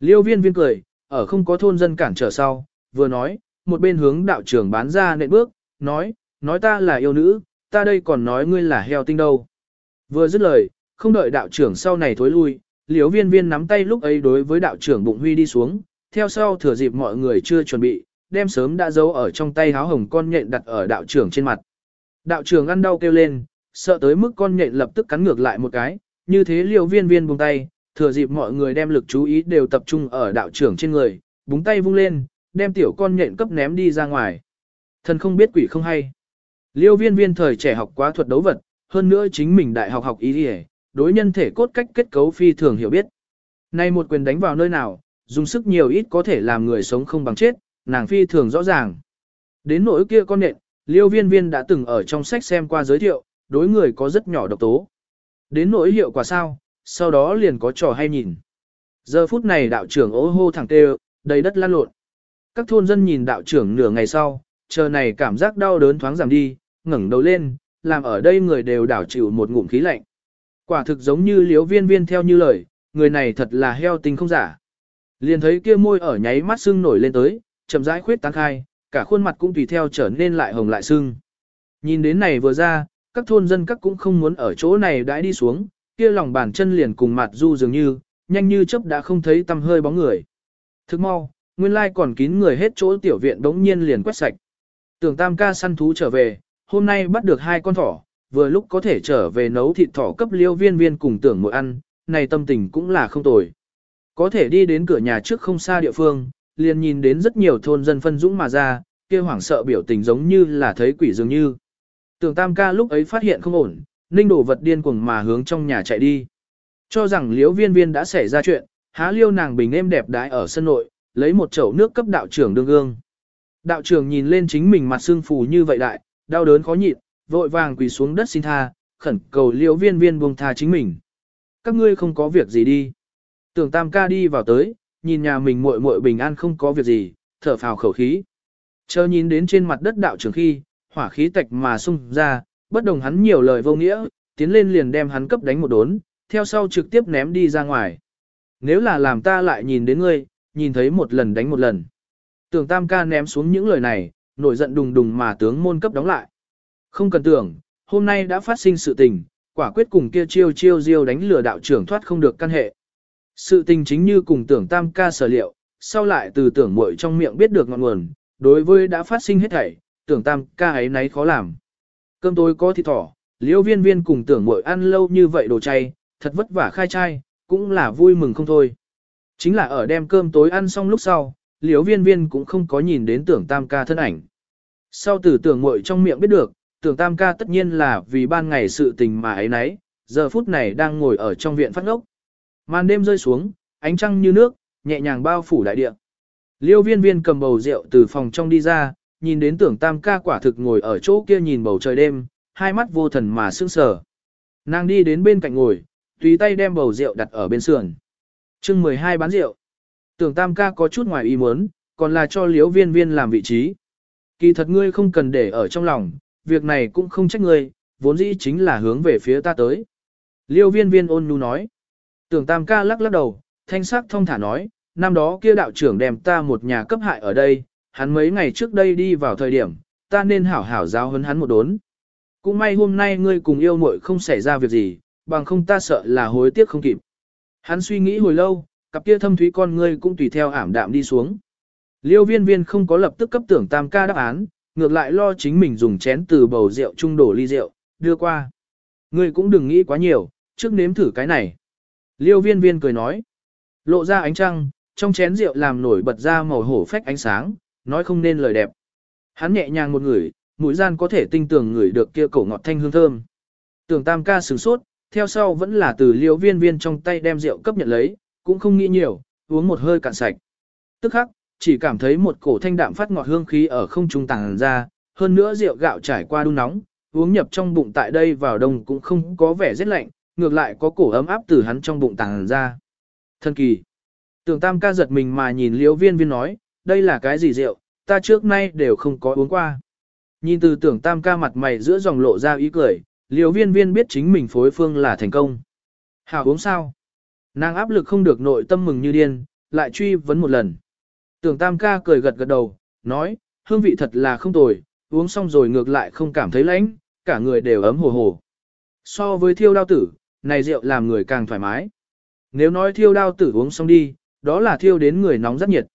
Liêu viên viên cười, ở không có thôn dân cản trở sau, vừa nói, một bên hướng đạo trưởng bán ra nệm bước, nói, nói ta là yêu nữ, ta đây còn nói ngươi là heo tinh đâu. Vừa dứt lời, không đợi đạo trưởng sau này thối lui, liếu viên viên nắm tay lúc ấy đối với đạo trưởng bụng huy đi xuống, theo sau thừa dịp mọi người chưa chuẩn bị, đem sớm đã giấu ở trong tay háo hồng con nhện đặt ở đạo trưởng trên mặt. Đạo trưởng ăn đau kêu lên, sợ tới mức con nhện lập tức cắn ngược lại một cái, như thế liều viên viên buông tay, thừa dịp mọi người đem lực chú ý đều tập trung ở đạo trưởng trên người, búng tay vung lên, đem tiểu con nhện cấp ném đi ra ngoài. Thần không biết quỷ không hay. Liêu viên viên thời trẻ học quá thuật đấu vật, hơn nữa chính mình đại học học ý đi đối nhân thể cốt cách kết cấu phi thường hiểu biết. Nay một quyền đánh vào nơi nào, dùng sức nhiều ít có thể làm người sống không bằng chết, nàng phi thường rõ ràng. Đến nỗi kia con nện, liêu viên viên đã từng ở trong sách xem qua giới thiệu, đối người có rất nhỏ độc tố. Đến nỗi hiệu quả sao, sau đó liền có trò hay nhìn. Giờ phút này đạo trưởng ô hô thẳng tê đầy đất lan lộn. Các thôn dân nhìn đạo trưởng nửa ngày sau, chờ này cảm giác đau đớn thoáng giảm đi, ngẩng đầu lên, làm ở đây người đều đảo chịu một ngụm khí lạnh. Quả thực giống như liếu viên viên theo như lời, người này thật là heo tình không giả. Liền thấy kia môi ở nháy mắt sưng nổi lên tới, chậm rãi khuyết tán khai, cả khuôn mặt cũng tùy theo trở nên lại hồng lại sưng. Nhìn đến này vừa ra, các thôn dân các cũng không muốn ở chỗ này đãi đi xuống, kia lòng bàn chân liền cùng mặt du dường như, nhanh như chớp đã không thấy tăm hơi bóng người. Thức mau, nguyên lai còn kín người hết chỗ tiểu viện đống nhiên liền quét sạch. Tưởng tam ca săn thú trở về, hôm nay bắt được hai con thỏ, vừa lúc có thể trở về nấu thịt thỏ cấp liêu viên viên cùng tưởng mỗi ăn, này tâm tình cũng là không tồi. Có thể đi đến cửa nhà trước không xa địa phương, liền nhìn đến rất nhiều thôn dân phân dũng mà ra, kia hoảng sợ biểu tình giống như là thấy quỷ dường như. Tưởng tam ca lúc ấy phát hiện không ổn, ninh đổ vật điên cuồng mà hướng trong nhà chạy đi. Cho rằng liễu viên viên đã xảy ra chuyện, há liêu nàng bình êm đẹp đái ở sân nội, lấy một chậu nước cấp đạo trưởng đương gương. Đạo trưởng nhìn lên chính mình mặt xương phù như vậy đại, đau đớn khó nhịn, vội vàng quỳ xuống đất xin tha, khẩn cầu liễu viên viên buông tha chính mình. Các ngươi không có việc gì đi. Tưởng tam ca đi vào tới, nhìn nhà mình muội muội bình an không có việc gì, thở phào khẩu khí. Chờ nhìn đến trên mặt đất đạo trưởng khi, hỏa khí tạch mà xung ra, bất đồng hắn nhiều lời vô nghĩa, tiến lên liền đem hắn cấp đánh một đốn, theo sau trực tiếp ném đi ra ngoài. Nếu là làm ta lại nhìn đến ngươi, nhìn thấy một lần đánh một lần. Tưởng tam ca ném xuống những lời này, nổi giận đùng đùng mà tướng môn cấp đóng lại. Không cần tưởng, hôm nay đã phát sinh sự tình, quả quyết cùng kia chiêu chiêu diêu đánh lừa đạo trưởng thoát không được căn hệ. Sự tình chính như cùng tưởng tam ca sở liệu, sau lại từ tưởng muội trong miệng biết được ngọn nguồn, đối với đã phát sinh hết thảy, tưởng tam ca ấy nấy khó làm. Cơm tối có thịt thỏ, liễu viên viên cùng tưởng muội ăn lâu như vậy đồ chay, thật vất vả khai chai, cũng là vui mừng không thôi. Chính là ở đem cơm tối ăn xong lúc sau, liễu viên viên cũng không có nhìn đến tưởng tam ca thân ảnh. Sau từ tưởng muội trong miệng biết được, tưởng tam ca tất nhiên là vì ban ngày sự tình mà ấy nấy, giờ phút này đang ngồi ở trong viện phát ngốc. Màn đêm rơi xuống, ánh trăng như nước, nhẹ nhàng bao phủ đại địa. Liêu viên viên cầm bầu rượu từ phòng trong đi ra, nhìn đến tưởng tam ca quả thực ngồi ở chỗ kia nhìn bầu trời đêm, hai mắt vô thần mà sương sờ. Nàng đi đến bên cạnh ngồi, tùy tay đem bầu rượu đặt ở bên sườn. chương 12 bán rượu. Tưởng tam ca có chút ngoài ý muốn, còn là cho liếu viên viên làm vị trí. Kỳ thật ngươi không cần để ở trong lòng, việc này cũng không trách ngươi, vốn dĩ chính là hướng về phía ta tới. Liêu viên viên ôn nhu nói. Tưởng tam ca lắc lắc đầu, thanh sắc thông thả nói, năm đó kia đạo trưởng đem ta một nhà cấp hại ở đây, hắn mấy ngày trước đây đi vào thời điểm, ta nên hảo hảo giáo hấn hắn một đốn. Cũng may hôm nay ngươi cùng yêu muội không xảy ra việc gì, bằng không ta sợ là hối tiếc không kịp. Hắn suy nghĩ hồi lâu, cặp kia thâm thúy con ngươi cũng tùy theo ảm đạm đi xuống. Liêu viên viên không có lập tức cấp tưởng tam ca đáp án, ngược lại lo chính mình dùng chén từ bầu rượu trung đổ ly rượu, đưa qua. Ngươi cũng đừng nghĩ quá nhiều, trước nếm thử cái này. Liêu viên viên cười nói. Lộ ra ánh trăng, trong chén rượu làm nổi bật ra màu hổ phách ánh sáng, nói không nên lời đẹp. Hắn nhẹ nhàng một người, mũi gian có thể tinh tường người được kia cổ ngọt thanh hương thơm. Tưởng tam ca sửng sốt, theo sau vẫn là từ liêu viên viên trong tay đem rượu cấp nhận lấy, cũng không nghĩ nhiều, uống một hơi cạn sạch. Tức khắc, chỉ cảm thấy một cổ thanh đạm phát ngọt hương khí ở không trung tàng ra, hơn nữa rượu gạo trải qua đun nóng, uống nhập trong bụng tại đây vào đông cũng không có vẻ rất lạnh, ngược lại có cổ ấm áp từ hắn trong bụng tàng ra. Thân kỳ. Tưởng tam ca giật mình mà nhìn liễu viên viên nói, đây là cái gì rượu, ta trước nay đều không có uống qua. Nhìn từ tưởng tam ca mặt mày giữa dòng lộ ra ý cười, liễu viên viên biết chính mình phối phương là thành công. Hảo uống sao? Nàng áp lực không được nội tâm mừng như điên, lại truy vấn một lần. Tưởng tam ca cười gật gật đầu, nói, hương vị thật là không tồi, uống xong rồi ngược lại không cảm thấy lạnh, cả người đều ấm hồ hồ. So với thiêu đao tử, này rượu làm người càng thoải mái. Nếu nói thiêu đao tử uống xong đi, đó là thiêu đến người nóng rất nhiệt.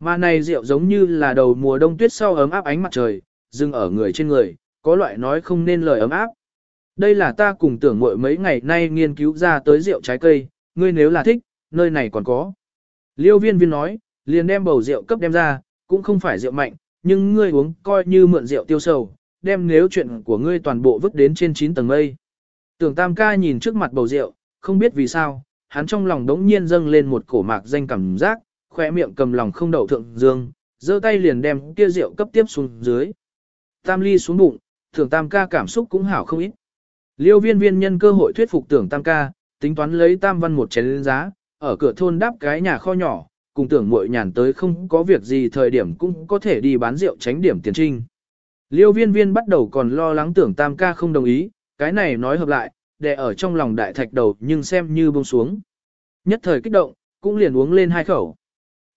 Mà này rượu giống như là đầu mùa đông tuyết sau ấm áp ánh mặt trời, dừng ở người trên người, có loại nói không nên lời ấm áp. Đây là ta cùng tưởng muội mấy ngày nay nghiên cứu ra tới rượu trái cây, ngươi nếu là thích, nơi này còn có. Liêu viên viên nói, liền đem bầu rượu cấp đem ra, cũng không phải rượu mạnh, nhưng ngươi uống coi như mượn rượu tiêu sầu, đem nếu chuyện của ngươi toàn bộ vứt đến trên 9 tầng mây. Tưởng tam ca nhìn trước mặt bầu rượu, không biết vì sao, hắn trong lòng đống nhiên dâng lên một cổ mạc danh cảm giác, khỏe miệng cầm lòng không đậu thượng dương, giơ tay liền đem kia rượu cấp tiếp xuống dưới. Tam ly xuống bụng, tưởng tam ca cảm xúc cũng hảo không ít. Liêu viên viên nhân cơ hội thuyết phục tưởng tam ca, tính toán lấy tam văn một chén giá, ở cửa thôn đáp cái nhà kho nhỏ, cùng tưởng muội nhàn tới không có việc gì thời điểm cũng có thể đi bán rượu tránh điểm tiền trinh. Liêu viên viên bắt đầu còn lo lắng tưởng tam ca không đồng ý, cái này nói hợp lại, để ở trong lòng đại thạch đầu nhưng xem như bông xuống. Nhất thời kích động, cũng liền uống lên hai khẩu.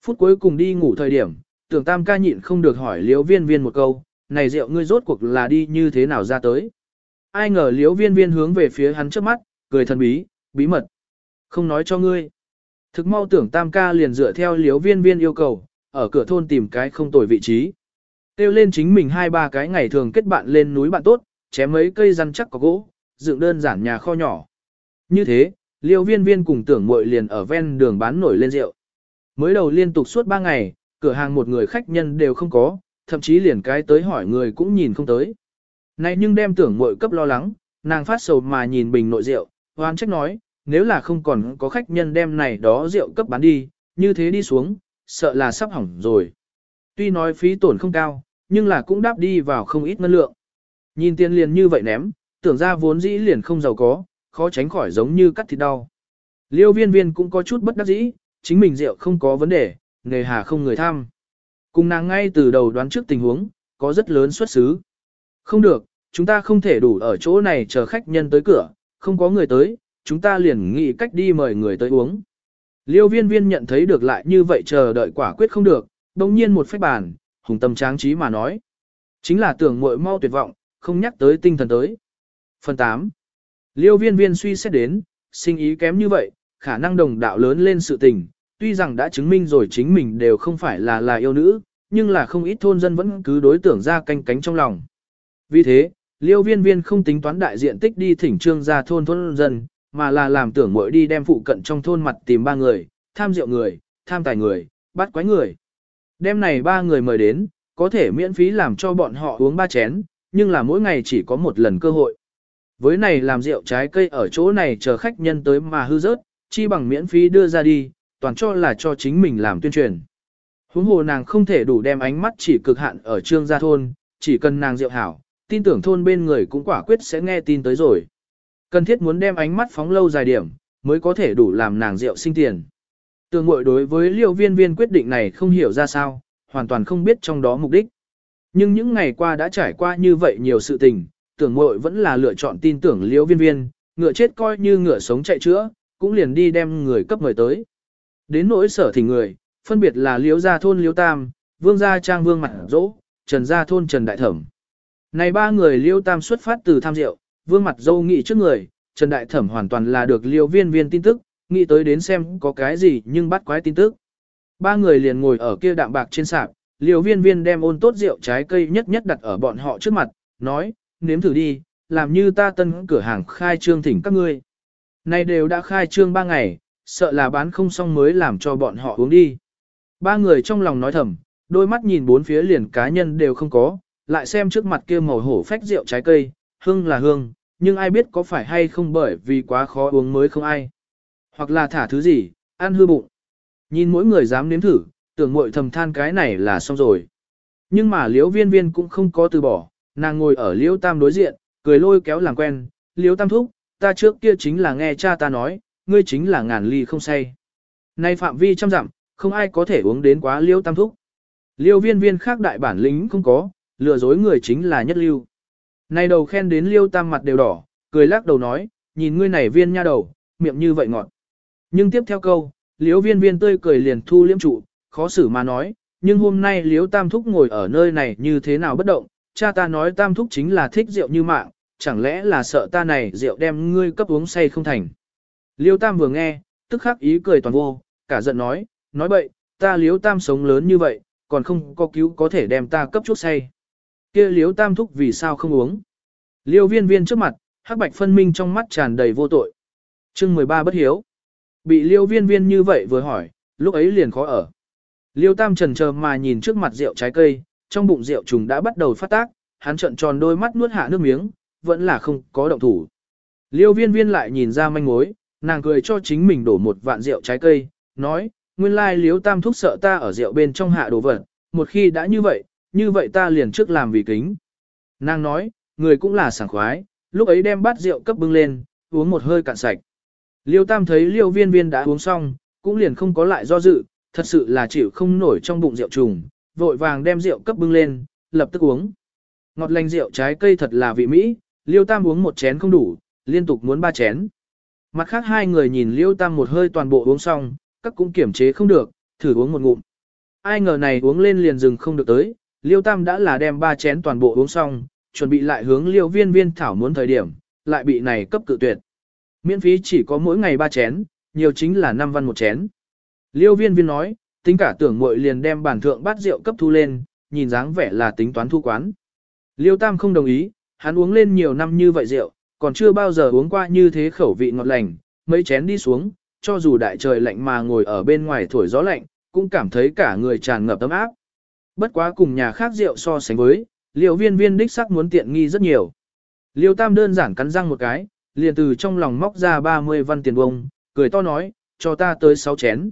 Phút cuối cùng đi ngủ thời điểm, tưởng tam ca nhịn không được hỏi liêu viên viên một câu, này rượu ngươi rốt cuộc là đi như thế nào ra tới. Ai ngờ liêu viên viên hướng về phía hắn trước mắt, cười thần bí, bí mật. Không nói cho ngươi. Thực mau tưởng tam ca liền dựa theo liếu viên viên yêu cầu, ở cửa thôn tìm cái không tồi vị trí. Tiêu lên chính mình hai ba cái ngày thường kết bạn lên núi bạn tốt, chém mấy cây răn chắc có gỗ, dựng đơn giản nhà kho nhỏ. Như thế, liêu viên viên cùng tưởng muội liền ở ven đường bán nổi lên rượu. Mới đầu liên tục suốt ba ngày, cửa hàng một người khách nhân đều không có, thậm chí liền cái tới hỏi người cũng nhìn không tới. Này nhưng đem tưởng muội cấp lo lắng, nàng phát sầu mà nhìn bình nội rượu, hoan trách nói, nếu là không còn có khách nhân đem này đó rượu cấp bán đi, như thế đi xuống, sợ là sắp hỏng rồi. Tuy nói phí tổn không cao, nhưng là cũng đáp đi vào không ít ngân lượng. Nhìn tiền liền như vậy ném, tưởng ra vốn dĩ liền không giàu có, khó tránh khỏi giống như cắt thịt đau. Liêu viên viên cũng có chút bất đắc dĩ, chính mình rượu không có vấn đề, nghề hà không người tham. Cùng nàng ngay từ đầu đoán trước tình huống, có rất lớn xuất xứ. Không được, chúng ta không thể đủ ở chỗ này chờ khách nhân tới cửa, không có người tới, chúng ta liền nghĩ cách đi mời người tới uống. Liêu viên viên nhận thấy được lại như vậy chờ đợi quả quyết không được, đồng nhiên một phách bàn, hùng tâm tráng trí mà nói. Chính là tưởng muội mau tuyệt vọng, không nhắc tới tinh thần tới. Phần 8. Liêu viên viên suy xét đến, sinh ý kém như vậy, khả năng đồng đạo lớn lên sự tình, tuy rằng đã chứng minh rồi chính mình đều không phải là là yêu nữ, nhưng là không ít thôn dân vẫn cứ đối tưởng ra canh cánh trong lòng. Vì thế, liêu viên viên không tính toán đại diện tích đi thỉnh trương ra thôn thôn dân, mà là làm tưởng mỗi đi đem phụ cận trong thôn mặt tìm ba người, tham rượu người, tham tài người, bắt quái người. Đêm này ba người mời đến, có thể miễn phí làm cho bọn họ uống ba chén, nhưng là mỗi ngày chỉ có một lần cơ hội. Với này làm rượu trái cây ở chỗ này chờ khách nhân tới mà hư rớt, chi bằng miễn phí đưa ra đi, toàn cho là cho chính mình làm tuyên truyền. Huống hồ nàng không thể đủ đem ánh mắt chỉ cực hạn ở trương gia thôn, chỉ cần nàng rượu hảo, tin tưởng thôn bên người cũng quả quyết sẽ nghe tin tới rồi. Cần thiết muốn đem ánh mắt phóng lâu dài điểm, mới có thể đủ làm nàng rượu sinh tiền. Tường mội đối với liêu viên viên quyết định này không hiểu ra sao, hoàn toàn không biết trong đó mục đích. Nhưng những ngày qua đã trải qua như vậy nhiều sự tình, tưởng mội vẫn là lựa chọn tin tưởng liêu viên viên, ngựa chết coi như ngựa sống chạy chữa, cũng liền đi đem người cấp người tới. Đến nỗi sở thì người, phân biệt là liêu gia thôn liêu tam, vương gia trang vương mặt dỗ, trần gia thôn trần đại thẩm. Này ba người liêu tam xuất phát từ tham rượu, vương mặt dâu nghị trước người, Trần Đại Thẩm hoàn toàn là được liêu viên viên tin tức, nghĩ tới đến xem có cái gì nhưng bắt quái tin tức. Ba người liền ngồi ở kia đạm bạc trên sạp, liêu viên viên đem ôn tốt rượu trái cây nhất nhất đặt ở bọn họ trước mặt, nói, nếm thử đi, làm như ta tân cửa hàng khai trương thỉnh các ngươi. Này đều đã khai trương ba ngày, sợ là bán không xong mới làm cho bọn họ uống đi. Ba người trong lòng nói thầm, đôi mắt nhìn bốn phía liền cá nhân đều không có, lại xem trước mặt kia màu hổ phách rượu trái cây, hương là hương, nhưng ai biết có phải hay không bởi vì quá khó uống mới không ai. Hoặc là thả thứ gì, ăn hư bụng. Nhìn mỗi người dám nếm thử, tưởng muội thầm than cái này là xong rồi. Nhưng mà liễu viên viên cũng không có từ bỏ, nàng ngồi ở liễu tam đối diện, cười lôi kéo làm quen, liễu tam thúc, ta trước kia chính là nghe cha ta nói, ngươi chính là ngàn ly không say. Nay phạm vi trăm dặm, không ai có thể uống đến quá liễu tam thúc. liễu viên viên khác đại bản lĩnh không có, lừa dối người chính là nhất lưu. Này đầu khen đến liêu tam mặt đều đỏ, cười lắc đầu nói, nhìn ngươi này viên nha đầu, miệng như vậy ngọt. Nhưng tiếp theo câu, liếu viên viên tươi cười liền thu liễm trụ, khó xử mà nói, nhưng hôm nay liếu tam thúc ngồi ở nơi này như thế nào bất động, cha ta nói tam thúc chính là thích rượu như mạng, chẳng lẽ là sợ ta này rượu đem ngươi cấp uống say không thành. Liêu tam vừa nghe, tức khắc ý cười toàn vô, cả giận nói, nói bậy, ta liếu tam sống lớn như vậy, còn không có cứu có thể đem ta cấp chút say kia liếu tam thúc vì sao không uống. Liêu viên viên trước mặt, hắc bạch phân minh trong mắt tràn đầy vô tội. chương 13 bất hiếu. Bị liêu viên viên như vậy vừa hỏi, lúc ấy liền khó ở. Liêu Tam trần chờ mà nhìn trước mặt rượu trái cây, trong bụng rượu trùng đã bắt đầu phát tác, hắn trợn tròn đôi mắt nuốt hạ nước miếng, vẫn là không có động thủ. Liêu viên viên lại nhìn ra manh mối, nàng cười cho chính mình đổ một vạn rượu trái cây, nói, nguyên lai liếu tam thúc sợ ta ở rượu bên trong hạ đồ vật, một khi đã như vậy, như vậy ta liền trước làm vì kính. Nàng nói, người cũng là sảng khoái, lúc ấy đem bát rượu cấp bưng lên, uống một hơi cạn sạch. Liêu tam thấy liêu viên viên đã uống xong, cũng liền không có lại do dự, thật sự là chịu không nổi trong bụng rượu trùng, vội vàng đem rượu cấp bưng lên, lập tức uống. Ngọt lành rượu trái cây thật là vị mỹ, liêu tam uống một chén không đủ, liên tục muốn ba chén. Mặt khác hai người nhìn liêu tam một hơi toàn bộ uống xong, các cũng kiểm chế không được, thử uống một ngụm. Ai ngờ này uống lên liền dừng không được tới, liêu tam đã là đem ba chén toàn bộ uống xong, chuẩn bị lại hướng liêu viên viên thảo muốn thời điểm, lại bị này cấp cự tuyệt. Miễn phí chỉ có mỗi ngày ba chén, nhiều chính là 5 văn một chén. Liêu viên viên nói, tính cả tưởng muội liền đem bản thượng bát rượu cấp thu lên, nhìn dáng vẻ là tính toán thu quán. Liêu Tam không đồng ý, hắn uống lên nhiều năm như vậy rượu, còn chưa bao giờ uống qua như thế khẩu vị ngọt lành, mấy chén đi xuống, cho dù đại trời lạnh mà ngồi ở bên ngoài thổi gió lạnh, cũng cảm thấy cả người tràn ngập ấm áp. Bất quá cùng nhà khác rượu so sánh với, liều viên viên đích sắc muốn tiện nghi rất nhiều. Liêu Tam đơn giản cắn răng một cái, liền từ trong lòng móc ra 30 văn tiền bông, cười to nói, cho ta tới 6 chén.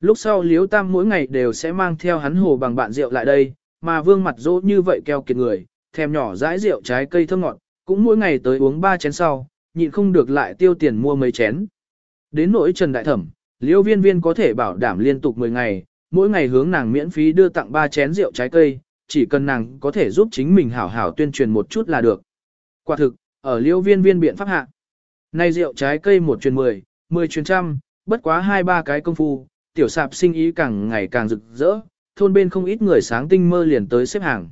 Lúc sau Liêu Tam mỗi ngày đều sẽ mang theo hắn hồ bằng bạn rượu lại đây, mà vương mặt dỗ như vậy keo kiệt người, thèm nhỏ dãi rượu trái cây thơm ngọt, cũng mỗi ngày tới uống 3 chén sau, nhịn không được lại tiêu tiền mua mấy chén. Đến nỗi Trần Đại Thẩm, Liêu Viên Viên có thể bảo đảm liên tục 10 ngày, mỗi ngày hướng nàng miễn phí đưa tặng 3 chén rượu trái cây, chỉ cần nàng có thể giúp chính mình hảo hảo tuyên truyền một chút là được. Quả thực, ở Liêu Viên Viên biện pháp hạ. Nay rượu trái cây một truyền 10, 10 truyền trăm, bất quá hai ba cái công phu, tiểu sạp sinh ý càng ngày càng rực rỡ, thôn bên không ít người sáng tinh mơ liền tới xếp hàng.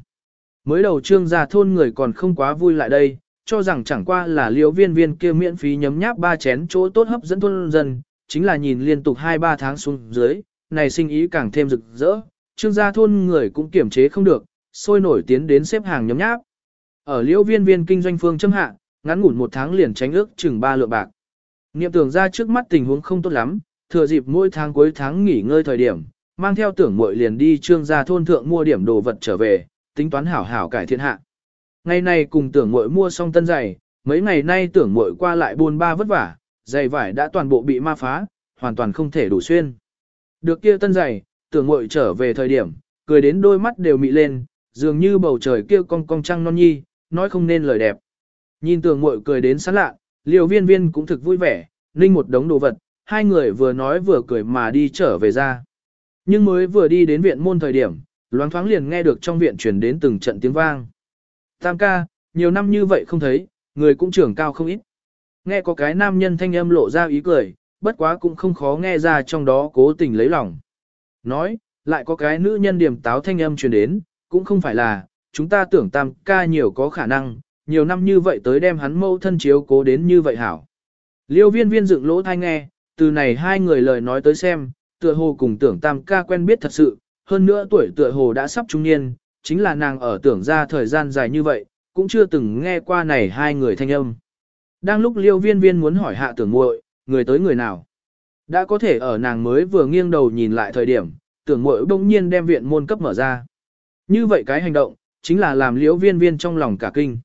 Mới đầu trương gia thôn người còn không quá vui lại đây, cho rằng chẳng qua là liễu viên viên kia miễn phí nhấm nháp ba chén chỗ tốt hấp dẫn thôn dân, chính là nhìn liên tục 2-3 tháng xuống dưới, này sinh ý càng thêm rực rỡ, trương gia thôn người cũng kiểm chế không được, sôi nổi tiến đến xếp hàng nhóm nháp. Ở liễu viên viên kinh doanh phương châm hạ, ngắn ngủn một tháng liền tránh ước chừng ba lượng bạc. Niệm tưởng ra trước mắt tình huống không tốt lắm, thừa dịp mỗi tháng cuối tháng nghỉ ngơi thời điểm, mang theo tưởng muội liền đi trương gia thôn thượng mua điểm đồ vật trở về, tính toán hảo hảo cải thiện hạ. Ngày này cùng tưởng muội mua xong tân giày, mấy ngày nay tưởng muội qua lại buôn ba vất vả, giày vải đã toàn bộ bị ma phá, hoàn toàn không thể đủ xuyên. Được kia tân giày, tưởng muội trở về thời điểm, cười đến đôi mắt đều mị lên, dường như bầu trời kia cong cong trăng non nhi, nói không nên lời đẹp. Nhìn tưởng muội cười đến sán lạ, liều viên viên cũng thực vui vẻ, ninh một đống đồ vật, hai người vừa nói vừa cười mà đi trở về ra. Nhưng mới vừa đi đến viện môn thời điểm, loáng thoáng liền nghe được trong viện truyền đến từng trận tiếng vang. Tam ca, nhiều năm như vậy không thấy, người cũng trưởng cao không ít. Nghe có cái nam nhân thanh âm lộ ra ý cười, bất quá cũng không khó nghe ra trong đó cố tình lấy lòng. Nói, lại có cái nữ nhân điểm táo thanh âm truyền đến, cũng không phải là, chúng ta tưởng tam ca nhiều có khả năng, nhiều năm như vậy tới đem hắn mâu thân chiếu cố đến như vậy hảo. Liêu viên viên dựng lỗ thai nghe, từ này hai người lời nói tới xem, tựa hồ cùng tưởng tam ca quen biết thật sự, hơn nữa tuổi tựa hồ đã sắp trung niên, chính là nàng ở tưởng ra thời gian dài như vậy, cũng chưa từng nghe qua này hai người thanh âm. Đang lúc liêu viên viên muốn hỏi hạ tưởng muội người tới người nào. Đã có thể ở nàng mới vừa nghiêng đầu nhìn lại thời điểm, tưởng muội bỗng nhiên đem viện môn cấp mở ra. Như vậy cái hành động, chính là làm liễu viên viên trong lòng cả kinh.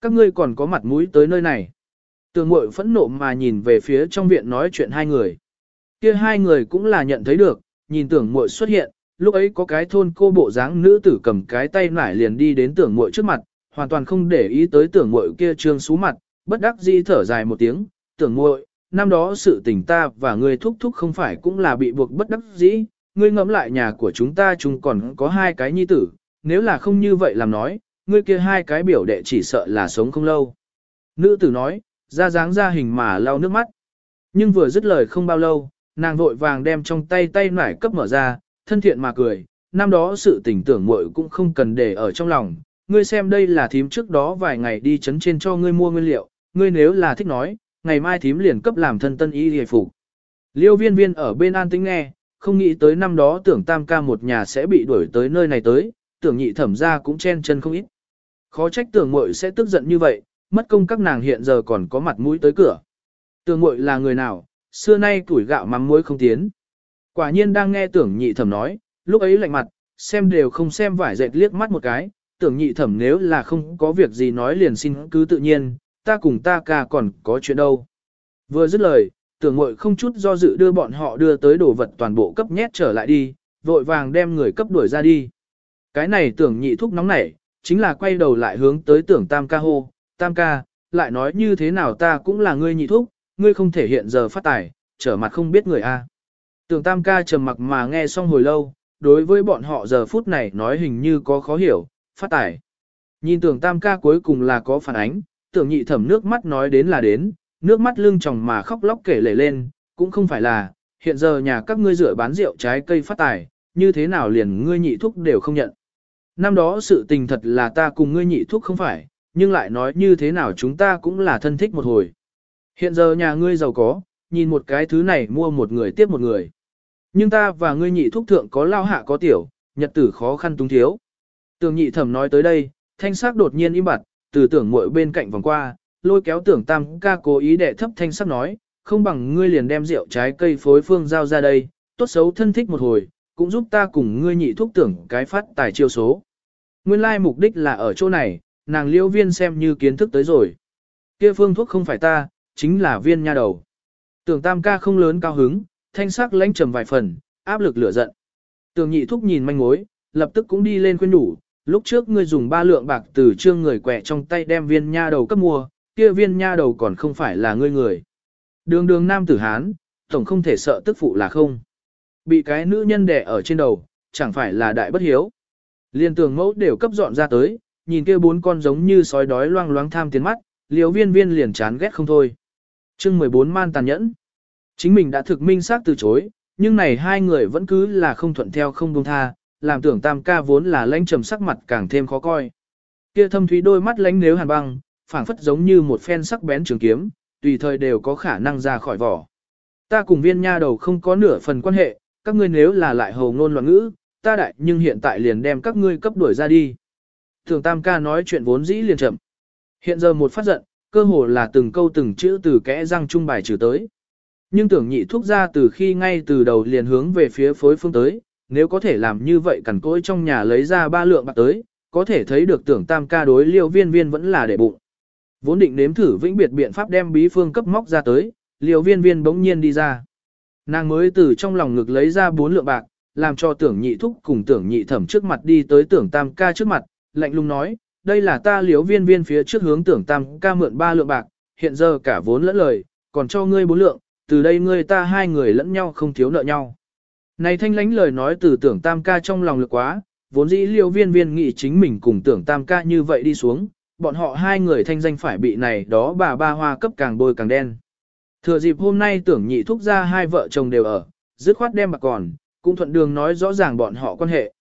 Các ngươi còn có mặt mũi tới nơi này. Tưởng muội phẫn nộ mà nhìn về phía trong viện nói chuyện hai người. Kia hai người cũng là nhận thấy được, nhìn tưởng muội xuất hiện, lúc ấy có cái thôn cô bộ dáng nữ tử cầm cái tay nải liền đi đến tưởng muội trước mặt, hoàn toàn không để ý tới tưởng muội kia trương xú mặt, bất đắc dĩ thở dài một tiếng, tưởng muội, năm đó sự tình ta và ngươi thúc thúc không phải cũng là bị buộc bất đắc dĩ, ngươi ngẫm lại nhà của chúng ta chúng còn có hai cái nhi tử, nếu là không như vậy làm nói, ngươi kia hai cái biểu đệ chỉ sợ là sống không lâu. Nữ tử nói, ra dáng ra hình mà lau nước mắt. Nhưng vừa dứt lời không bao lâu, nàng vội vàng đem trong tay tay nải cấp mở ra, thân thiện mà cười, năm đó sự tình tưởng muội cũng không cần để ở trong lòng, ngươi xem đây là thím trước đó vài ngày đi chấn trên cho ngươi mua nguyên liệu, ngươi nếu là thích nói, ngày mai thím liền cấp làm thân tân y hề phục. Liêu viên viên ở bên an tĩnh nghe, không nghĩ tới năm đó tưởng tam ca một nhà sẽ bị đuổi tới nơi này tới, tưởng nhị thẩm ra cũng chen chân không ít. Khó trách tưởng mội sẽ tức giận như vậy, mất công các nàng hiện giờ còn có mặt mũi tới cửa. Tưởng mội là người nào, xưa nay tuổi gạo mắm muối không tiến. Quả nhiên đang nghe tưởng nhị thẩm nói, lúc ấy lạnh mặt, xem đều không xem vải dệt liếc mắt một cái, tưởng nhị thẩm nếu là không có việc gì nói liền xin cứ tự nhiên, ta cùng ta ca còn có chuyện đâu. Vừa dứt lời, tưởng ngội không chút do dự đưa bọn họ đưa tới đồ vật toàn bộ cấp nhét trở lại đi, vội vàng đem người cấp đuổi ra đi. Cái này tưởng nhị thúc nóng nảy, chính là quay đầu lại hướng tới tưởng tam ca hô, tam ca, lại nói như thế nào ta cũng là ngươi nhị thúc, ngươi không thể hiện giờ phát tài, trở mặt không biết người a. Tưởng tam ca trầm mặc mà nghe xong hồi lâu, đối với bọn họ giờ phút này nói hình như có khó hiểu, phát tài. Nhìn tưởng tam ca cuối cùng là có phản ánh, tưởng nhị thẩm nước mắt nói đến là đến, nước mắt lưng tròng mà khóc lóc kể lể lên, cũng không phải là, hiện giờ nhà các ngươi rửa bán rượu trái cây phát tài, như thế nào liền ngươi nhị thúc đều không nhận. Năm đó sự tình thật là ta cùng ngươi nhị thúc không phải, nhưng lại nói như thế nào chúng ta cũng là thân thích một hồi. Hiện giờ nhà ngươi giàu có, nhìn một cái thứ này mua một người tiếp một người. Nhưng ta và ngươi nhị thúc thượng có lao hạ có tiểu, nhật tử khó khăn túng thiếu. Tường nhị thẩm nói tới đây, thanh sắc đột nhiên im bặt, từ tưởng muội bên cạnh vòng qua, lôi kéo tưởng tam ca cố ý đệ thấp thanh sắc nói, không bằng ngươi liền đem rượu trái cây phối phương giao ra đây, tốt xấu thân thích một hồi, cũng giúp ta cùng ngươi nhị thúc tưởng cái phát tài chiêu số. Nguyên lai mục đích là ở chỗ này, nàng liễu viên xem như kiến thức tới rồi. Kia phương thuốc không phải ta, chính là viên nha đầu. Tưởng tam ca không lớn cao hứng, thanh sắc lãnh trầm vài phần, áp lực lửa giận. Tưởng nhị thúc nhìn manh mối, lập tức cũng đi lên khuyên nhủ, lúc trước ngươi dùng ba lượng bạc từ trương người quẹ trong tay đem viên nha đầu cấp mua, kia viên nha đầu còn không phải là ngươi người. Đường đường nam tử Hán, tổng không thể sợ tức phụ là không. Bị cái nữ nhân đẻ ở trên đầu, chẳng phải là đại bất hiếu. Liên tường mẫu đều cấp dọn ra tới, nhìn kia bốn con giống như sói đói loang loáng tham tiến mắt, liều viên viên liền chán ghét không thôi. chương 14 man tàn nhẫn. Chính mình đã thực minh xác từ chối, nhưng này hai người vẫn cứ là không thuận theo không buông tha, làm tưởng tam ca vốn là lãnh trầm sắc mặt càng thêm khó coi. Kia thâm thúy đôi mắt lãnh nếu hàn băng, phảng phất giống như một phen sắc bén trường kiếm, tùy thời đều có khả năng ra khỏi vỏ. Ta cùng viên nha đầu không có nửa phần quan hệ, các ngươi nếu là lại hồ ngôn loạn ngữ, ta đại nhưng hiện tại liền đem các ngươi cấp đuổi ra đi. Thường Tam ca nói chuyện vốn dĩ liền chậm. Hiện giờ một phát giận, cơ hồ là từng câu từng chữ từ kẽ răng trung bài trừ tới. Nhưng tưởng nhị thuốc ra từ khi ngay từ đầu liền hướng về phía phối phương tới, nếu có thể làm như vậy cẩn cỗi trong nhà lấy ra ba lượng bạc tới, có thể thấy được tưởng tam ca đối liêu viên viên vẫn là để bụng. Vốn định nếm thử vĩnh biệt biện pháp đem bí phương cấp móc ra tới, liêu viên viên bỗng nhiên đi ra. Nàng mới từ trong lòng ngực lấy ra bốn lượng bạc, làm cho tưởng nhị thúc cùng tưởng nhị thẩm trước mặt đi tới tưởng tam ca trước mặt, lạnh lùng nói, đây là ta liếu viên viên phía trước hướng tưởng tam ca mượn ba lượng bạc, hiện giờ cả vốn lẫn lời, còn cho ngươi bốn lượng, từ đây ngươi ta hai người lẫn nhau không thiếu nợ nhau. Này thanh lánh lời nói từ tưởng tam ca trong lòng lực quá, vốn dĩ liêu viên viên nghĩ chính mình cùng tưởng tam ca như vậy đi xuống, bọn họ hai người thanh danh phải bị này đó bà ba hoa cấp càng bôi càng đen. Thừa dịp hôm nay tưởng nhị thúc ra hai vợ chồng đều ở, dứt khoát đem bạc còn, cũng thuận đường nói rõ ràng bọn họ quan hệ.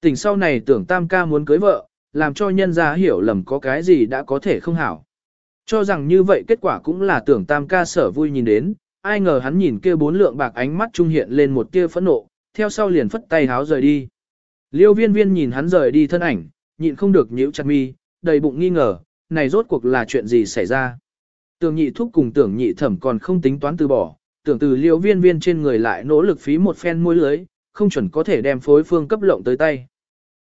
Tỉnh sau này tưởng tam ca muốn cưới vợ, làm cho nhân gia hiểu lầm có cái gì đã có thể không hảo. Cho rằng như vậy kết quả cũng là tưởng tam ca sở vui nhìn đến, ai ngờ hắn nhìn kia bốn lượng bạc ánh mắt trung hiện lên một tia phẫn nộ, theo sau liền phất tay háo rời đi. Liêu viên viên nhìn hắn rời đi thân ảnh, nhịn không được nhíu chặt mi, đầy bụng nghi ngờ, này rốt cuộc là chuyện gì xảy ra. Tưởng nhị thúc cùng tưởng nhị thẩm còn không tính toán từ bỏ, tưởng từ liêu viên viên trên người lại nỗ lực phí một phen môi lưới, không chuẩn có thể đem phối phương cấp lộng tới tay.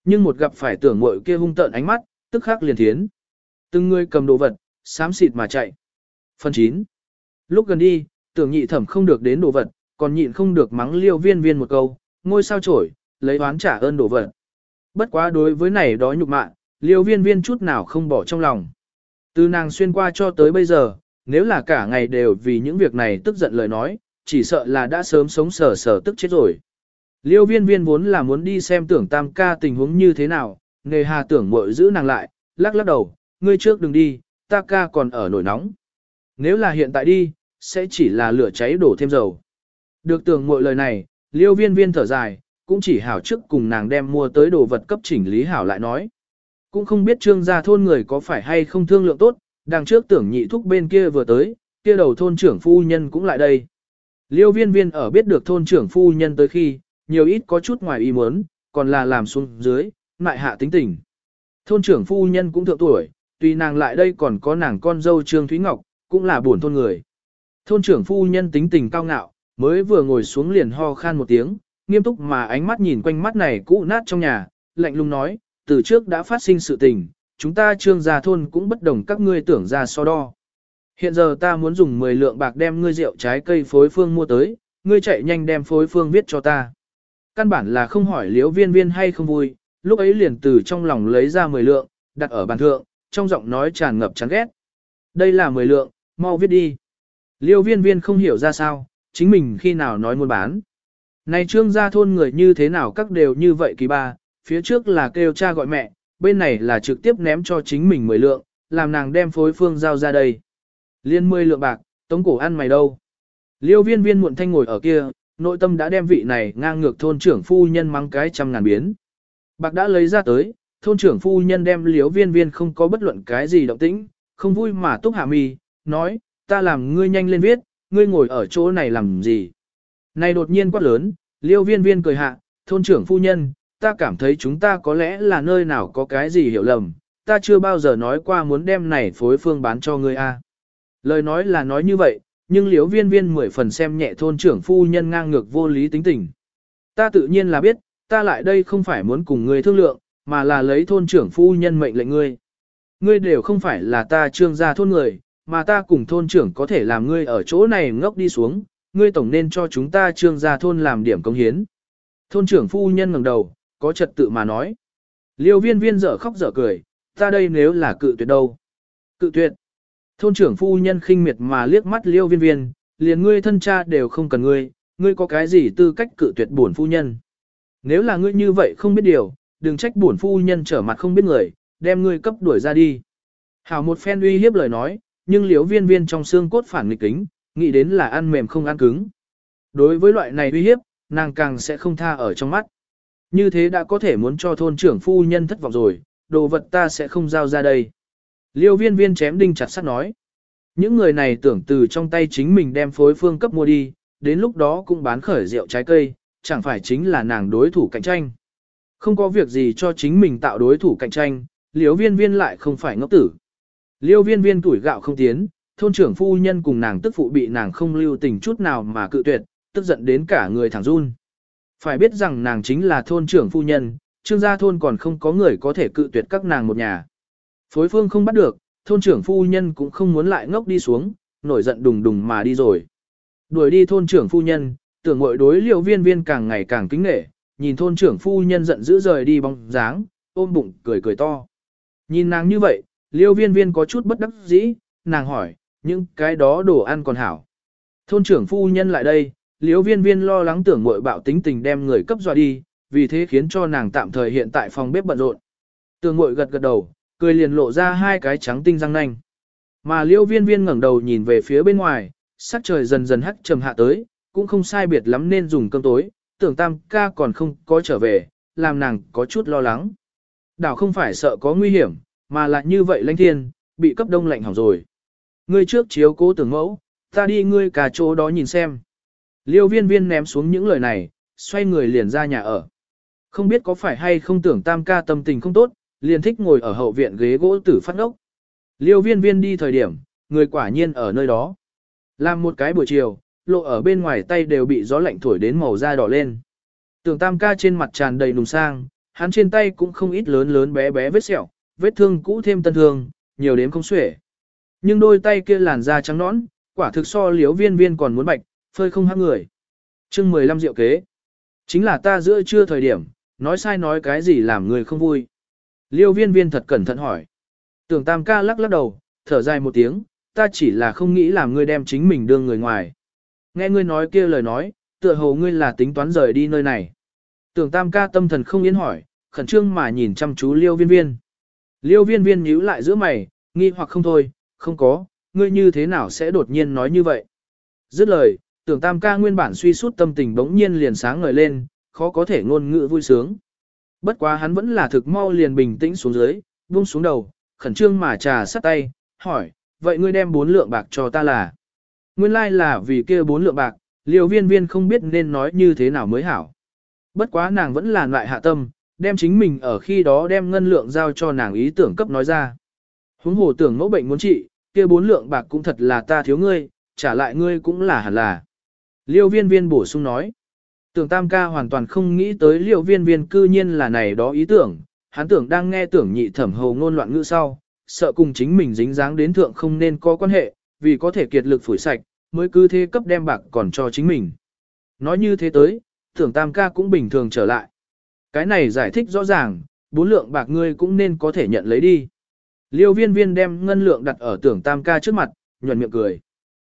Nhưng một gặp phải tưởng mội kia hung tợn ánh mắt, tức khắc liền thiến. Từng người cầm đồ vật, xám xịt mà chạy. Phần 9. Lúc gần đi, tưởng nhị thẩm không được đến đồ vật, còn nhịn không được mắng liêu viên viên một câu, ngôi sao trổi, lấy oán trả ơn đồ vật. Bất quá đối với này đó nhục mạ, liêu viên viên chút nào không bỏ trong lòng. Từ nàng xuyên qua cho tới bây giờ, nếu là cả ngày đều vì những việc này tức giận lời nói, chỉ sợ là đã sớm sống sờ sờ tức chết rồi. Liêu viên viên vốn là muốn đi xem tưởng tam ca tình huống như thế nào, nghề hà tưởng mội giữ nàng lại, lắc lắc đầu, ngươi trước đừng đi, ta ca còn ở nổi nóng. Nếu là hiện tại đi, sẽ chỉ là lửa cháy đổ thêm dầu. Được tưởng mọi lời này, liêu viên viên thở dài, cũng chỉ hảo trước cùng nàng đem mua tới đồ vật cấp chỉnh lý hảo lại nói. Cũng không biết trương gia thôn người có phải hay không thương lượng tốt, đằng trước tưởng nhị thúc bên kia vừa tới, kia đầu thôn trưởng phu nhân cũng lại đây. Liêu viên viên ở biết được thôn trưởng phu nhân tới khi, nhiều ít có chút ngoài ý muốn, còn là làm xuống dưới, mại hạ tính tình. Thôn trưởng phu nhân cũng thượng tuổi, tuy nàng lại đây còn có nàng con dâu Trương Thúy Ngọc, cũng là buồn thôn người. Thôn trưởng phu nhân tính tình cao ngạo, mới vừa ngồi xuống liền ho khan một tiếng, nghiêm túc mà ánh mắt nhìn quanh mắt này cũ nát trong nhà, lạnh lùng nói, từ trước đã phát sinh sự tình, chúng ta trương gia thôn cũng bất đồng các ngươi tưởng ra so đo. Hiện giờ ta muốn dùng 10 lượng bạc đem ngươi rượu trái cây phối phương mua tới, ngươi chạy nhanh đem phối phương viết cho ta. Căn bản là không hỏi liếu viên viên hay không vui, lúc ấy liền từ trong lòng lấy ra 10 lượng, đặt ở bàn thượng, trong giọng nói tràn ngập chán ghét. Đây là 10 lượng, mau viết đi. Liêu viên viên không hiểu ra sao, chính mình khi nào nói muốn bán. Này trương gia thôn người như thế nào các đều như vậy kỳ ba, phía trước là kêu cha gọi mẹ, bên này là trực tiếp ném cho chính mình 10 lượng, làm nàng đem phối phương giao ra đây. Liên 10 lượng bạc, tống cổ ăn mày đâu. Liêu viên viên muộn thanh ngồi ở kia, nội tâm đã đem vị này ngang ngược thôn trưởng phu nhân mắng cái trăm ngàn biến. Bạc đã lấy ra tới, thôn trưởng phu nhân đem Liêu viên viên không có bất luận cái gì động tĩnh, không vui mà túc hạ mi, nói, ta làm ngươi nhanh lên viết, ngươi ngồi ở chỗ này làm gì. Này đột nhiên quát lớn, liêu viên viên cười hạ, thôn trưởng phu nhân, ta cảm thấy chúng ta có lẽ là nơi nào có cái gì hiểu lầm, ta chưa bao giờ nói qua muốn đem này phối phương bán cho ngươi a. Lời nói là nói như vậy, nhưng Liêu viên viên mười phần xem nhẹ thôn trưởng phu nhân ngang ngược vô lý tính tình. Ta tự nhiên là biết, ta lại đây không phải muốn cùng ngươi thương lượng, mà là lấy thôn trưởng phu nhân mệnh lệnh ngươi. Ngươi đều không phải là ta trương gia thôn người, mà ta cùng thôn trưởng có thể làm ngươi ở chỗ này ngốc đi xuống, ngươi tổng nên cho chúng ta trương gia thôn làm điểm công hiến. Thôn trưởng phu nhân ngẩng đầu, có trật tự mà nói. Liêu viên viên dở khóc dở cười, ta đây nếu là cự tuyệt đâu. Cự tuyệt. Thôn trưởng phu nhân khinh miệt mà liếc mắt liêu viên viên, liền ngươi thân cha đều không cần ngươi, ngươi có cái gì tư cách cự tuyệt bổn phu nhân. Nếu là ngươi như vậy không biết điều, đừng trách bổn phu nhân trở mặt không biết người, đem ngươi cấp đuổi ra đi. Hảo một phen uy hiếp lời nói, nhưng liễu viên viên trong xương cốt phản nghịch kính, nghĩ đến là ăn mềm không ăn cứng. Đối với loại này uy hiếp, nàng càng sẽ không tha ở trong mắt. Như thế đã có thể muốn cho thôn trưởng phu nhân thất vọng rồi, đồ vật ta sẽ không giao ra đây. Liêu viên viên chém đinh chặt sắt nói. Những người này tưởng từ trong tay chính mình đem phối phương cấp mua đi, đến lúc đó cũng bán khởi rượu trái cây, chẳng phải chính là nàng đối thủ cạnh tranh. Không có việc gì cho chính mình tạo đối thủ cạnh tranh, liêu viên viên lại không phải ngốc tử. Liêu viên viên tuổi gạo không tiến, thôn trưởng phu nhân cùng nàng tức phụ bị nàng không lưu tình chút nào mà cự tuyệt, tức giận đến cả người thẳng run. Phải biết rằng nàng chính là thôn trưởng phu nhân, trương gia thôn còn không có người có thể cự tuyệt các nàng một nhà. Phối phương không bắt được, thôn trưởng phu nhân cũng không muốn lại ngốc đi xuống, nổi giận đùng đùng mà đi rồi. Đuổi đi thôn trưởng phu nhân, tưởng ngội đối Liêu viên viên càng ngày càng kính nể, nhìn thôn trưởng phu nhân giận dữ rời đi bóng dáng, ôm bụng cười cười to. Nhìn nàng như vậy, liêu viên viên có chút bất đắc dĩ, nàng hỏi, những cái đó đồ ăn còn hảo. Thôn trưởng phu nhân lại đây, liêu viên viên lo lắng tưởng mội bạo tính tình đem người cấp dọa đi, vì thế khiến cho nàng tạm thời hiện tại phòng bếp bận rộn. Tưởng mội gật gật đầu, cười liền lộ ra hai cái trắng tinh răng nanh. Mà liêu viên viên ngẩng đầu nhìn về phía bên ngoài, sắc trời dần dần hắt trầm hạ tới, cũng không sai biệt lắm nên dùng cơm tối, tưởng tam ca còn không có trở về, làm nàng có chút lo lắng. Đảo không phải sợ có nguy hiểm, mà lại như vậy lãnh thiên, bị cấp đông lạnh hỏng rồi. Ngươi trước chiếu cố tưởng mẫu, ta đi ngươi cả chỗ đó nhìn xem. Liêu viên viên ném xuống những lời này, xoay người liền ra nhà ở. Không biết có phải hay không tưởng tam ca tâm tình không tốt, liền thích ngồi ở hậu viện ghế gỗ tử phát ốc. Liêu viên viên đi thời điểm, người quả nhiên ở nơi đó. Làm một cái buổi chiều, lộ ở bên ngoài tay đều bị gió lạnh thổi đến màu da đỏ lên. Tưởng tam ca trên mặt tràn đầy nùng sang, hắn trên tay cũng không ít lớn lớn bé bé vết sẹo, vết thương cũ thêm tân thương, nhiều đến không xuể. Nhưng đôi tay kia làn da trắng nõn, quả thực so liếu viên viên còn muốn bạch, phơi không hát người. chương 15 diệu kế. Chính là ta giữa trưa thời điểm, nói sai nói cái gì làm người không vui. Liêu viên viên thật cẩn thận hỏi. Tưởng tam ca lắc lắc đầu, thở dài một tiếng, ta chỉ là không nghĩ làm ngươi đem chính mình đưa người ngoài. Nghe ngươi nói kia lời nói, tựa hồ ngươi là tính toán rời đi nơi này. Tưởng tam ca tâm thần không yên hỏi, khẩn trương mà nhìn chăm chú liêu viên viên. Liêu viên viên nhíu lại giữa mày, nghi hoặc không thôi, không có, ngươi như thế nào sẽ đột nhiên nói như vậy. Dứt lời, tưởng tam ca nguyên bản suy sút tâm tình bỗng nhiên liền sáng ngời lên, khó có thể ngôn ngữ vui sướng. Bất quá hắn vẫn là thực mau liền bình tĩnh xuống dưới, buông xuống đầu, khẩn trương mà trà sắt tay, hỏi, vậy ngươi đem bốn lượng bạc cho ta là? Nguyên lai like là vì kia bốn lượng bạc, liều viên viên không biết nên nói như thế nào mới hảo. Bất quá nàng vẫn là loại hạ tâm, đem chính mình ở khi đó đem ngân lượng giao cho nàng ý tưởng cấp nói ra. Huống hồ tưởng mẫu bệnh muốn trị, kia bốn lượng bạc cũng thật là ta thiếu ngươi, trả lại ngươi cũng là hẳn là. Liêu viên viên bổ sung nói. Tưởng tam ca hoàn toàn không nghĩ tới Liêu viên viên cư nhiên là này đó ý tưởng, hắn tưởng đang nghe tưởng nhị thẩm hầu ngôn loạn ngữ sau, sợ cùng chính mình dính dáng đến thượng không nên có quan hệ, vì có thể kiệt lực phủi sạch, mới cứ thế cấp đem bạc còn cho chính mình. Nói như thế tới, tưởng tam ca cũng bình thường trở lại. Cái này giải thích rõ ràng, bốn lượng bạc ngươi cũng nên có thể nhận lấy đi. Liêu viên viên đem ngân lượng đặt ở tưởng tam ca trước mặt, nhuận miệng cười.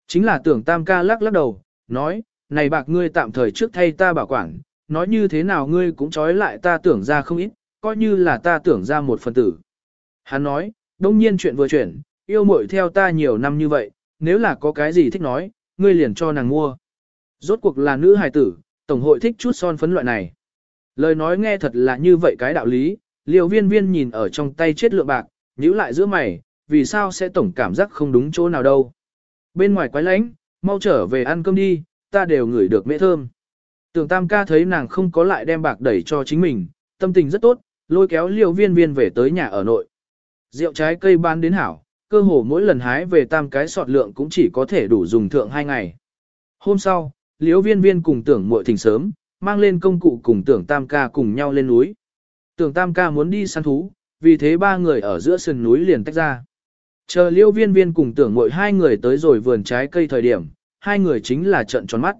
Chính là tưởng tam ca lắc lắc đầu, nói, này bạc ngươi tạm thời trước thay ta bảo quản, nói như thế nào ngươi cũng trói lại ta tưởng ra không ít, coi như là ta tưởng ra một phần tử. Hắn nói, đông nhiên chuyện vừa chuyển, yêu muội theo ta nhiều năm như vậy, nếu là có cái gì thích nói, ngươi liền cho nàng mua. Rốt cuộc là nữ hài tử, tổng hội thích chút son phấn loại này. Lời nói nghe thật là như vậy cái đạo lý, liều viên viên nhìn ở trong tay chết lượng bạc, nhíu lại giữa mày, vì sao sẽ tổng cảm giác không đúng chỗ nào đâu. Bên ngoài quái lánh, mau trở về ăn cơm đi, ta đều ngửi được mễ thơm. Tưởng tam ca thấy nàng không có lại đem bạc đẩy cho chính mình, tâm tình rất tốt, lôi kéo liều viên viên về tới nhà ở nội. Rượu trái cây bán đến hảo, cơ hồ mỗi lần hái về tam cái sọt lượng cũng chỉ có thể đủ dùng thượng hai ngày. Hôm sau, liễu viên viên cùng tưởng muội thỉnh sớm, mang lên công cụ cùng tưởng tam ca cùng nhau lên núi. Tưởng tam ca muốn đi săn thú, vì thế ba người ở giữa sườn núi liền tách ra. Chờ Liêu viên viên cùng tưởng muội hai người tới rồi vườn trái cây thời điểm, hai người chính là trận tròn mắt.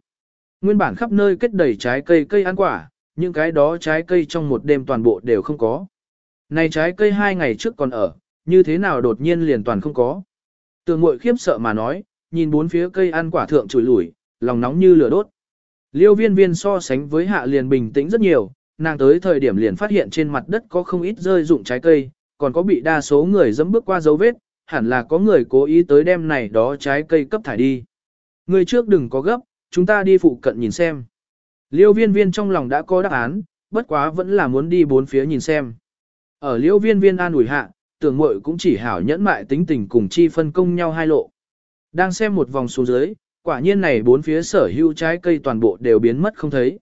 Nguyên bản khắp nơi kết đầy trái cây cây ăn quả, những cái đó trái cây trong một đêm toàn bộ đều không có. Này trái cây hai ngày trước còn ở, như thế nào đột nhiên liền toàn không có. Tường mội khiếp sợ mà nói, nhìn bốn phía cây ăn quả thượng trùi lủi, lòng nóng như lửa đốt. Liêu viên viên so sánh với hạ liền bình tĩnh rất nhiều, nàng tới thời điểm liền phát hiện trên mặt đất có không ít rơi dụng trái cây, còn có bị đa số người dẫm bước qua dấu vết, hẳn là có người cố ý tới đem này đó trái cây cấp thải đi. Người trước đừng có gấp, chúng ta đi phụ cận nhìn xem. Liêu viên viên trong lòng đã có đáp án, bất quá vẫn là muốn đi bốn phía nhìn xem. Ở liêu viên viên an ủi hạ, tưởng mội cũng chỉ hảo nhẫn mại tính tình cùng chi phân công nhau hai lộ. Đang xem một vòng xuống dưới, quả nhiên này bốn phía sở hữu trái cây toàn bộ đều biến mất không thấy.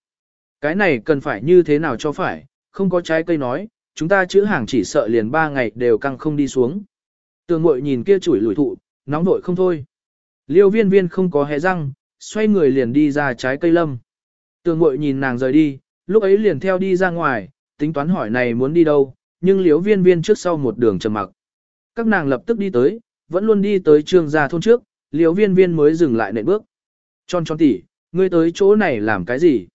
Cái này cần phải như thế nào cho phải, không có trái cây nói, chúng ta chữ hàng chỉ sợ liền ba ngày đều căng không đi xuống. Tường mội nhìn kia chuỗi lùi thụ, nóng nội không thôi. Liêu viên viên không có hé răng, xoay người liền đi ra trái cây lâm. Tường mội nhìn nàng rời đi, lúc ấy liền theo đi ra ngoài, tính toán hỏi này muốn đi đâu, nhưng Liêu viên viên trước sau một đường trầm mặc. Các nàng lập tức đi tới, vẫn luôn đi tới trương gia thôn trước, liếu viên viên mới dừng lại nệm bước. Tròn tròn tỉ, ngươi tới chỗ này làm cái gì?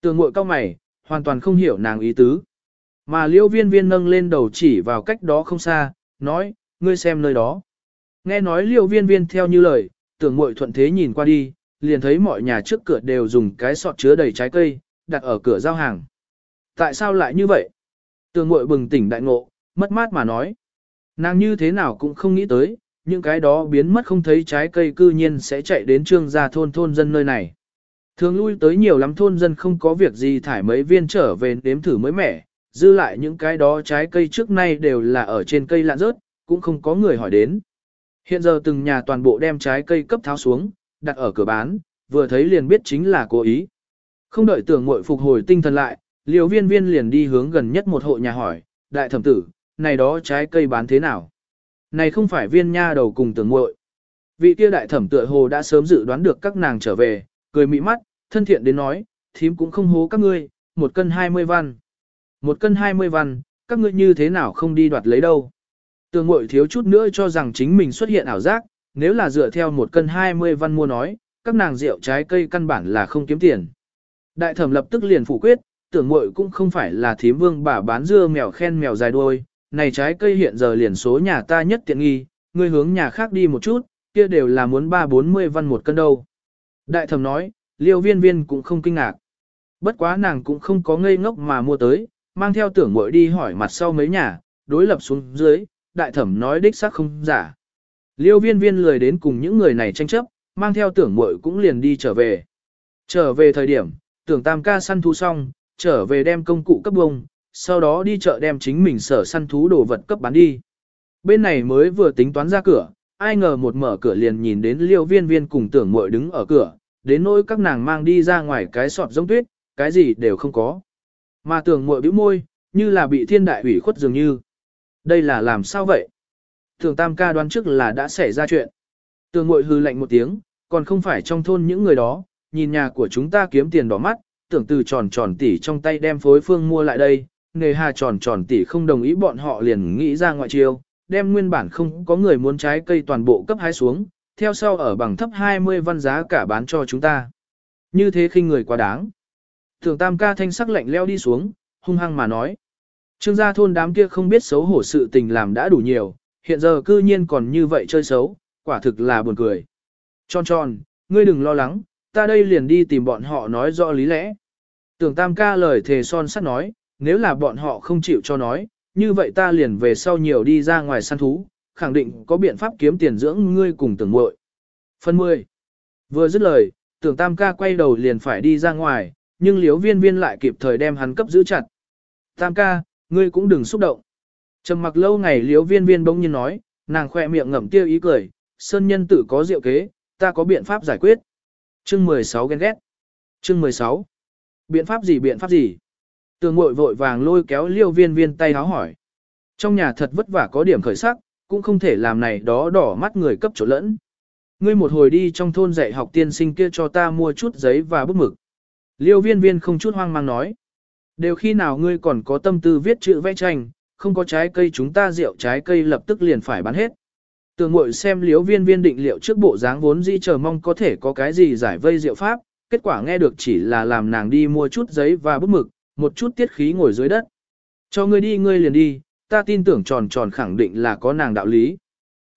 Tường mội cao mày, hoàn toàn không hiểu nàng ý tứ. Mà liêu viên viên nâng lên đầu chỉ vào cách đó không xa, nói, ngươi xem nơi đó. Nghe nói liêu viên viên theo như lời, tưởng mội thuận thế nhìn qua đi, liền thấy mọi nhà trước cửa đều dùng cái sọt chứa đầy trái cây, đặt ở cửa giao hàng. Tại sao lại như vậy? Tường mội bừng tỉnh đại ngộ, mất mát mà nói. Nàng như thế nào cũng không nghĩ tới, những cái đó biến mất không thấy trái cây cư nhiên sẽ chạy đến trương gia thôn thôn dân nơi này. Thường lui tới nhiều lắm thôn dân không có việc gì thải mấy viên trở về đếm thử mới mẻ, dư lại những cái đó trái cây trước nay đều là ở trên cây lạ rớt, cũng không có người hỏi đến. Hiện giờ từng nhà toàn bộ đem trái cây cấp tháo xuống, đặt ở cửa bán, vừa thấy liền biết chính là cố ý. Không đợi tưởng muội phục hồi tinh thần lại, liều viên viên liền đi hướng gần nhất một hộ nhà hỏi, đại thẩm tử, này đó trái cây bán thế nào? Này không phải viên nha đầu cùng tưởng muội. Vị kia đại thẩm tựa hồ đã sớm dự đoán được các nàng trở về, cười mị mắt, thân thiện đến nói, thím cũng không hố các ngươi, một cân hai mươi văn. Một cân hai mươi văn, các ngươi như thế nào không đi đoạt lấy đâu. Tường muội thiếu chút nữa cho rằng chính mình xuất hiện ảo giác, nếu là dựa theo một cân hai mươi văn mua nói, các nàng rượu trái cây căn bản là không kiếm tiền. Đại thẩm lập tức liền phủ quyết, tưởng muội cũng không phải là thím vương bà bán dưa mèo khen mèo dài đuôi, này trái cây hiện giờ liền số nhà ta nhất tiện nghi, ngươi hướng nhà khác đi một chút, kia đều là muốn ba bốn mươi văn một cân đâu. Đại thẩm nói, liêu viên viên cũng không kinh ngạc. Bất quá nàng cũng không có ngây ngốc mà mua tới, mang theo tưởng muội đi hỏi mặt sau mấy nhà, đối lập xuống dưới, đại thẩm nói đích xác không giả. Liêu viên viên lười đến cùng những người này tranh chấp, mang theo tưởng muội cũng liền đi trở về. Trở về thời điểm, tưởng tam ca săn thú xong, trở về đem công cụ cấp bông, sau đó đi chợ đem chính mình sở săn thú đồ vật cấp bán đi. Bên này mới vừa tính toán ra cửa, ai ngờ một mở cửa liền nhìn đến liêu viên viên cùng tưởng muội đứng ở cửa, đến nỗi các nàng mang đi ra ngoài cái sọt giống tuyết, cái gì đều không có. Mà tưởng muội bĩu môi, như là bị thiên đại ủy khuất dường như. Đây là làm sao vậy? Tưởng tam ca đoán trước là đã xảy ra chuyện. Tưởng muội hư lạnh một tiếng, còn không phải trong thôn những người đó, nhìn nhà của chúng ta kiếm tiền đỏ mắt, tưởng từ tròn tròn tỉ trong tay đem phối phương mua lại đây, nề hà tròn tròn tỷ không đồng ý bọn họ liền nghĩ ra ngoại chiêu, đem nguyên bản không có người muốn trái cây toàn bộ cấp hái xuống, theo sau ở bằng thấp 20 văn giá cả bán cho chúng ta. Như thế khinh người quá đáng. Thường tam ca thanh sắc lạnh leo đi xuống, hung hăng mà nói. Trương gia thôn đám kia không biết xấu hổ sự tình làm đã đủ nhiều, hiện giờ cư nhiên còn như vậy chơi xấu, quả thực là buồn cười. Tròn tròn, ngươi đừng lo lắng, ta đây liền đi tìm bọn họ nói rõ lý lẽ. Tưởng tam ca lời thề son sắt nói, nếu là bọn họ không chịu cho nói, như vậy ta liền về sau nhiều đi ra ngoài săn thú, khẳng định có biện pháp kiếm tiền dưỡng ngươi cùng tưởng muội. Phần 10. Vừa dứt lời, tưởng tam ca quay đầu liền phải đi ra ngoài, nhưng liếu viên viên lại kịp thời đem hắn cấp giữ chặt. Tam ca, ngươi cũng đừng xúc động. Trầm mặc lâu ngày liếu viên viên bỗng nhiên nói, nàng khoe miệng ngậm tiêu ý cười, sơn nhân tử có diệu kế, ta có biện pháp giải quyết. Chương 16 ghen ghét. Chương 16. Biện pháp gì biện pháp gì? Tường mội vội vàng lôi kéo liêu viên viên tay háo hỏi. Trong nhà thật vất vả có điểm khởi sắc, cũng không thể làm này đó đỏ mắt người cấp chỗ lẫn. Ngươi một hồi đi trong thôn dạy học tiên sinh kia cho ta mua chút giấy và bút mực. Liêu viên viên không chút hoang mang nói. Đều khi nào ngươi còn có tâm tư viết chữ vẽ tranh, không có trái cây chúng ta rượu trái cây lập tức liền phải bán hết. Tường mội xem liếu viên viên định liệu trước bộ dáng vốn dĩ chờ mong có thể có cái gì giải vây rượu pháp, kết quả nghe được chỉ là làm nàng đi mua chút giấy và bút mực, một chút tiết khí ngồi dưới đất. Cho ngươi đi ngươi liền đi, ta tin tưởng tròn tròn khẳng định là có nàng đạo lý.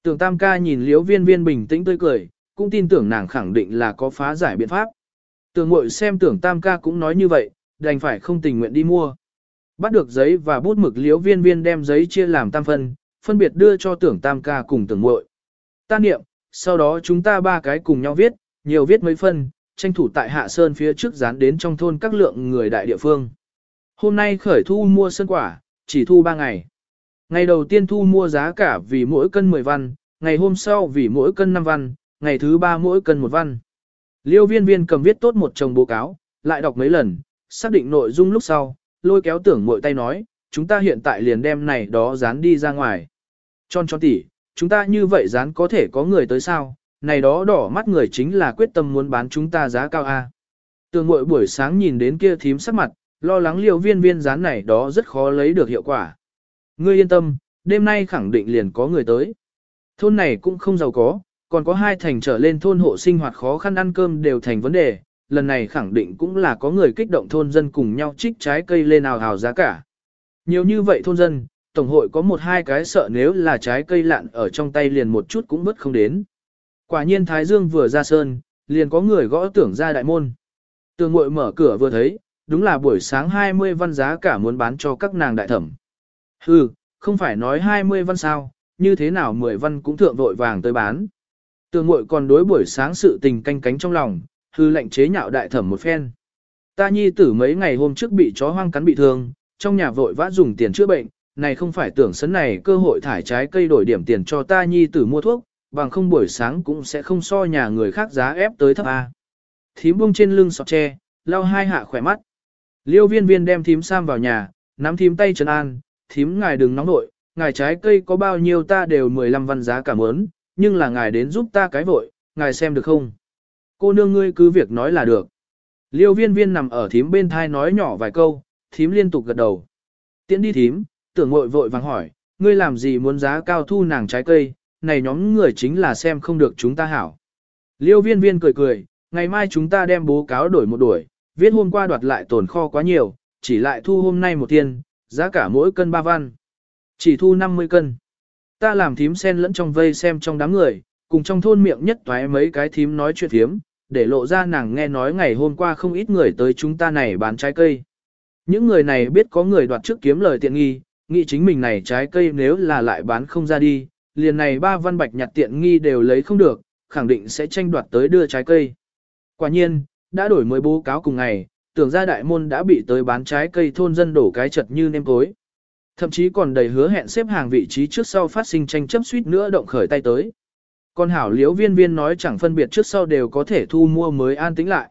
Tưởng tam ca nhìn liếu viên viên bình tĩnh tươi cười, cũng tin tưởng nàng khẳng định là có phá giải biện pháp. Tưởng mội xem tưởng tam ca cũng nói như vậy, đành phải không tình nguyện đi mua. Bắt được giấy và bút mực liếu viên viên đem giấy chia làm tam phân, phân biệt đưa cho tưởng tam ca cùng tưởng mội. Ta niệm, sau đó chúng ta ba cái cùng nhau viết, nhiều viết mấy phân, tranh thủ tại Hạ Sơn phía trước dán đến trong thôn các lượng người đại địa phương. Hôm nay khởi thu mua sơn quả, chỉ thu 3 ngày. Ngày đầu tiên thu mua giá cả vì mỗi cân 10 văn, ngày hôm sau vì mỗi cân 5 văn, ngày thứ ba mỗi cân 1 văn. Liêu viên viên cầm viết tốt một chồng báo cáo, lại đọc mấy lần, xác định nội dung lúc sau, lôi kéo tưởng mội tay nói, chúng ta hiện tại liền đem này đó dán đi ra ngoài. Tròn tròn tỉ, chúng ta như vậy dán có thể có người tới sao, này đó đỏ mắt người chính là quyết tâm muốn bán chúng ta giá cao A. Tường mội buổi sáng nhìn đến kia thím sắc mặt, lo lắng liều viên viên dán này đó rất khó lấy được hiệu quả. Ngươi yên tâm, đêm nay khẳng định liền có người tới. Thôn này cũng không giàu có, còn có hai thành trở lên thôn hộ sinh hoạt khó khăn ăn cơm đều thành vấn đề, lần này khẳng định cũng là có người kích động thôn dân cùng nhau trích trái cây lên ào hào giá cả. Nhiều như vậy thôn dân, Tổng hội có một hai cái sợ nếu là trái cây lạn ở trong tay liền một chút cũng bất không đến. Quả nhiên Thái Dương vừa ra sơn, liền có người gõ tưởng ra đại môn. Tường muội mở cửa vừa thấy, đúng là buổi sáng 20 văn giá cả muốn bán cho các nàng đại thẩm. Hừ, không phải nói 20 văn sao, như thế nào 10 văn cũng thượng vội vàng tới bán. Tường muội còn đối buổi sáng sự tình canh cánh trong lòng, hư lệnh chế nhạo đại thẩm một phen. Ta nhi tử mấy ngày hôm trước bị chó hoang cắn bị thương, trong nhà vội vã dùng tiền chữa bệnh, này không phải tưởng sấn này cơ hội thải trái cây đổi điểm tiền cho ta nhi tử mua thuốc, bằng không buổi sáng cũng sẽ không so nhà người khác giá ép tới thấp A. Thím buông trên lưng sọt tre, lau hai hạ khỏe mắt. Liêu viên viên đem thím Sam vào nhà, nắm thím tay Trần an, thím ngài đừng nóng nội, ngài trái cây có bao nhiêu ta đều 15 văn giá cảm ơn, nhưng là ngài đến giúp ta cái vội, ngài xem được không? Cô nương ngươi cứ việc nói là được. Liêu viên viên nằm ở thím bên thai nói nhỏ vài câu, thím liên tục gật đầu. Tiễn đi thím, tưởng mội vội vàng hỏi, ngươi làm gì muốn giá cao thu nàng trái cây, này nhóm người chính là xem không được chúng ta hảo. Liêu viên viên cười cười, ngày mai chúng ta đem bố cáo đổi một đuổi, viết hôm qua đoạt lại tồn kho quá nhiều, chỉ lại thu hôm nay một tiền, giá cả mỗi cân ba văn. Chỉ thu 50 cân. Ta làm thím sen lẫn trong vây xem trong đám người, cùng trong thôn miệng nhất toái mấy cái thím nói chuyện thím, để lộ ra nàng nghe nói ngày hôm qua không ít người tới chúng ta này bán trái cây. Những người này biết có người đoạt trước kiếm lời tiện nghi, nghĩ chính mình này trái cây nếu là lại bán không ra đi, liền này ba văn bạch nhặt tiện nghi đều lấy không được, khẳng định sẽ tranh đoạt tới đưa trái cây. Quả nhiên, đã đổi mới bố cáo cùng ngày, tưởng ra đại môn đã bị tới bán trái cây thôn dân đổ cái chật như nêm cối. Thậm chí còn đầy hứa hẹn xếp hàng vị trí trước sau phát sinh tranh chấp suýt nữa động khởi tay tới. Còn hảo liếu viên viên nói chẳng phân biệt trước sau đều có thể thu mua mới an tĩnh lại.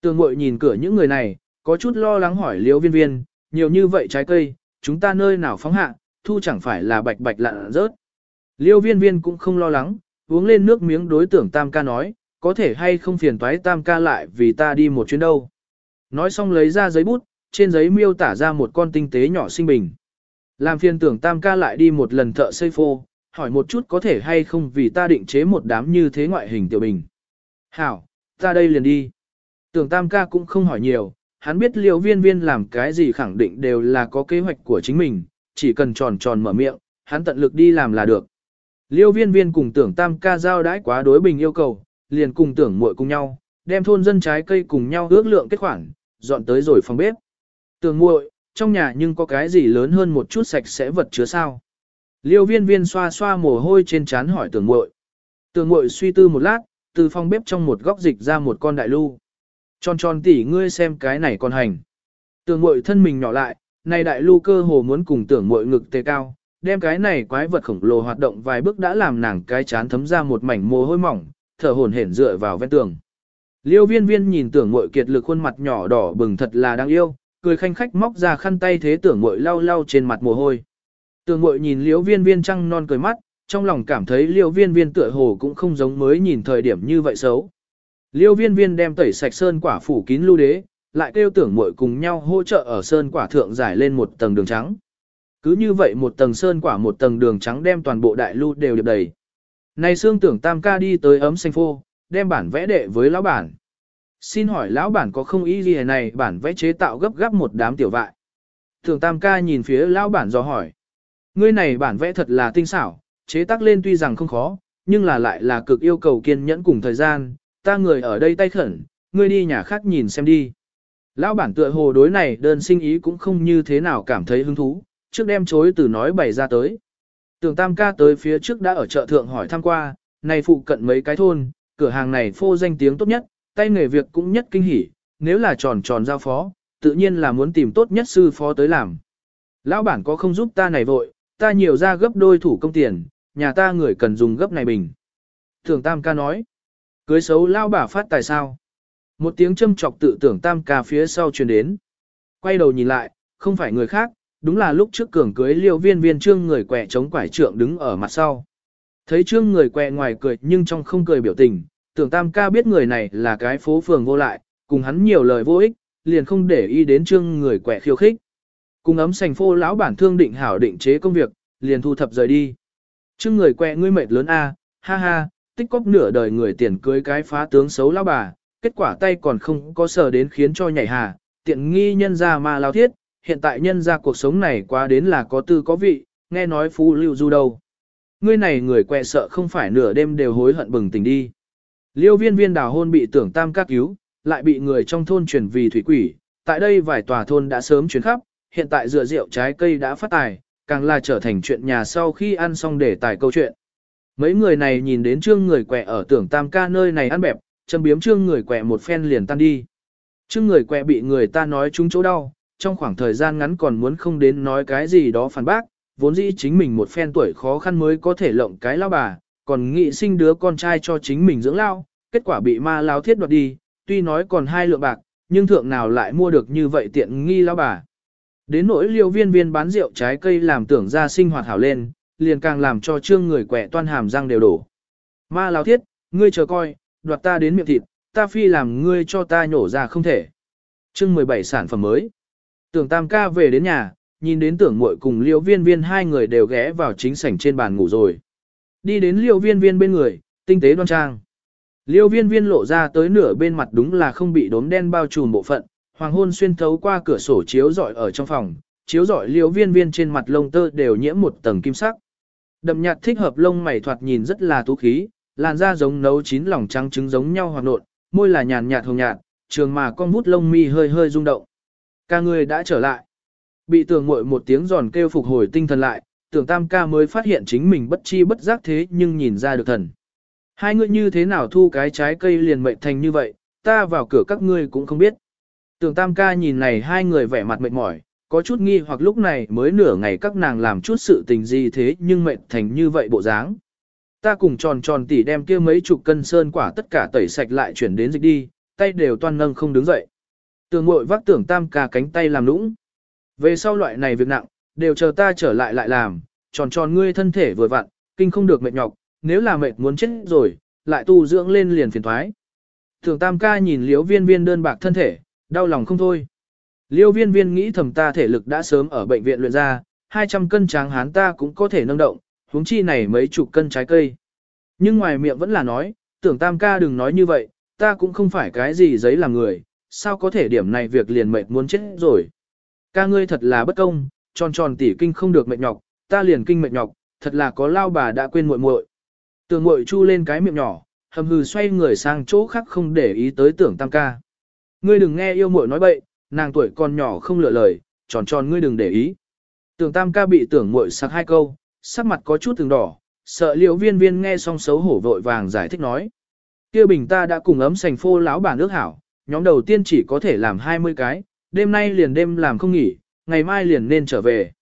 Tường mội nhìn cửa những người này, có chút lo lắng hỏi liếu viên viên, nhiều như vậy trái cây, chúng ta nơi nào phóng hạ, thu chẳng phải là bạch bạch lặn rớt. Liêu viên viên cũng không lo lắng, uống lên nước miếng đối tưởng tam ca nói, có thể hay không phiền toái tam ca lại vì ta đi một chuyến đâu. Nói xong lấy ra giấy bút, trên giấy miêu tả ra một con tinh tế nhỏ sinh bình. Làm phiền tưởng tam ca lại đi một lần thợ xây phô, hỏi một chút có thể hay không vì ta định chế một đám như thế ngoại hình tiểu bình. Hảo, ta đây liền đi. Tưởng tam ca cũng không hỏi nhiều, hắn biết liều viên viên làm cái gì khẳng định đều là có kế hoạch của chính mình, chỉ cần tròn tròn mở miệng, hắn tận lực đi làm là được. Liêu viên viên cùng tưởng tam ca giao đãi quá đối bình yêu cầu, liền cùng tưởng muội cùng nhau, đem thôn dân trái cây cùng nhau ước lượng kết khoản, dọn tới rồi phòng bếp. Tưởng muội, trong nhà nhưng có cái gì lớn hơn một chút sạch sẽ vật chứa sao? Liêu viên viên xoa xoa mồ hôi trên trán hỏi tưởng muội. Tưởng muội suy tư một lát, từ phòng bếp trong một góc dịch ra một con đại lưu. Tròn tròn tỉ ngươi xem cái này còn hành. Tưởng muội thân mình nhỏ lại, này đại lưu cơ hồ muốn cùng tưởng muội ngực tê cao, đem cái này quái vật khổng lồ hoạt động vài bước đã làm nàng cái chán thấm ra một mảnh mồ hôi mỏng, thở hổn hển dựa vào ven tường. Liêu viên viên nhìn tưởng muội kiệt lực khuôn mặt nhỏ đỏ bừng thật là đáng yêu, cười khanh khách móc ra khăn tay thế tưởng muội lau lau trên mặt mồ hôi. Tưởng muội nhìn liêu viên viên trăng non cười mắt, trong lòng cảm thấy liêu viên viên tựa hồ cũng không giống mới nhìn thời điểm như vậy xấu. Liêu viên viên đem tẩy sạch sơn quả phủ kín lưu đế, lại kêu tưởng muội cùng nhau hỗ trợ ở sơn quả thượng giải lên một tầng đường trắng. Cứ như vậy một tầng sơn quả một tầng đường trắng đem toàn bộ đại lưu đều điệp đầy. Này xương tưởng tam ca đi tới ấm xanh phô, đem bản vẽ đệ với lão bản. Xin hỏi lão bản có không ý gì này bản vẽ chế tạo gấp gáp một đám tiểu vại. Tưởng tam ca nhìn phía lão bản do hỏi. Ngươi này bản vẽ thật là tinh xảo, chế tác lên tuy rằng không khó, nhưng là lại là cực yêu cầu kiên nhẫn cùng thời gian, ta người ở đây tay khẩn, ngươi đi nhà khác nhìn xem đi. Lão bản tựa hồ đối này đơn sinh ý cũng không như thế nào cảm thấy hứng thú, trước đem chối từ nói bày ra tới. Tưởng tam ca tới phía trước đã ở chợ thượng hỏi thăm qua, này phụ cận mấy cái thôn, cửa hàng này phô danh tiếng tốt nhất, tay nghề việc cũng nhất kinh hỉ, nếu là tròn tròn giao phó, tự nhiên là muốn tìm tốt nhất sư phó tới làm. Lão bản có không giúp ta này vội, ta nhiều ra gấp đôi thủ công tiền, nhà ta người cần dùng gấp này bình. Tưởng tam ca nói, cưới xấu lao bà phát tài sao. Một tiếng châm chọc tự tưởng tam ca phía sau truyền đến. Quay đầu nhìn lại, không phải người khác, đúng là lúc trước cường cưới liêu viên viên trương người quẹ chống quải trượng đứng ở mặt sau. Thấy trương người quẹ ngoài cười nhưng trong không cười biểu tình, tưởng tam ca biết người này là cái phố phường vô lại, cùng hắn nhiều lời vô ích, liền không để ý đến trương người quẹ khiêu khích. Cùng ấm sành phô lão bản thương định hảo định chế công việc, liền thu thập rời đi. Trương người quẹ ngươi mệt lớn a, ha ha, tích cóp nửa đời người tiền cưới cái phá tướng xấu lão bà, kết quả tay còn không có sở đến khiến cho nhảy hà, tiện nghi nhân ra mà lao thiết, hiện tại nhân ra cuộc sống này quá đến là có tư có vị, nghe nói phú lưu du đâu. Ngươi này người quẹ sợ không phải nửa đêm đều hối hận bừng tỉnh đi. Liêu viên viên đào hôn bị tưởng tam các cứu, lại bị người trong thôn truyền vì thủy quỷ, tại đây vài tòa thôn đã sớm chuyển khắp, hiện tại dựa rượu trái cây đã phát tài, càng là trở thành chuyện nhà sau khi ăn xong để tài câu chuyện. Mấy người này nhìn đến trương người quẹ ở tưởng tam ca nơi này ăn bẹp, châm biếm trương người quẹ một phen liền tan đi. Trương người quẹ bị người ta nói trúng chỗ đau, trong khoảng thời gian ngắn còn muốn không đến nói cái gì đó phản bác, vốn dĩ chính mình một phen tuổi khó khăn mới có thể lộng cái lao bà, còn nghị sinh đứa con trai cho chính mình dưỡng lao, kết quả bị ma lao thiết đoạt đi, tuy nói còn hai lượng bạc, nhưng thượng nào lại mua được như vậy tiện nghi lao bà. Đến nỗi liêu viên viên bán rượu trái cây làm tưởng ra sinh hoạt hảo lên, liền càng làm cho trương người quẻ toan hàm răng đều đổ. Ma lao thiết, ngươi chờ coi, đoạt ta đến miệng thịt, ta phi làm ngươi cho ta nhổ ra không thể. Chương 17 sản phẩm mới. Tưởng tam ca về đến nhà, nhìn đến tưởng muội cùng liêu viên viên hai người đều ghé vào chính sảnh trên bàn ngủ rồi. Đi đến liêu viên viên bên người, tinh tế đoan trang. Liêu viên viên lộ ra tới nửa bên mặt đúng là không bị đốm đen bao trùm bộ phận, hoàng hôn xuyên thấu qua cửa sổ chiếu rọi ở trong phòng, chiếu rọi liêu viên viên trên mặt lông tơ đều nhiễm một tầng kim sắc. Đậm nhạt thích hợp lông mày thoạt nhìn rất là tú khí, làn da giống nấu chín lòng trắng trứng giống nhau hoặc nộn, môi là nhàn nhạt hồng nhạt, trường mà con vút lông mi hơi hơi rung động. Ca người đã trở lại. Bị tưởng muội một tiếng giòn kêu phục hồi tinh thần lại, tưởng tam ca mới phát hiện chính mình bất chi bất giác thế nhưng nhìn ra được thần. Hai người như thế nào thu cái trái cây liền mệnh thành như vậy, ta vào cửa các ngươi cũng không biết. Tưởng tam ca nhìn này hai người vẻ mặt mệt mỏi, có chút nghi hoặc lúc này mới nửa ngày các nàng làm chút sự tình gì thế nhưng mệt thành như vậy bộ dáng. Ta cùng tròn tròn tỉ đem kia mấy chục cân sơn quả tất cả tẩy sạch lại chuyển đến dịch đi, tay đều toan nâng không đứng dậy. Tường ngội vác tưởng tam ca cánh tay làm lũng. Về sau loại này việc nặng, đều chờ ta trở lại lại làm, tròn tròn ngươi thân thể vừa vặn, kinh không được mệt nhọc, nếu là mệt muốn chết rồi, lại tu dưỡng lên liền phiền thoái. Tưởng tam ca nhìn liễu viên viên đơn bạc thân thể, đau lòng không thôi. Liêu viên viên nghĩ thầm ta thể lực đã sớm ở bệnh viện luyện ra, 200 cân tráng hán ta cũng có thể nâng động, huống chi này mấy chục cân trái cây. Nhưng ngoài miệng vẫn là nói, tưởng tam ca đừng nói như vậy, ta cũng không phải cái gì giấy làm người, sao có thể điểm này việc liền mệt muốn chết rồi. Ca ngươi thật là bất công, tròn tròn tỉ kinh không được mệt nhọc, ta liền kinh mệt nhọc, thật là có lao bà đã quên muội muội. Tưởng muội chu lên cái miệng nhỏ, hầm hừ xoay người sang chỗ khác không để ý tới tưởng tam ca. Ngươi đừng nghe yêu muội nói bậy, nàng tuổi còn nhỏ không lựa lời, tròn tròn ngươi đừng để ý. Tưởng tam ca bị tưởng muội sắc hai câu, sắc mặt có chút từng đỏ, sợ liễu viên viên nghe xong xấu hổ vội vàng giải thích nói. kia bình ta đã cùng ấm sành phô lão bản nước hảo, nhóm đầu tiên chỉ có thể làm 20 cái, đêm nay liền đêm làm không nghỉ, ngày mai liền nên trở về.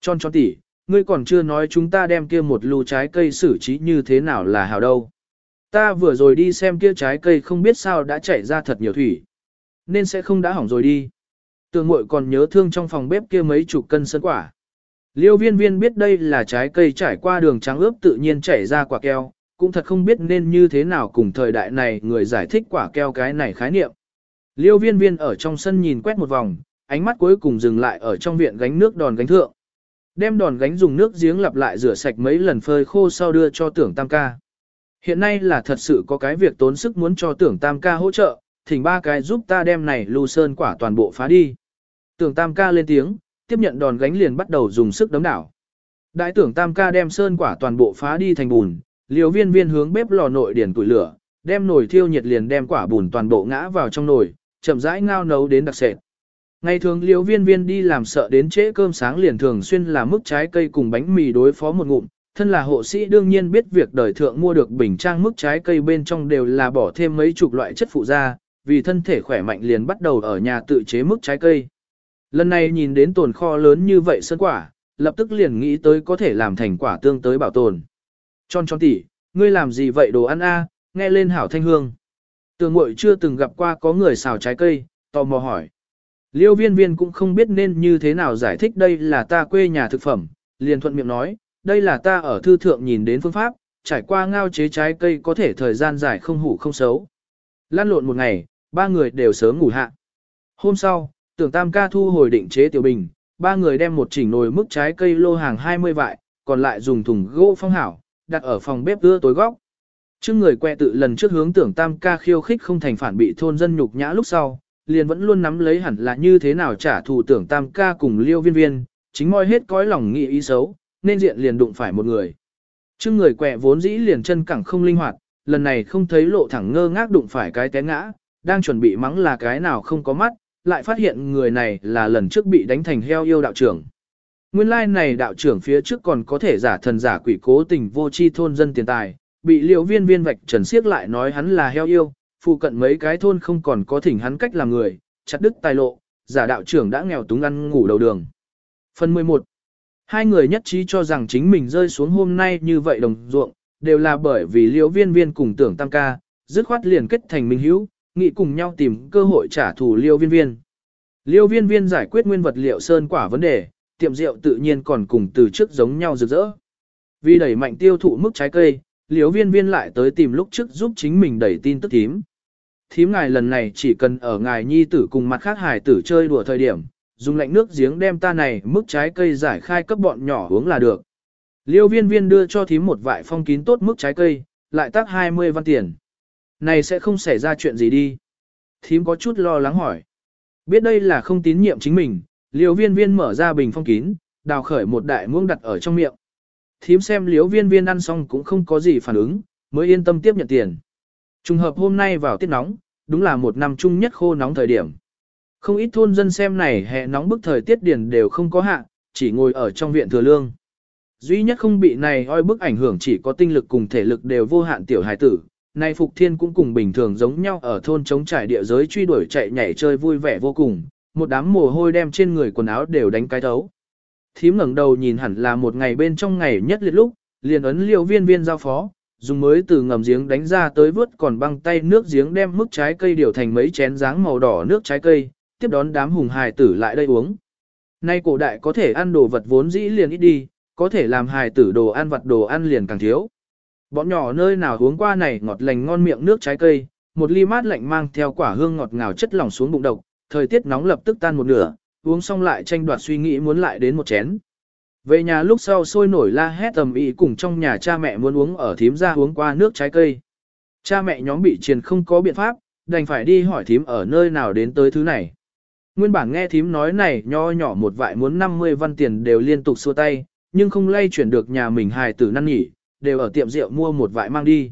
Tròn tròn tỉ, ngươi còn chưa nói chúng ta đem kia một lù trái cây xử trí như thế nào là hảo đâu. Ta vừa rồi đi xem kia trái cây không biết sao đã chảy ra thật nhiều thủy. Nên sẽ không đã hỏng rồi đi. Tường mội còn nhớ thương trong phòng bếp kia mấy chục cân sân quả. Liêu viên viên biết đây là trái cây trải qua đường trắng ướp tự nhiên chảy ra quả keo, cũng thật không biết nên như thế nào cùng thời đại này người giải thích quả keo cái này khái niệm. Liêu viên viên ở trong sân nhìn quét một vòng, ánh mắt cuối cùng dừng lại ở trong viện gánh nước đòn gánh thượng. Đem đòn gánh dùng nước giếng lặp lại rửa sạch mấy lần phơi khô sau đưa cho tưởng tam ca. Hiện nay là thật sự có cái việc tốn sức muốn cho tưởng tam ca hỗ trợ, thỉnh ba cái giúp ta đem này lưu sơn quả toàn bộ phá đi. Tưởng tam ca lên tiếng, tiếp nhận đòn gánh liền bắt đầu dùng sức đấm đảo. Đại tưởng tam ca đem sơn quả toàn bộ phá đi thành bùn, liều viên viên hướng bếp lò nội điển tuổi lửa, đem nồi thiêu nhiệt liền đem quả bùn toàn bộ ngã vào trong nồi, chậm rãi ngao nấu đến đặc sệt. Ngày thường Liễu viên viên đi làm sợ đến trễ cơm sáng liền thường xuyên làm mức trái cây cùng bánh mì đối phó một ngụm, thân là hộ sĩ đương nhiên biết việc đời thượng mua được bình trang mức trái cây bên trong đều là bỏ thêm mấy chục loại chất phụ ra, vì thân thể khỏe mạnh liền bắt đầu ở nhà tự chế mức trái cây. Lần này nhìn đến tồn kho lớn như vậy sân quả, lập tức liền nghĩ tới có thể làm thành quả tương tới bảo tồn. Tròn tròn tỉ, ngươi làm gì vậy đồ ăn a? nghe lên hảo thanh hương. Tường mội chưa từng gặp qua có người xào trái cây, tò mò hỏi. Liêu viên viên cũng không biết nên như thế nào giải thích đây là ta quê nhà thực phẩm, liền thuận miệng nói, đây là ta ở thư thượng nhìn đến phương pháp, trải qua ngao chế trái cây có thể thời gian dài không hủ không xấu. Lan lộn một ngày, ba người đều sớm ngủ hạ. Hôm sau, tưởng tam ca thu hồi định chế tiểu bình, ba người đem một chỉnh nồi mức trái cây lô hàng 20 vại, còn lại dùng thùng gỗ phong hảo, đặt ở phòng bếp đưa tối góc. Trước người que tự lần trước hướng tưởng tam ca khiêu khích không thành phản bị thôn dân nhục nhã lúc sau, liền vẫn luôn nắm lấy hẳn là như thế nào trả thù tưởng tam ca cùng liêu viên viên, chính moi hết cõi lòng nghĩ ý xấu, nên diện liền đụng phải một người. Trước người quẹ vốn dĩ liền chân cẳng không linh hoạt, lần này không thấy lộ thẳng ngơ ngác đụng phải cái té ngã, đang chuẩn bị mắng là cái nào không có mắt, lại phát hiện người này là lần trước bị đánh thành heo yêu đạo trưởng. Nguyên lai like này đạo trưởng phía trước còn có thể giả thần giả quỷ cố tình vô chi thôn dân tiền tài, bị liều viên viên vạch trần siếc lại nói hắn là heo yêu, phụ cận mấy cái thôn không còn có thỉnh hắn cách làm người, chặt đứt tài lộ, giả đạo trưởng đã nghèo túng ăn ngủ đầu đường. Phần 11 Hai người nhất trí cho rằng chính mình rơi xuống hôm nay như vậy đồng ruộng, đều là bởi vì liễu viên viên cùng tưởng tam ca, dứt khoát liền kết thành minh hữu, nghị cùng nhau tìm cơ hội trả thù liêu viên viên. Liêu viên viên giải quyết nguyên vật liệu sơn quả vấn đề, tiệm rượu tự nhiên còn cùng từ trước giống nhau rực rỡ. Vì đẩy mạnh tiêu thụ mức trái cây, liêu viên viên lại tới tìm lúc trước giúp chính mình đẩy tin tức thím. Thím ngài lần này chỉ cần ở ngài nhi tử cùng mặt khác hải tử chơi đùa thời điểm, dùng lạnh nước giếng đem ta này mức trái cây giải khai cấp bọn nhỏ uống là được. Liêu viên viên đưa cho thím một vại phong kín tốt mức trái cây, lại tác 20 văn tiền. Này sẽ không xảy ra chuyện gì đi. Thím có chút lo lắng hỏi. Biết đây là không tín nhiệm chính mình, liêu viên viên mở ra bình phong kín, đào khởi một đại muỗng đặt ở trong miệng. Thím xem liếu viên viên ăn xong cũng không có gì phản ứng, mới yên tâm tiếp nhận tiền. Trùng hợp hôm nay vào tiết nóng, đúng là một năm chung nhất khô nóng thời điểm. Không ít thôn dân xem này hè nóng bức thời tiết điển đều không có hạ, chỉ ngồi ở trong viện thừa lương. Duy nhất không bị này oi bức ảnh hưởng chỉ có tinh lực cùng thể lực đều vô hạn tiểu hài tử. Này Phục Thiên cũng cùng bình thường giống nhau ở thôn chống trải địa giới truy đuổi chạy nhảy chơi vui vẻ vô cùng, một đám mồ hôi đem trên người quần áo đều đánh cái thấu. Thím ngẩng đầu nhìn hẳn là một ngày bên trong ngày nhất liệt lúc, liền ấn liều viên viên giao phó, dùng mới từ ngầm giếng đánh ra tới vớt còn băng tay nước giếng đem mức trái cây điều thành mấy chén dáng màu đỏ nước trái cây, tiếp đón đám hùng hài tử lại đây uống. Nay cổ đại có thể ăn đồ vật vốn dĩ liền ít đi, có thể làm hài tử đồ ăn vật đồ ăn liền càng thiếu. Bọn nhỏ nơi nào uống qua này ngọt lành ngon miệng nước trái cây, một ly mát lạnh mang theo quả hương ngọt ngào chất lỏng xuống bụng độc, thời tiết nóng lập tức tan một nửa, uống xong lại tranh đoạt suy nghĩ muốn lại đến một chén. Về nhà lúc sau sôi nổi la hét tầm ý cùng trong nhà cha mẹ muốn uống ở thím ra uống qua nước trái cây. Cha mẹ nhóm bị triền không có biện pháp, đành phải đi hỏi thím ở nơi nào đến tới thứ này. Nguyên bản nghe thím nói này nho nhỏ một vại muốn 50 văn tiền đều liên tục xua tay, nhưng không lay chuyển được nhà mình hài tử năn nhỉ, đều ở tiệm rượu mua một vại mang đi.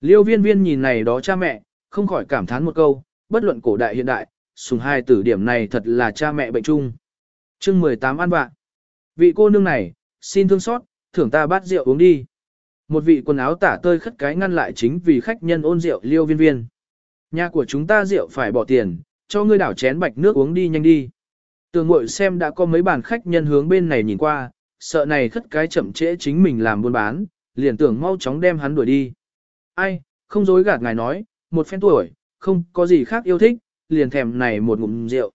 Liêu viên viên nhìn này đó cha mẹ, không khỏi cảm thán một câu, bất luận cổ đại hiện đại, sùng hai tử điểm này thật là cha mẹ bệnh chung. chương 18 ăn vạ. Vị cô nương này, xin thương xót, thưởng ta bát rượu uống đi. Một vị quần áo tả tơi khất cái ngăn lại chính vì khách nhân ôn rượu liêu viên viên. Nhà của chúng ta rượu phải bỏ tiền, cho ngươi đảo chén bạch nước uống đi nhanh đi. Tường ngội xem đã có mấy bàn khách nhân hướng bên này nhìn qua, sợ này khất cái chậm trễ chính mình làm buôn bán, liền tưởng mau chóng đem hắn đuổi đi. Ai, không dối gạt ngài nói, một phen tuổi, không có gì khác yêu thích, liền thèm này một ngụm rượu.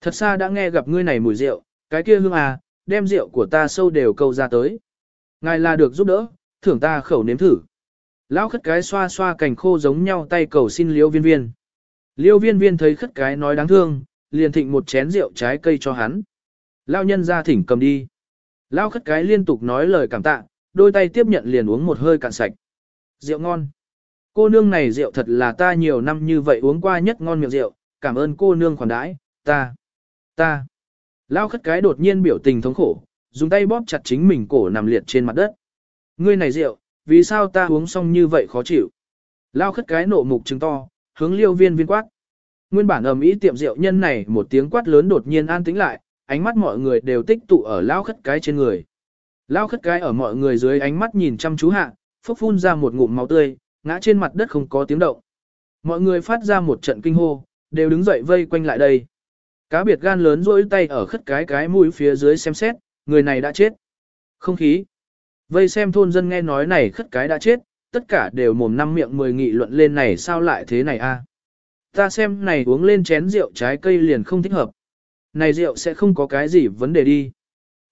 Thật xa đã nghe gặp ngươi này mùi rượu, cái kia hương à, đem rượu của ta sâu đều câu ra tới. Ngài là được giúp đỡ, thưởng ta khẩu nếm thử. Lão khất cái xoa xoa cành khô giống nhau tay cầu xin liêu viên viên. Liêu viên viên thấy khất cái nói đáng thương, liền thịnh một chén rượu trái cây cho hắn. Lão nhân ra thỉnh cầm đi. Lão khất cái liên tục nói lời cảm tạ, đôi tay tiếp nhận liền uống một hơi cạn sạch. Rượu ngon. Cô nương này rượu thật là ta nhiều năm như vậy uống qua nhất ngon miệng rượu, cảm ơn cô nương khoản đãi, ta, ta. Lao khất cái đột nhiên biểu tình thống khổ, dùng tay bóp chặt chính mình cổ nằm liệt trên mặt đất. Ngươi này rượu, vì sao ta uống xong như vậy khó chịu? Lao khất cái nộ mục trứng to, hướng liêu viên viên quát. Nguyên bản ầm ý tiệm rượu nhân này một tiếng quát lớn đột nhiên an tĩnh lại, ánh mắt mọi người đều tích tụ ở lao khất cái trên người. Lao khất cái ở mọi người dưới ánh mắt nhìn chăm chú hạ, phốc phun ra một ngụm máu tươi, ngã trên mặt đất không có tiếng động. Mọi người phát ra một trận kinh hô, đều đứng dậy vây quanh lại đây. Cá biệt gan lớn rỗi tay ở khất cái cái mũi phía dưới xem xét, người này đã chết. Không khí. Vây xem thôn dân nghe nói này khất cái đã chết, tất cả đều mồm năm miệng mười nghị luận lên này sao lại thế này a? Ta xem này uống lên chén rượu trái cây liền không thích hợp. Này rượu sẽ không có cái gì vấn đề đi.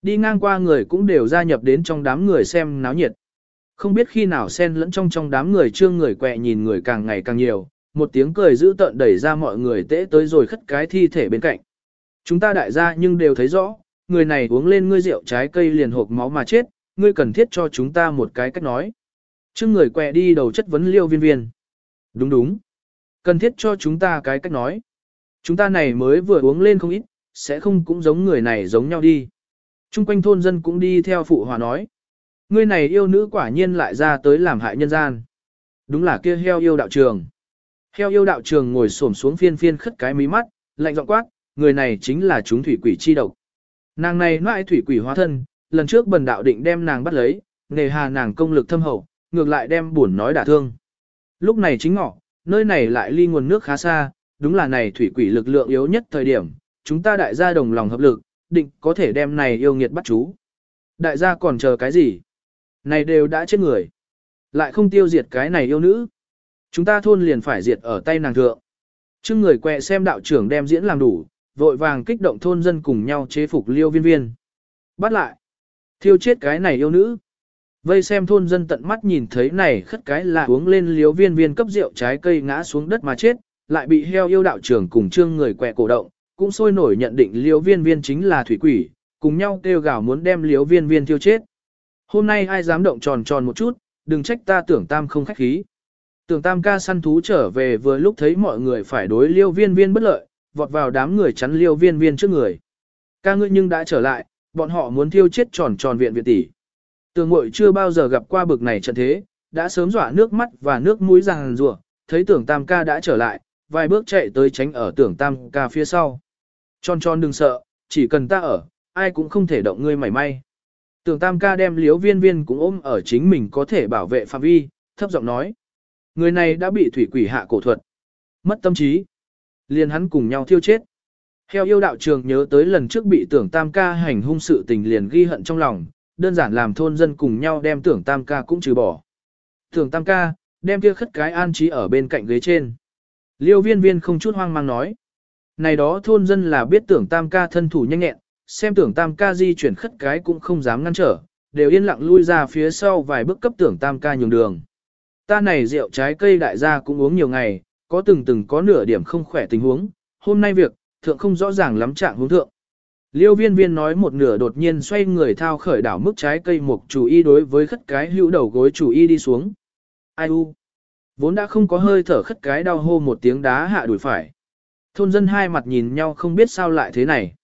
Đi ngang qua người cũng đều gia nhập đến trong đám người xem náo nhiệt. Không biết khi nào xen lẫn trong trong đám người trương người quẹ nhìn người càng ngày càng nhiều, một tiếng cười dữ tợn đẩy ra mọi người tễ tới rồi khất cái thi thể bên cạnh. Chúng ta đại gia nhưng đều thấy rõ, người này uống lên ngươi rượu trái cây liền hộp máu mà chết, ngươi cần thiết cho chúng ta một cái cách nói. Trương người quẹ đi đầu chất vấn liêu viên viên. Đúng đúng. Cần thiết cho chúng ta cái cách nói. Chúng ta này mới vừa uống lên không ít, sẽ không cũng giống người này giống nhau đi. Trung quanh thôn dân cũng đi theo phụ hòa nói. Ngươi này yêu nữ quả nhiên lại ra tới làm hại nhân gian. Đúng là kia heo yêu đạo trường. Heo yêu đạo trường ngồi xổm xuống phiên phiên khất cái mí mắt, lạnh giọng quát, người này chính là chúng thủy quỷ chi độc. Nàng này loại thủy quỷ hóa thân, lần trước bần đạo định đem nàng bắt lấy, nề hà nàng công lực thâm hậu, ngược lại đem buồn nói đả thương. Lúc này chính ngọ, nơi này lại ly nguồn nước khá xa, đúng là này thủy quỷ lực lượng yếu nhất thời điểm, chúng ta đại gia đồng lòng hợp lực, định có thể đem này yêu nghiệt bắt chú. Đại gia còn chờ cái gì? Này đều đã chết người. Lại không tiêu diệt cái này yêu nữ. Chúng ta thôn liền phải diệt ở tay nàng thượng. Trưng người quẹ xem đạo trưởng đem diễn làm đủ, vội vàng kích động thôn dân cùng nhau chế phục liêu viên viên. Bắt lại. Thiêu chết cái này yêu nữ. Vây xem thôn dân tận mắt nhìn thấy này khất cái là uống lên liêu viên viên cấp rượu trái cây ngã xuống đất mà chết, lại bị heo yêu đạo trưởng cùng trương người quẹ cổ động, cũng sôi nổi nhận định liêu viên viên chính là thủy quỷ, cùng nhau kêu gào muốn đem liêu viên viên thiêu chết. Hôm nay ai dám động tròn tròn một chút, đừng trách ta tưởng tam không khách khí. Tưởng tam ca săn thú trở về vừa lúc thấy mọi người phải đối liêu viên viên bất lợi, vọt vào đám người chắn liêu viên viên trước người. Ca ngươi nhưng đã trở lại, bọn họ muốn thiêu chết tròn tròn viện viện tỷ. Tường mội chưa bao giờ gặp qua bực này trận thế, đã sớm dọa nước mắt và nước mũi ràng rùa, thấy tưởng tam ca đã trở lại, vài bước chạy tới tránh ở tưởng tam ca phía sau. Tròn tròn đừng sợ, chỉ cần ta ở, ai cũng không thể động ngươi mảy may. Tưởng tam ca đem liếu viên viên cũng ôm ở chính mình có thể bảo vệ phạm vi, thấp giọng nói. Người này đã bị thủy quỷ hạ cổ thuật. Mất tâm trí. Liền hắn cùng nhau thiêu chết. Theo yêu đạo trường nhớ tới lần trước bị tưởng tam ca hành hung sự tình liền ghi hận trong lòng, đơn giản làm thôn dân cùng nhau đem tưởng tam ca cũng trừ bỏ. Tưởng tam ca, đem kia khất cái an trí ở bên cạnh ghế trên. Liêu viên viên không chút hoang mang nói. Này đó thôn dân là biết tưởng tam ca thân thủ nhanh nhẹn, xem tưởng tam ca di chuyển khất cái cũng không dám ngăn trở, đều yên lặng lui ra phía sau vài bước cấp tưởng tam ca nhường đường. Ta này rượu trái cây đại gia cũng uống nhiều ngày, có từng từng có nửa điểm không khỏe tình huống, hôm nay việc, thượng không rõ ràng lắm trạng hướng thượng. Liêu viên viên nói một nửa đột nhiên xoay người thao khởi đảo mức trái cây mục chủ y đối với khất cái hữu đầu gối chủ y đi xuống. Ai u? Vốn đã không có hơi thở khất cái đau hô một tiếng đá hạ đuổi phải. Thôn dân hai mặt nhìn nhau không biết sao lại thế này.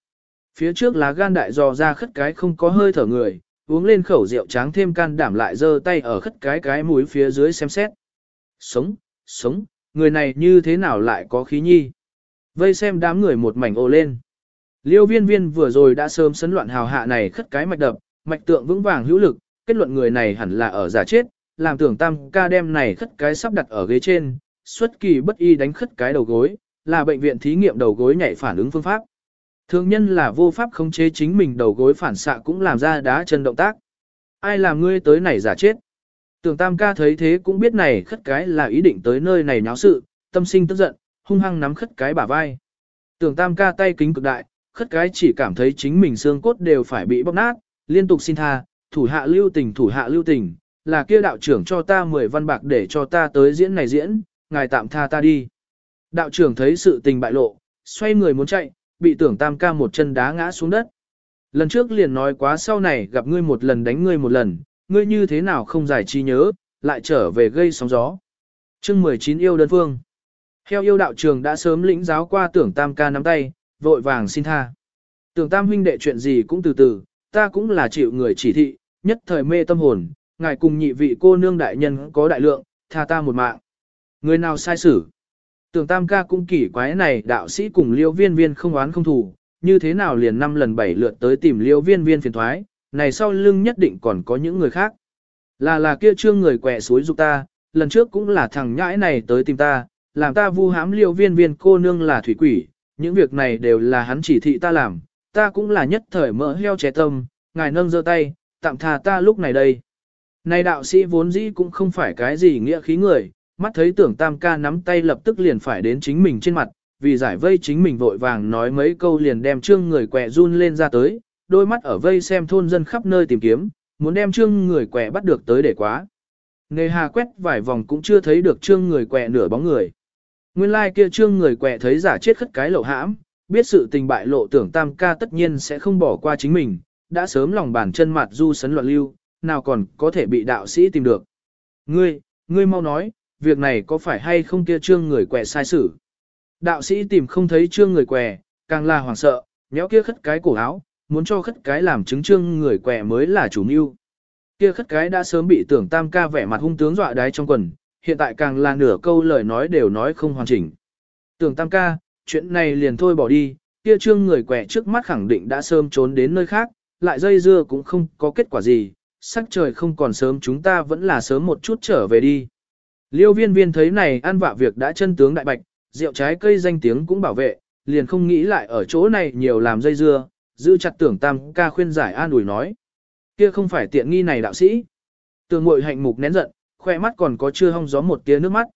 Phía trước lá gan đại dò ra khất cái không có hơi thở người, uống lên khẩu rượu tráng thêm can đảm lại giơ tay ở khất cái cái mũi phía dưới xem xét. Sống, sống, người này như thế nào lại có khí nhi. Vây xem đám người một mảnh ô lên. Liêu viên viên vừa rồi đã sớm sấn loạn hào hạ này khất cái mạch đập, mạch tượng vững vàng hữu lực, kết luận người này hẳn là ở giả chết, làm tưởng tam ca đem này khất cái sắp đặt ở ghế trên, xuất kỳ bất y đánh khất cái đầu gối, là bệnh viện thí nghiệm đầu gối nhảy phản ứng phương pháp. Thường nhân là vô pháp khống chế chính mình đầu gối phản xạ cũng làm ra đá chân động tác. Ai làm ngươi tới này giả chết? Tưởng tam ca thấy thế cũng biết này khất cái là ý định tới nơi này nháo sự, tâm sinh tức giận, hung hăng nắm khất cái bả vai. Tưởng tam ca tay kính cực đại, khất cái chỉ cảm thấy chính mình xương cốt đều phải bị bóc nát, liên tục xin tha, thủ hạ lưu tình thủ hạ lưu tình, là kia đạo trưởng cho ta 10 văn bạc để cho ta tới diễn này diễn, ngài tạm tha ta đi. Đạo trưởng thấy sự tình bại lộ, xoay người muốn chạy, bị tưởng tam ca một chân đá ngã xuống đất. Lần trước liền nói quá sau này gặp ngươi một lần đánh ngươi một lần, ngươi như thế nào không giải trí nhớ, lại trở về gây sóng gió. chương 19 yêu đơn phương. Theo yêu đạo trường đã sớm lĩnh giáo qua tưởng tam ca nắm tay, vội vàng xin tha. Tưởng tam huynh đệ chuyện gì cũng từ từ, ta cũng là chịu người chỉ thị, nhất thời mê tâm hồn, ngài cùng nhị vị cô nương đại nhân có đại lượng, tha ta một mạng. Người nào sai xử? Tưởng tam ca cũng kỳ quái này đạo sĩ cùng liêu viên viên không oán không thù, như thế nào liền năm lần bảy lượt tới tìm liêu viên viên phiền thoái, này sau lưng nhất định còn có những người khác. Là là kia trương người quẹ suối giúp ta, lần trước cũng là thằng nhãi này tới tìm ta, làm ta vu hãm liêu viên viên cô nương là thủy quỷ, những việc này đều là hắn chỉ thị ta làm, ta cũng là nhất thời mỡ heo trẻ tâm, ngài nâng giơ tay, tạm tha ta lúc này đây. Này đạo sĩ vốn dĩ cũng không phải cái gì nghĩa khí người, mắt thấy tưởng tam ca nắm tay lập tức liền phải đến chính mình trên mặt, vì giải vây chính mình vội vàng nói mấy câu liền đem trương người quẹ run lên ra tới, đôi mắt ở vây xem thôn dân khắp nơi tìm kiếm, muốn đem trương người quẹ bắt được tới để quá. Nề hà quét vài vòng cũng chưa thấy được trương người quẹ nửa bóng người. Nguyên lai like kia trương người quẹ thấy giả chết khất cái lậu hãm, biết sự tình bại lộ tưởng tam ca tất nhiên sẽ không bỏ qua chính mình, đã sớm lòng bàn chân mặt du sấn loạn lưu, nào còn có thể bị đạo sĩ tìm được. Ngươi, ngươi mau nói, việc này có phải hay không kia trương người quẻ sai sử? Đạo sĩ tìm không thấy trương người quẻ, càng là hoảng sợ, nhéo kia khất cái cổ áo, muốn cho khất cái làm chứng trương người quẻ mới là chủ mưu. Kia khất cái đã sớm bị tưởng tam ca vẻ mặt hung tướng dọa đáy trong quần, hiện tại càng là nửa câu lời nói đều nói không hoàn chỉnh. Tưởng tam ca, chuyện này liền thôi bỏ đi, kia trương người quẻ trước mắt khẳng định đã sớm trốn đến nơi khác, lại dây dưa cũng không có kết quả gì, sắc trời không còn sớm chúng ta vẫn là sớm một chút trở về đi. Liêu viên viên thấy này ăn vạ việc đã chân tướng đại bạch, rượu trái cây danh tiếng cũng bảo vệ, liền không nghĩ lại ở chỗ này nhiều làm dây dưa, giữ chặt tưởng tam ca khuyên giải an ủi nói. Kia không phải tiện nghi này đạo sĩ. Tường mội hạnh mục nén giận, khoe mắt còn có chưa hong gió một tia nước mắt.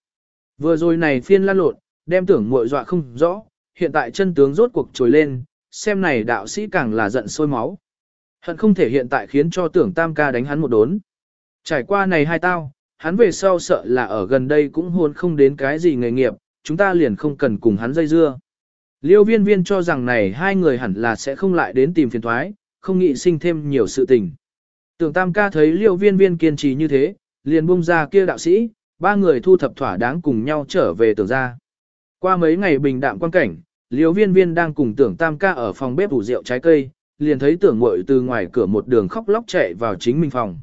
Vừa rồi này phiên lan lộn, đem tưởng mội dọa không rõ, hiện tại chân tướng rốt cuộc trồi lên, xem này đạo sĩ càng là giận sôi máu. Hận không thể hiện tại khiến cho tưởng tam ca đánh hắn một đốn. Trải qua này hai tao, hắn về sau sợ là ở gần đây cũng hôn không đến cái gì nghề nghiệp, chúng ta liền không cần cùng hắn dây dưa. Liêu viên viên cho rằng này hai người hẳn là sẽ không lại đến tìm phiền thoái, không nghĩ sinh thêm nhiều sự tình. Tưởng tam ca thấy liêu viên viên kiên trì như thế, liền buông ra kia đạo sĩ, ba người thu thập thỏa đáng cùng nhau trở về tưởng ra. Qua mấy ngày bình đạm quan cảnh, liêu viên viên đang cùng tưởng tam ca ở phòng bếp ủ rượu trái cây, liền thấy tưởng mội từ ngoài cửa một đường khóc lóc chạy vào chính mình phòng.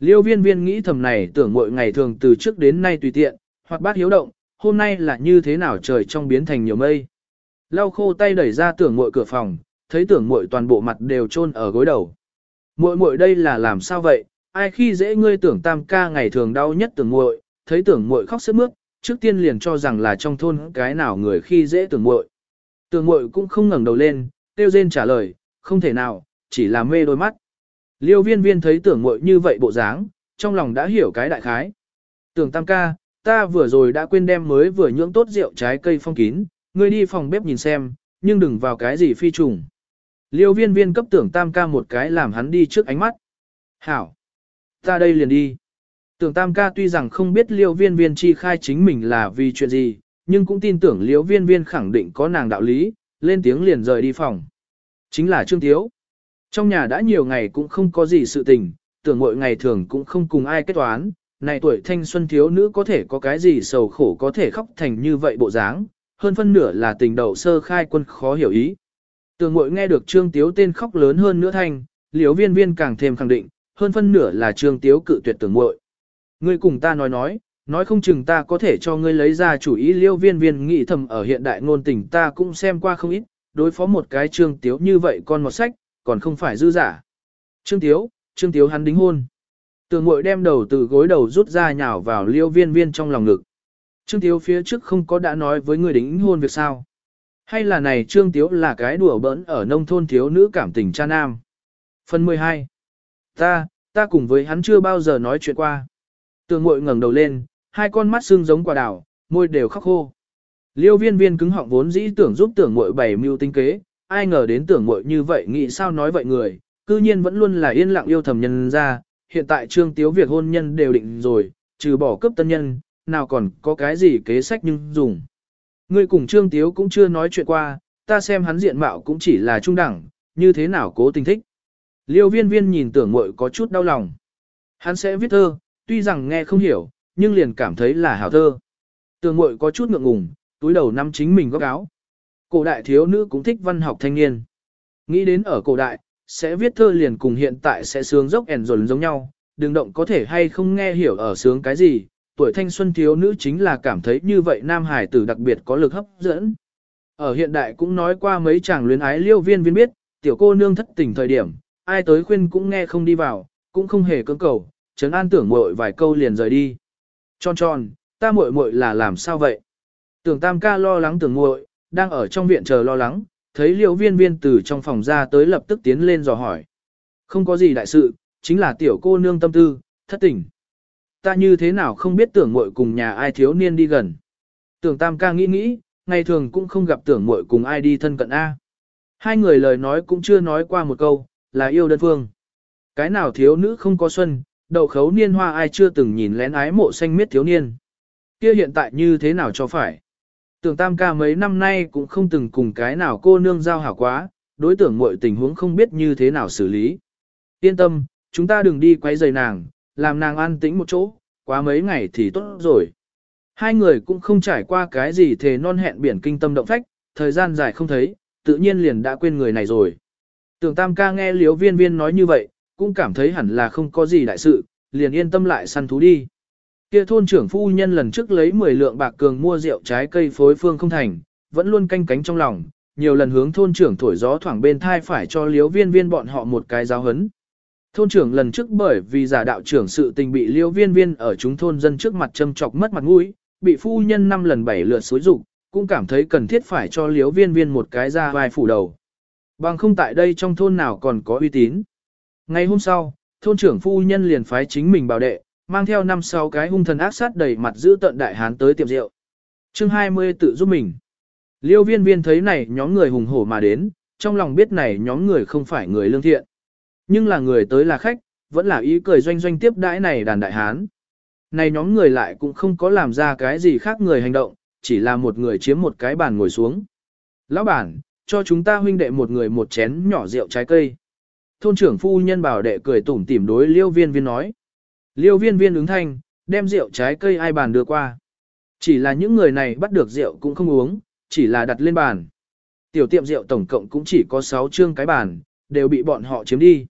Liêu viên viên nghĩ thầm này tưởng mỗi ngày thường từ trước đến nay tùy tiện, hoặc bát hiếu động, hôm nay là như thế nào trời trong biến thành nhiều mây. Lau khô tay đẩy ra tưởng Mội cửa phòng, thấy tưởng Mội toàn bộ mặt đều chôn ở gối đầu. Muội Mội đây là làm sao vậy, ai khi dễ ngươi tưởng tam ca ngày thường đau nhất tưởng muội, thấy tưởng muội khóc sướt mướt, trước tiên liền cho rằng là trong thôn cái nào người khi dễ tưởng muội. Tưởng muội cũng không ngẩng đầu lên, tiêu rên trả lời, không thể nào, chỉ là mê đôi mắt. Liêu viên viên thấy tưởng mội như vậy bộ dáng, trong lòng đã hiểu cái đại khái. Tưởng tam ca, ta vừa rồi đã quên đem mới vừa nhưỡng tốt rượu trái cây phong kín, ngươi đi phòng bếp nhìn xem, nhưng đừng vào cái gì phi trùng. Liêu viên viên cấp tưởng tam ca một cái làm hắn đi trước ánh mắt. Hảo! Ta đây liền đi. Tưởng tam ca tuy rằng không biết liêu viên viên chi khai chính mình là vì chuyện gì, nhưng cũng tin tưởng liêu viên viên khẳng định có nàng đạo lý, lên tiếng liền rời đi phòng. Chính là Trương Tiếu. Trong nhà đã nhiều ngày cũng không có gì sự tình, tưởng mỗi ngày thường cũng không cùng ai kết toán, này tuổi thanh xuân thiếu nữ có thể có cái gì sầu khổ có thể khóc thành như vậy bộ dáng, hơn phân nửa là tình đầu sơ khai quân khó hiểu ý. Tưởng mội nghe được Trương Tiếu tên khóc lớn hơn nữa thanh, liếu viên viên càng thêm khẳng định, hơn phân nửa là Trương Tiếu cự tuyệt tưởng mội. Ngươi cùng ta nói nói, nói không chừng ta có thể cho ngươi lấy ra chủ ý liêu viên viên nghĩ thầm ở hiện đại ngôn tình ta cũng xem qua không ít, đối phó một cái Trương Tiếu như vậy con một sách, còn không phải dư giả. Trương Tiếu, Trương Tiếu hắn đính hôn. Tường mội đem đầu từ gối đầu rút ra nhào vào liêu viên viên trong lòng ngực. Trương Tiếu phía trước không có đã nói với người đính hôn việc sao. Hay là này Trương Tiếu là cái đùa bỡn ở nông thôn thiếu nữ cảm tình cha nam. Phần 12. Ta, ta cùng với hắn chưa bao giờ nói chuyện qua. Tường mội ngẩng đầu lên, hai con mắt xương giống quả đào, môi đều khóc khô. Liêu viên viên cứng họng vốn dĩ tưởng giúp tưởng mội bày mưu tinh kế, ai ngờ đến tưởng muội như vậy nghĩ sao nói vậy người, cư nhiên vẫn luôn là yên lặng yêu thầm nhân ra, hiện tại trương tiếu việc hôn nhân đều định rồi, trừ bỏ cấp tân nhân, nào còn có cái gì kế sách nhưng dùng. Ngươi cùng trương tiếu cũng chưa nói chuyện qua, ta xem hắn diện mạo cũng chỉ là trung đẳng, như thế nào cố tình thích. Liêu viên viên nhìn tưởng muội có chút đau lòng. Hắn sẽ viết thơ, tuy rằng nghe không hiểu, nhưng liền cảm thấy là hảo thơ. Tưởng muội có chút ngượng ngùng, túi đầu năm chính mình góc áo. Cổ đại thiếu nữ cũng thích văn học thanh niên. Nghĩ đến ở cổ đại, sẽ viết thơ liền cùng hiện tại sẽ sướng dốc ẻn dồn giống nhau, đừng động có thể hay không nghe hiểu ở sướng cái gì, tuổi thanh xuân thiếu nữ chính là cảm thấy như vậy nam hải tử đặc biệt có lực hấp dẫn. Ở hiện đại cũng nói qua mấy chàng luyến ái liêu viên viên biết, tiểu cô nương thất tình thời điểm, ai tới khuyên cũng nghe không đi vào, cũng không hề cưỡng cầu, trấn an tưởng muội vài câu liền rời đi. Tròn tròn, ta muội muội là làm sao vậy? Tưởng tam ca lo lắng tưởng muội, đang ở trong viện chờ lo lắng, thấy liễu viên viên từ trong phòng ra tới lập tức tiến lên dò hỏi. Không có gì đại sự, chính là tiểu cô nương tâm tư, thất tình. Ta như thế nào không biết tưởng muội cùng nhà ai thiếu niên đi gần. Tưởng tam ca nghĩ nghĩ, ngày thường cũng không gặp tưởng muội cùng ai đi thân cận A. Hai người lời nói cũng chưa nói qua một câu, là yêu đơn phương. Cái nào thiếu nữ không có xuân, đậu khấu niên hoa ai chưa từng nhìn lén ái mộ xanh miết thiếu niên. Kia hiện tại như thế nào cho phải. Tưởng tam ca mấy năm nay cũng không từng cùng cái nào cô nương giao hảo quá, đối tượng mọi tình huống không biết như thế nào xử lý. Yên tâm, chúng ta đừng đi quấy rầy nàng, làm nàng an tĩnh một chỗ, quá mấy ngày thì tốt rồi. Hai người cũng không trải qua cái gì thề non hẹn biển kinh tâm động phách, thời gian dài không thấy, tự nhiên liền đã quên người này rồi. Tưởng tam ca nghe liếu viên viên nói như vậy, cũng cảm thấy hẳn là không có gì đại sự, liền yên tâm lại săn thú đi. Kia thôn trưởng phu nhân lần trước lấy 10 lượng bạc cường mua rượu trái cây phối phương không thành, vẫn luôn canh cánh trong lòng, nhiều lần hướng thôn trưởng thổi gió thoảng bên thai phải cho liếu viên viên bọn họ một cái giáo hấn. Thôn trưởng lần trước bởi vì giả đạo trưởng sự tình bị liêu viên viên ở chúng thôn dân trước mặt châm chọc mất mặt mũi, bị phu nhân năm lần bảy lượt xối rụng, cũng cảm thấy cần thiết phải cho liếu viên viên một cái ra vai phủ đầu. Bằng không tại đây trong thôn nào còn có uy tín. Ngày hôm sau, thôn trưởng phu nhân liền phái chính mình bảo đệ, mang theo năm sáu cái hung thần ác sát đầy mặt giữ tận đại hán tới tiệm rượu. chương 20 tự giúp mình. Liêu viên viên thấy này nhóm người hùng hổ mà đến, trong lòng biết này nhóm người không phải người lương thiện. Nhưng là người tới là khách, vẫn là ý cười doanh doanh tiếp đãi này đàn đại hán. Này nhóm người lại cũng không có làm ra cái gì khác người hành động, chỉ là một người chiếm một cái bàn ngồi xuống. Lão bản, cho chúng ta huynh đệ một người một chén nhỏ rượu trái cây. Thôn trưởng phu nhân bảo đệ cười tủm tỉm đối liêu viên viên nói. Liêu viên viên ứng thanh, đem rượu trái cây ai bàn đưa qua. Chỉ là những người này bắt được rượu cũng không uống, chỉ là đặt lên bàn. Tiểu tiệm rượu tổng cộng cũng chỉ có 6 chương cái bàn, đều bị bọn họ chiếm đi.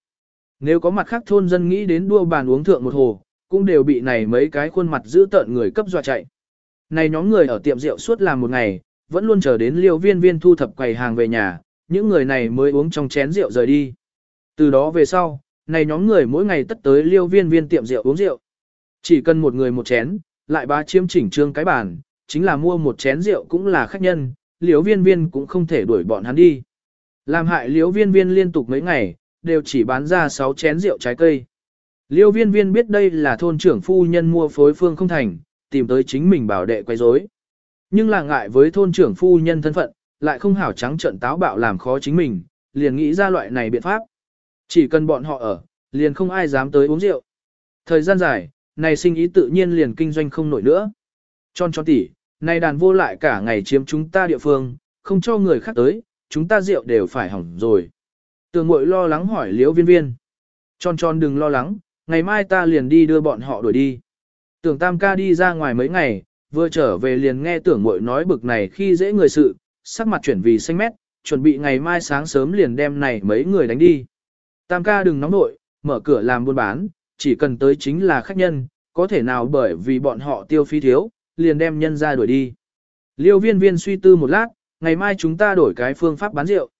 Nếu có mặt khác thôn dân nghĩ đến đua bàn uống thượng một hồ, cũng đều bị này mấy cái khuôn mặt giữ tợn người cấp dọa chạy. Này nhóm người ở tiệm rượu suốt làm một ngày, vẫn luôn chờ đến liêu viên viên thu thập quầy hàng về nhà, những người này mới uống trong chén rượu rời đi. Từ đó về sau, này nhóm người mỗi ngày tất tới liêu viên viên tiệm rượu uống rượu. Chỉ cần một người một chén, lại bá chiếm chỉnh trương cái bàn, chính là mua một chén rượu cũng là khách nhân, liêu viên viên cũng không thể đuổi bọn hắn đi. Làm hại liêu viên viên liên tục mấy ngày, đều chỉ bán ra 6 chén rượu trái cây. Liêu viên viên biết đây là thôn trưởng phu nhân mua phối phương không thành, tìm tới chính mình bảo đệ quay rối. Nhưng là ngại với thôn trưởng phu nhân thân phận, lại không hảo trắng trận táo bạo làm khó chính mình, liền nghĩ ra loại này biện pháp. Chỉ cần bọn họ ở, liền không ai dám tới uống rượu. Thời gian dài, này sinh ý tự nhiên liền kinh doanh không nổi nữa. Tròn tròn tỉ, này đàn vô lại cả ngày chiếm chúng ta địa phương, không cho người khác tới, chúng ta rượu đều phải hỏng rồi. Tường mội lo lắng hỏi liễu viên viên. Tròn tròn đừng lo lắng, ngày mai ta liền đi đưa bọn họ đuổi đi. Tưởng tam ca đi ra ngoài mấy ngày, vừa trở về liền nghe tưởng mội nói bực này khi dễ người sự, sắc mặt chuyển vì xanh mét, chuẩn bị ngày mai sáng sớm liền đem này mấy người đánh đi. Tam ca đừng nóng nội, mở cửa làm buôn bán, chỉ cần tới chính là khách nhân, có thể nào bởi vì bọn họ tiêu phí thiếu, liền đem nhân ra đuổi đi. Liêu viên viên suy tư một lát, ngày mai chúng ta đổi cái phương pháp bán rượu.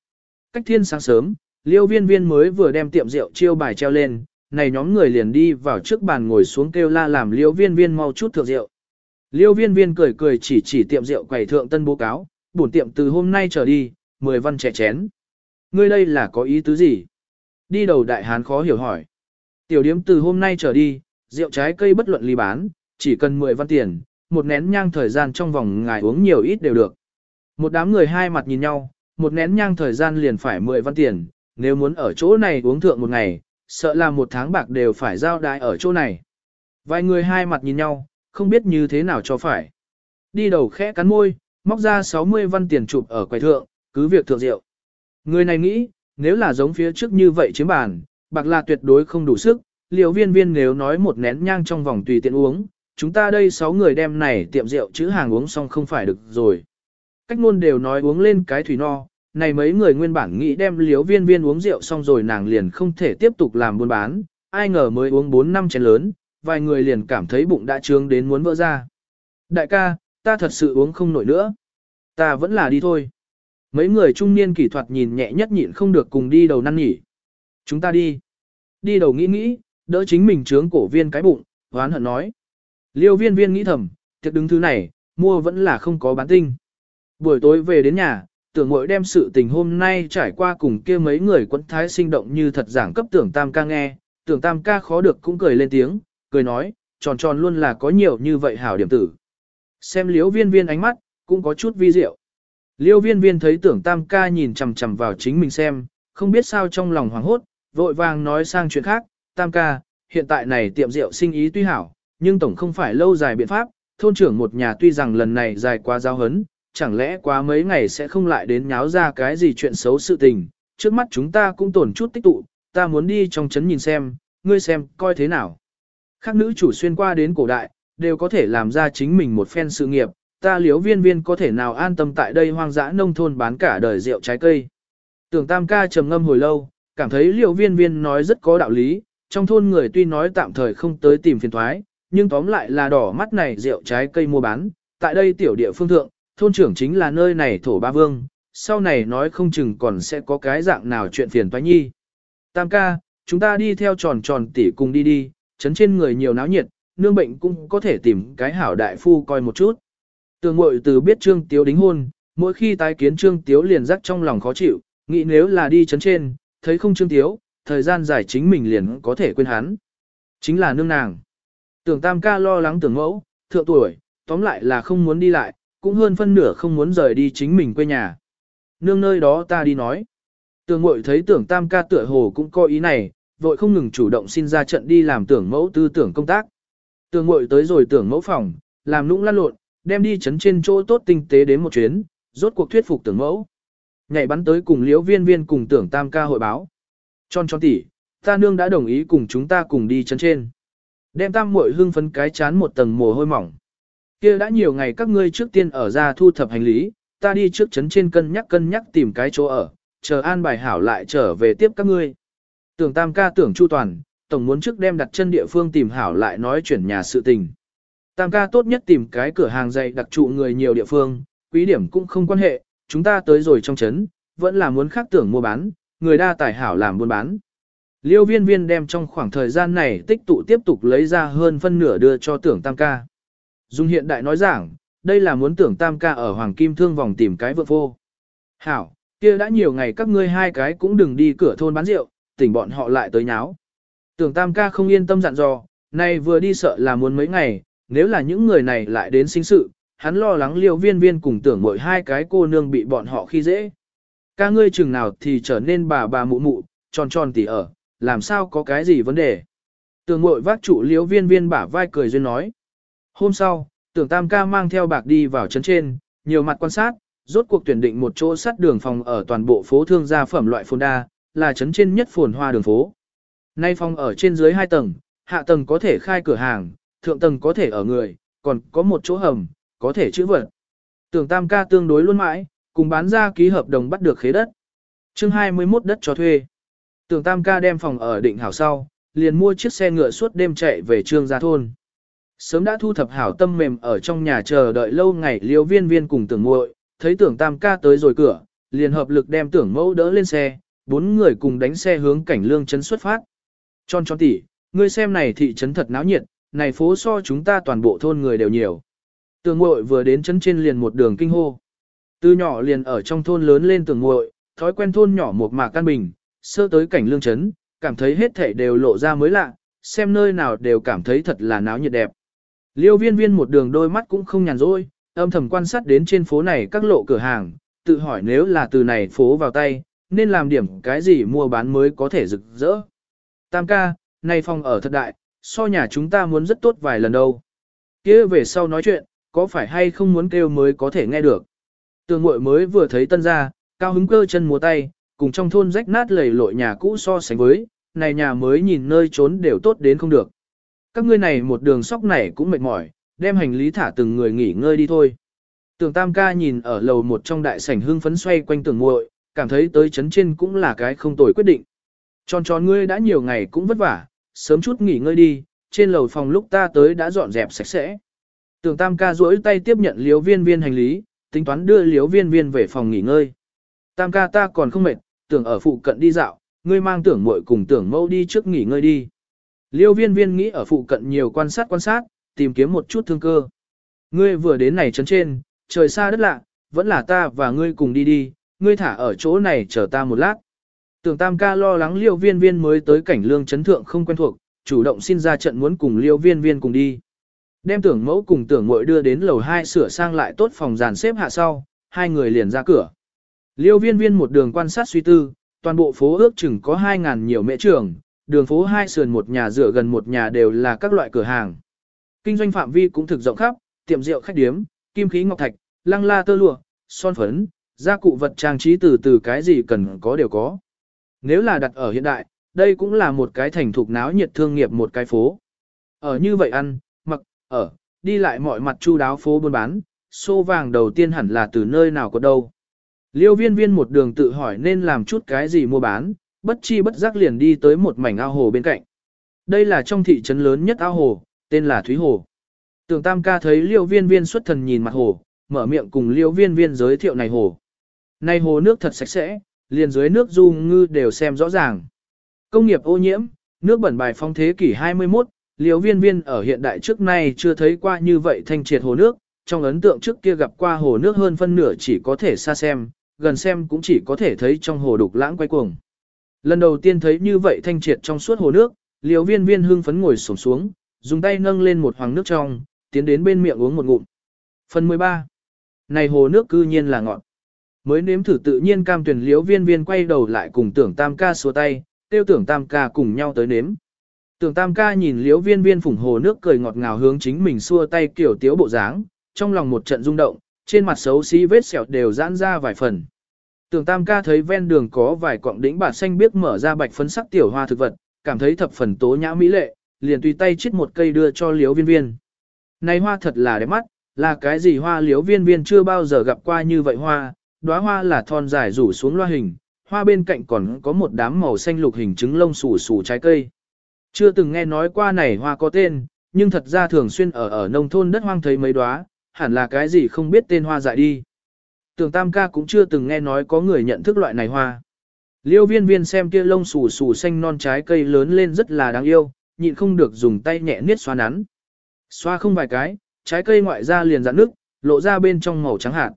Cách thiên sáng sớm, liêu viên viên mới vừa đem tiệm rượu chiêu bài treo lên, này nhóm người liền đi vào trước bàn ngồi xuống kêu la làm liêu viên viên mau chút thượng rượu. Liêu viên viên cười cười chỉ chỉ tiệm rượu quầy thượng tân bố cáo, bổn tiệm từ hôm nay trở đi, 10 văn trẻ chén. Ngươi đây là có ý tứ gì? Đi đầu đại hán khó hiểu hỏi. Tiểu điếm từ hôm nay trở đi, rượu trái cây bất luận ly bán, chỉ cần 10 văn tiền, một nén nhang thời gian trong vòng ngài uống nhiều ít đều được. Một đám người hai mặt nhìn nhau, một nén nhang thời gian liền phải 10 văn tiền, nếu muốn ở chỗ này uống thượng một ngày, sợ là một tháng bạc đều phải giao đại ở chỗ này. Vài người hai mặt nhìn nhau, không biết như thế nào cho phải. Đi đầu khẽ cắn môi, móc ra 60 văn tiền chụp ở quầy thượng, cứ việc thượng rượu. Người này nghĩ, nếu là giống phía trước như vậy chiếm bàn, bạc là tuyệt đối không đủ sức, liều viên viên nếu nói một nén nhang trong vòng tùy tiện uống, chúng ta đây 6 người đem này tiệm rượu chữ hàng uống xong không phải được rồi. Cách luôn đều nói uống lên cái thủy no, này mấy người nguyên bản nghĩ đem liều viên viên uống rượu xong rồi nàng liền không thể tiếp tục làm buôn bán, ai ngờ mới uống 4 năm chén lớn, vài người liền cảm thấy bụng đã trướng đến muốn vỡ ra. Đại ca, ta thật sự uống không nổi nữa. Ta vẫn là đi thôi. Mấy người trung niên kỹ thuật nhìn nhẹ nhất nhịn không được cùng đi đầu năn nhỉ. Chúng ta đi. Đi đầu nghĩ nghĩ, đỡ chính mình trướng cổ viên cái bụng, hoán hận nói. Liêu viên viên nghĩ thầm, tiệc đứng thứ này, mua vẫn là không có bán tinh. Buổi tối về đến nhà, tưởng mội đem sự tình hôm nay trải qua cùng kia mấy người quấn thái sinh động như thật giảng cấp tưởng tam ca nghe, tưởng tam ca khó được cũng cười lên tiếng, cười nói, tròn tròn luôn là có nhiều như vậy hảo điểm tử. Xem liêu viên viên ánh mắt, cũng có chút vi diệu. Liêu viên viên thấy tưởng tam ca nhìn chằm chằm vào chính mình xem, không biết sao trong lòng hoảng hốt, vội vàng nói sang chuyện khác, tam ca, hiện tại này tiệm rượu sinh ý tuy hảo, nhưng tổng không phải lâu dài biện pháp, thôn trưởng một nhà tuy rằng lần này dài quá giao hấn, chẳng lẽ quá mấy ngày sẽ không lại đến nháo ra cái gì chuyện xấu sự tình, trước mắt chúng ta cũng tổn chút tích tụ, ta muốn đi trong trấn nhìn xem, ngươi xem, coi thế nào. Khác nữ chủ xuyên qua đến cổ đại, đều có thể làm ra chính mình một phen sự nghiệp, ta liếu viên viên có thể nào an tâm tại đây hoang dã nông thôn bán cả đời rượu trái cây. Tưởng tam ca trầm ngâm hồi lâu, cảm thấy liều viên viên nói rất có đạo lý, trong thôn người tuy nói tạm thời không tới tìm phiền thoái, nhưng tóm lại là đỏ mắt này rượu trái cây mua bán, tại đây tiểu địa phương thượng, thôn trưởng chính là nơi này thổ ba vương, sau này nói không chừng còn sẽ có cái dạng nào chuyện phiền toái nhi. Tam ca, chúng ta đi theo tròn tròn tỉ cùng đi đi, chấn trên người nhiều náo nhiệt, nương bệnh cũng có thể tìm cái hảo đại phu coi một chút. Tường mội từ biết Trương Tiếu đính hôn, mỗi khi tái kiến Trương Tiếu liền rắc trong lòng khó chịu, nghĩ nếu là đi chấn trên, thấy không Trương Tiếu, thời gian dài chính mình liền có thể quên hắn. Chính là nương nàng. Tưởng tam ca lo lắng tưởng mẫu, thượng tuổi, tóm lại là không muốn đi lại, cũng hơn phân nửa không muốn rời đi chính mình quê nhà. Nương nơi đó ta đi nói. Tưởng mội thấy tưởng tam ca tựa hồ cũng có ý này, vội không ngừng chủ động xin ra trận đi làm tưởng mẫu tư tưởng công tác. Tưởng mội tới rồi tưởng mẫu phòng, làm nũng lăn lộn, đem đi chấn trên chỗ tốt tinh tế đến một chuyến, rốt cuộc thuyết phục tưởng mẫu. Nhảy bắn tới cùng liễu viên viên cùng tưởng tam ca hội báo. Tròn tròn tỉ, ta nương đã đồng ý cùng chúng ta cùng đi chấn trên. Đem tam muội hưng phấn cái chán một tầng mồ hôi mỏng. kia đã nhiều ngày các ngươi trước tiên ở ra thu thập hành lý, ta đi trước chấn trên cân nhắc cân nhắc tìm cái chỗ ở, chờ an bài hảo lại trở về tiếp các ngươi. Tưởng tam ca tưởng chu toàn, tổng muốn trước đem đặt chân địa phương tìm hảo lại nói chuyển nhà sự tình. Tam ca tốt nhất tìm cái cửa hàng dạy đặc trụ người nhiều địa phương, quý điểm cũng không quan hệ, chúng ta tới rồi trong chấn, vẫn là muốn khác tưởng mua bán, người đa tài hảo làm buôn bán. Liêu viên viên đem trong khoảng thời gian này tích tụ tiếp tục lấy ra hơn phân nửa đưa cho tưởng tam ca. Dung hiện đại nói giảng, đây là muốn tưởng tam ca ở Hoàng Kim Thương vòng tìm cái vượng vô. Hảo, kia đã nhiều ngày các ngươi hai cái cũng đừng đi cửa thôn bán rượu, tỉnh bọn họ lại tới nháo. Tưởng tam ca không yên tâm dặn dò, nay vừa đi sợ là muốn mấy ngày, nếu là những người này lại đến sinh sự, hắn lo lắng liêu viên viên cùng tưởng mỗi hai cái cô nương bị bọn họ khi dễ. Ca ngươi chừng nào thì trở nên bà bà mụ mụ, tròn tròn tỉ ở, làm sao có cái gì vấn đề. Tưởng mội vác trụ liêu viên viên bả vai cười duyên nói. Hôm sau, tưởng tam ca mang theo bạc đi vào trấn trên, nhiều mặt quan sát, rốt cuộc tuyển định một chỗ sắt đường phòng ở toàn bộ phố thương gia phẩm loại phồn đa, là trấn trên nhất phồn hoa đường phố. Nay phòng ở trên dưới hai tầng, hạ tầng có thể khai cửa hàng, thượng tầng có thể ở người, còn có một chỗ hầm, có thể chữ vật. Tưởng tam ca tương đối luôn mãi, cùng bán ra ký hợp đồng bắt được khế đất. chương 21 đất cho thuê. Tưởng tam ca đem phòng ở định hảo sau, liền mua chiếc xe ngựa suốt đêm chạy về trương gia thôn. Sớm đã thu thập hảo tâm mềm ở trong nhà chờ đợi lâu ngày liêu viên viên cùng tưởng muội thấy tưởng tam ca tới rồi cửa, liền hợp lực đem tưởng mẫu đỡ lên xe, bốn người cùng đánh xe hướng cảnh lương trấn xuất phát. Tròn tròn tỉ, ngươi xem này thị trấn thật náo nhiệt, này phố so chúng ta toàn bộ thôn người đều nhiều. tường muội vừa đến chấn trên liền một đường kinh hô. Từ nhỏ liền ở trong thôn lớn lên tường muội, thói quen thôn nhỏ một mạc căn bình, sơ tới cảnh lương chấn cảm thấy hết thảy đều lộ ra mới lạ, xem nơi nào đều cảm thấy thật là náo nhiệt đẹp. Liêu viên viên một đường đôi mắt cũng không nhàn rỗi, âm thầm quan sát đến trên phố này các lộ cửa hàng, tự hỏi nếu là từ này phố vào tay, nên làm điểm cái gì mua bán mới có thể rực rỡ. Tam ca, này phòng ở thật đại, so nhà chúng ta muốn rất tốt vài lần đâu. kia về sau nói chuyện, có phải hay không muốn kêu mới có thể nghe được. Tường muội mới vừa thấy tân gia, cao hứng cơ chân múa tay, cùng trong thôn rách nát lầy lội nhà cũ so sánh với, này nhà mới nhìn nơi trốn đều tốt đến không được. Các ngươi này một đường sóc này cũng mệt mỏi, đem hành lý thả từng người nghỉ ngơi đi thôi. tường Tam ca nhìn ở lầu một trong đại sảnh hương phấn xoay quanh tường muội, cảm thấy tới chấn trên cũng là cái không tồi quyết định. Tròn tròn ngươi đã nhiều ngày cũng vất vả, sớm chút nghỉ ngơi đi, trên lầu phòng lúc ta tới đã dọn dẹp sạch sẽ. Tưởng Tam ca duỗi tay tiếp nhận liếu viên viên hành lý, tính toán đưa liếu viên viên về phòng nghỉ ngơi. Tam ca ta còn không mệt, tưởng ở phụ cận đi dạo, ngươi mang tưởng muội cùng tưởng mẫu đi trước nghỉ ngơi đi. Liêu viên viên nghĩ ở phụ cận nhiều quan sát quan sát, tìm kiếm một chút thương cơ. Ngươi vừa đến này trấn trên, trời xa đất lạ, vẫn là ta và ngươi cùng đi đi, ngươi thả ở chỗ này chờ ta một lát. Tưởng tam ca lo lắng liêu viên viên mới tới cảnh lương chấn thượng không quen thuộc, chủ động xin ra trận muốn cùng liêu viên viên cùng đi. Đem tưởng mẫu cùng tưởng mội đưa đến lầu 2 sửa sang lại tốt phòng dàn xếp hạ sau, hai người liền ra cửa. Liêu viên viên một đường quan sát suy tư, toàn bộ phố ước chừng có 2.000 nhiều mễ trường, đường phố hai sườn một nhà dựa gần một nhà đều là các loại cửa hàng. Kinh doanh phạm vi cũng thực rộng khắp, tiệm rượu khách điếm, kim khí ngọc thạch, lăng la tơ lụa, son phấn, gia cụ vật trang trí từ từ cái gì cần có đều có. Nếu là đặt ở hiện đại, đây cũng là một cái thành thục náo nhiệt thương nghiệp một cái phố. Ở như vậy ăn, mặc, ở, đi lại mọi mặt chu đáo phố buôn bán, xô vàng đầu tiên hẳn là từ nơi nào có đâu. Liêu viên viên một đường tự hỏi nên làm chút cái gì mua bán, bất chi bất giác liền đi tới một mảnh ao hồ bên cạnh. Đây là trong thị trấn lớn nhất ao hồ, tên là Thúy Hồ. Tưởng Tam ca thấy liêu viên viên xuất thần nhìn mặt hồ, mở miệng cùng liêu viên viên giới thiệu này hồ. Này hồ nước thật sạch sẽ, liền dưới nước du ngư đều xem rõ ràng. Công nghiệp ô nhiễm, nước bẩn bài phong thế kỷ 21, liều viên viên ở hiện đại trước nay chưa thấy qua như vậy thanh triệt hồ nước, trong ấn tượng trước kia gặp qua hồ nước hơn phân nửa chỉ có thể xa xem, gần xem cũng chỉ có thể thấy trong hồ đục lãng quay cuồng. Lần đầu tiên thấy như vậy thanh triệt trong suốt hồ nước, liều viên viên hưng phấn ngồi xổm xuống, dùng tay nâng lên một hoàng nước trong, tiến đến bên miệng uống một ngụm. Phần 13. Này hồ nước cư nhiên là ngọt. Mới nếm thử tự nhiên cam tuyển liễu viên viên quay đầu lại cùng tưởng tam ca xua tay, tiêu tưởng tam ca cùng nhau tới nếm. Tưởng tam ca nhìn liễu viên viên phủng hồ nước cười ngọt ngào hướng chính mình xua tay kiểu tiếu bộ dáng, trong lòng một trận rung động, trên mặt xấu xí vết sẹo đều giãn ra vài phần. Tưởng tam ca thấy ven đường có vài quạng đỉnh bạc xanh biếc mở ra bạch phấn sắc tiểu hoa thực vật, cảm thấy thập phần tố nhã mỹ lệ, liền tùy tay chít một cây đưa cho liễu viên viên. Này hoa thật là đẹp mắt, là cái gì hoa liễu viên viên chưa bao giờ gặp qua như vậy hoa, đóa hoa là thon dài rủ xuống loa hình, hoa bên cạnh còn có một đám màu xanh lục hình trứng lông xù xù trái cây. Chưa từng nghe nói qua này hoa có tên, nhưng thật ra thường xuyên ở ở nông thôn đất hoang thấy mấy đóa, hẳn là cái gì không biết tên hoa dại đi tưởng tam ca cũng chưa từng nghe nói có người nhận thức loại này hoa. Liêu viên viên xem kia lông xù xù xanh non trái cây lớn lên rất là đáng yêu, nhịn không được dùng tay nhẹ niết xoa nắn. Xoa không vài cái, trái cây ngoại ra liền dạn nước, lộ ra bên trong màu trắng hạt.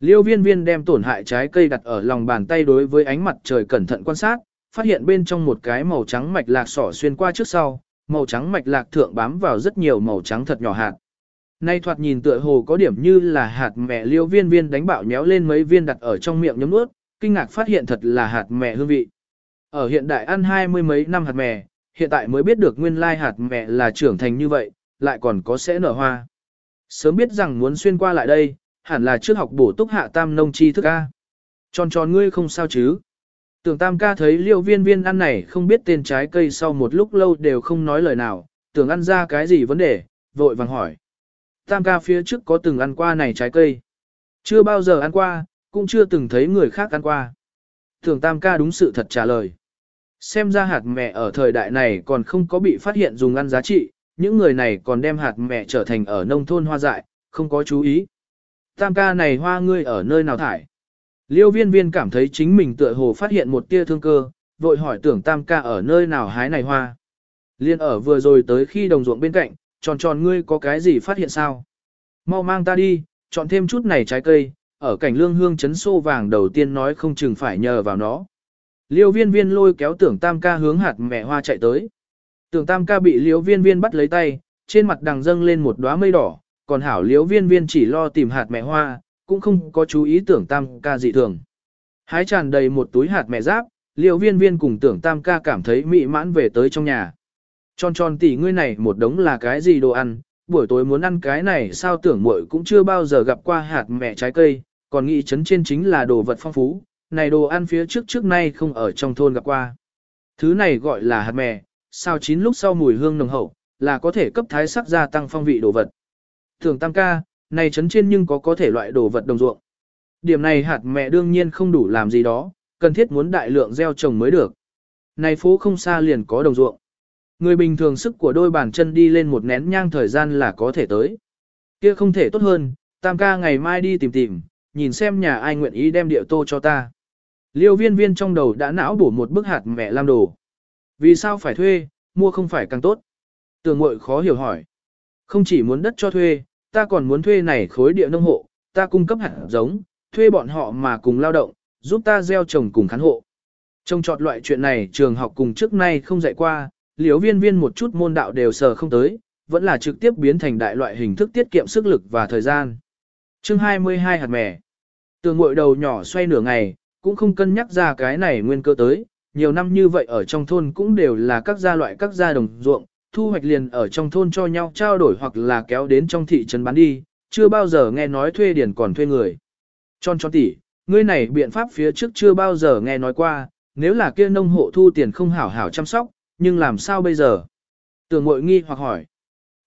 Liêu viên viên đem tổn hại trái cây đặt ở lòng bàn tay đối với ánh mặt trời cẩn thận quan sát, phát hiện bên trong một cái màu trắng mạch lạc sỏ xuyên qua trước sau, màu trắng mạch lạc thượng bám vào rất nhiều màu trắng thật nhỏ hạt. Nay thoạt nhìn tựa hồ có điểm như là hạt mẹ liêu viên viên đánh bạo nhéo lên mấy viên đặt ở trong miệng nhấm nuốt, kinh ngạc phát hiện thật là hạt mẹ hương vị. Ở hiện đại ăn hai mươi mấy năm hạt mẹ, hiện tại mới biết được nguyên lai hạt mẹ là trưởng thành như vậy, lại còn có sẽ nở hoa. Sớm biết rằng muốn xuyên qua lại đây, hẳn là trước học bổ túc hạ tam nông chi thức A. Tròn tròn ngươi không sao chứ. Tưởng tam ca thấy liêu viên viên ăn này không biết tên trái cây sau một lúc lâu đều không nói lời nào, tưởng ăn ra cái gì vấn đề, vội vàng hỏi. Tam ca phía trước có từng ăn qua này trái cây. Chưa bao giờ ăn qua, cũng chưa từng thấy người khác ăn qua. Tưởng tam ca đúng sự thật trả lời. Xem ra hạt mẹ ở thời đại này còn không có bị phát hiện dùng ăn giá trị, những người này còn đem hạt mẹ trở thành ở nông thôn hoa dại, không có chú ý. Tam ca này hoa ngươi ở nơi nào thải? Liêu viên viên cảm thấy chính mình tựa hồ phát hiện một tia thương cơ, vội hỏi tưởng tam ca ở nơi nào hái này hoa. Liên ở vừa rồi tới khi đồng ruộng bên cạnh, tròn tròn ngươi có cái gì phát hiện sao? Mau mang ta đi, chọn thêm chút này trái cây, ở cảnh lương hương chấn xô vàng đầu tiên nói không chừng phải nhờ vào nó. Liêu viên viên lôi kéo tưởng tam ca hướng hạt mẹ hoa chạy tới. Tưởng tam ca bị liêu viên viên bắt lấy tay, trên mặt đằng dâng lên một đóa mây đỏ, còn hảo liêu viên viên chỉ lo tìm hạt mẹ hoa, cũng không có chú ý tưởng tam ca dị thường. Hái tràn đầy một túi hạt mẹ giáp, liêu viên viên cùng tưởng tam ca cảm thấy mị mãn về tới trong nhà. Tròn tròn tỉ ngươi này một đống là cái gì đồ ăn, buổi tối muốn ăn cái này sao tưởng muội cũng chưa bao giờ gặp qua hạt mẹ trái cây, còn nghĩ chấn trên chính là đồ vật phong phú, này đồ ăn phía trước trước nay không ở trong thôn gặp qua. Thứ này gọi là hạt mè, sao chín lúc sau mùi hương nồng hậu, là có thể cấp thái sắc gia tăng phong vị đồ vật. Thường tam ca, này chấn trên nhưng có có thể loại đồ vật đồng ruộng. Điểm này hạt mẹ đương nhiên không đủ làm gì đó, cần thiết muốn đại lượng gieo trồng mới được. Này phố không xa liền có đồng ruộng. Người bình thường sức của đôi bàn chân đi lên một nén nhang thời gian là có thể tới. Kia không thể tốt hơn, tam ca ngày mai đi tìm tìm, nhìn xem nhà ai nguyện ý đem địa tô cho ta. Liêu viên viên trong đầu đã não bổ một bức hạt mẹ làm đồ. Vì sao phải thuê, mua không phải càng tốt? Tường mội khó hiểu hỏi. Không chỉ muốn đất cho thuê, ta còn muốn thuê này khối địa nông hộ, ta cung cấp hạt giống, thuê bọn họ mà cùng lao động, giúp ta gieo trồng cùng khán hộ. Trong chọn loại chuyện này trường học cùng trước nay không dạy qua, liếu viên viên một chút môn đạo đều sờ không tới, vẫn là trực tiếp biến thành đại loại hình thức tiết kiệm sức lực và thời gian. chương 22 hạt mè. Tường ngội đầu nhỏ xoay nửa ngày, cũng không cân nhắc ra cái này nguyên cơ tới, nhiều năm như vậy ở trong thôn cũng đều là các gia loại các gia đồng ruộng, thu hoạch liền ở trong thôn cho nhau trao đổi hoặc là kéo đến trong thị trấn bán đi, chưa bao giờ nghe nói thuê điển còn thuê người. Tròn tròn tỉ, ngươi này biện pháp phía trước chưa bao giờ nghe nói qua, nếu là kia nông hộ thu tiền không hảo hảo chăm sóc, nhưng làm sao bây giờ? Tưởng mội nghi hoặc hỏi.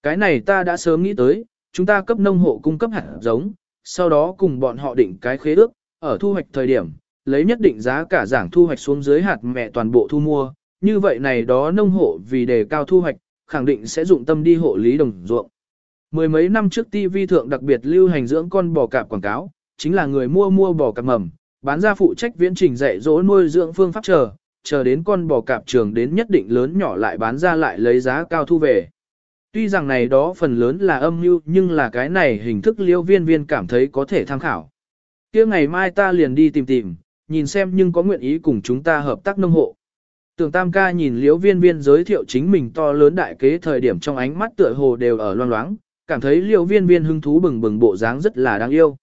Cái này ta đã sớm nghĩ tới, chúng ta cấp nông hộ cung cấp hạt giống, sau đó cùng bọn họ định cái khế ước, ở thu hoạch thời điểm, lấy nhất định giá cả giảng thu hoạch xuống dưới hạt mẹ toàn bộ thu mua, như vậy này đó nông hộ vì đề cao thu hoạch, khẳng định sẽ dụng tâm đi hộ lý đồng ruộng. Mười mấy năm trước TV thượng đặc biệt lưu hành dưỡng con bò cạp quảng cáo, chính là người mua mua bò cạp mầm, bán ra phụ trách viễn trình dạy dỗ nuôi dưỡng phương pháp chờ, chờ đến con bò cạp trường đến nhất định lớn nhỏ lại bán ra lại lấy giá cao thu về. Tuy rằng này đó phần lớn là âm mưu nhưng là cái này hình thức liêu viên viên cảm thấy có thể tham khảo. kia ngày mai ta liền đi tìm tìm, nhìn xem nhưng có nguyện ý cùng chúng ta hợp tác nông hộ. Tưởng Tam ca nhìn liễu viên viên giới thiệu chính mình to lớn đại kế thời điểm trong ánh mắt tựa hồ đều ở loang loáng, cảm thấy liễu viên viên hứng thú bừng bừng bộ dáng rất là đáng yêu.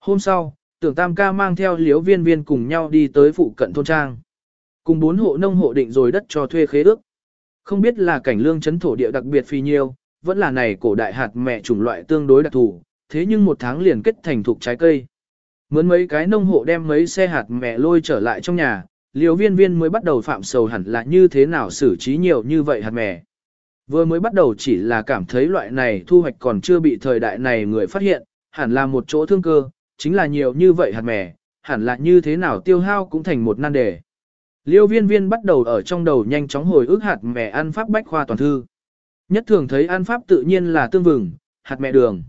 Hôm sau, tưởng Tam ca mang theo liễu viên viên cùng nhau đi tới phụ cận thôn trang. Cùng bốn hộ nông hộ định rồi đất cho thuê khế ước. Không biết là cảnh lương chấn thổ địa đặc biệt phi nhiêu, vẫn là này cổ đại hạt mẹ chủng loại tương đối đặc thù, thế nhưng một tháng liền kết thành thục trái cây. Mướn mấy cái nông hộ đem mấy xe hạt mẹ lôi trở lại trong nhà, liều viên viên mới bắt đầu phạm sầu hẳn là như thế nào xử trí nhiều như vậy hạt mẹ. Vừa mới bắt đầu chỉ là cảm thấy loại này thu hoạch còn chưa bị thời đại này người phát hiện, hẳn là một chỗ thương cơ, chính là nhiều như vậy hạt mẹ, hẳn là như thế nào tiêu hao cũng thành một nan đề. Liêu viên viên bắt đầu ở trong đầu nhanh chóng hồi ức hạt mẹ ăn pháp bách khoa toàn thư. Nhất thường thấy ăn pháp tự nhiên là tương vừng, hạt mẹ đường.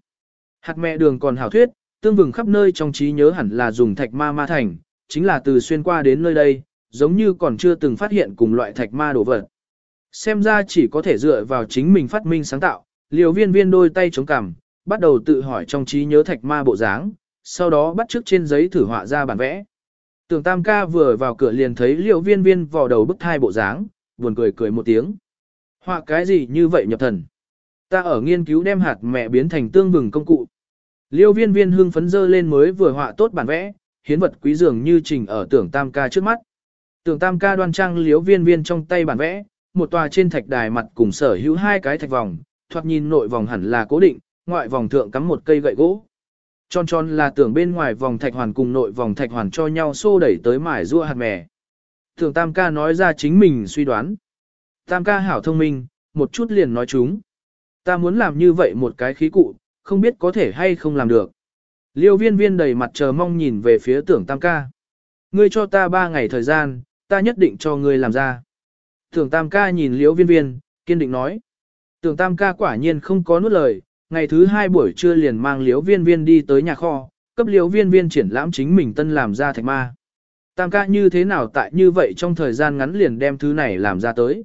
Hạt mẹ đường còn hảo thuyết, tương vừng khắp nơi trong trí nhớ hẳn là dùng thạch ma ma thành, chính là từ xuyên qua đến nơi đây, giống như còn chưa từng phát hiện cùng loại thạch ma đồ vật. Xem ra chỉ có thể dựa vào chính mình phát minh sáng tạo, liều viên viên đôi tay chống cằm, bắt đầu tự hỏi trong trí nhớ thạch ma bộ dáng, sau đó bắt trước trên giấy thử họa ra bản vẽ. Tưởng tam ca vừa vào cửa liền thấy liều viên viên vò đầu bức thai bộ dáng, buồn cười cười một tiếng. Họa cái gì như vậy nhập thần? Ta ở nghiên cứu đem hạt mẹ biến thành tương vừng công cụ. Liêu viên viên hưng phấn dơ lên mới vừa họa tốt bản vẽ, hiến vật quý dường như trình ở tưởng tam ca trước mắt. Tưởng tam ca đoan trang liêu viên viên trong tay bản vẽ, một tòa trên thạch đài mặt cùng sở hữu hai cái thạch vòng, thoạt nhìn nội vòng hẳn là cố định, ngoại vòng thượng cắm một cây gậy gỗ. Tròn tròn là tưởng bên ngoài vòng thạch hoàn cùng nội vòng thạch hoàn cho nhau xô đẩy tới mải rua hạt mè. Tưởng Tam ca nói ra chính mình suy đoán. Tam ca hảo thông minh, một chút liền nói chúng. Ta muốn làm như vậy một cái khí cụ, không biết có thể hay không làm được. Liêu viên viên đầy mặt chờ mong nhìn về phía tưởng Tam ca. Ngươi cho ta ba ngày thời gian, ta nhất định cho ngươi làm ra. Tưởng Tam ca nhìn Liễu viên viên, kiên định nói. Tưởng Tam ca quả nhiên không có nuốt lời, ngày thứ hai buổi trưa liền mang Liễu viên viên đi tới nhà kho, cấp Liễu viên viên triển lãm chính mình tân làm ra thạch ma. Tam ca như thế nào tại như vậy trong thời gian ngắn liền đem thứ này làm ra tới.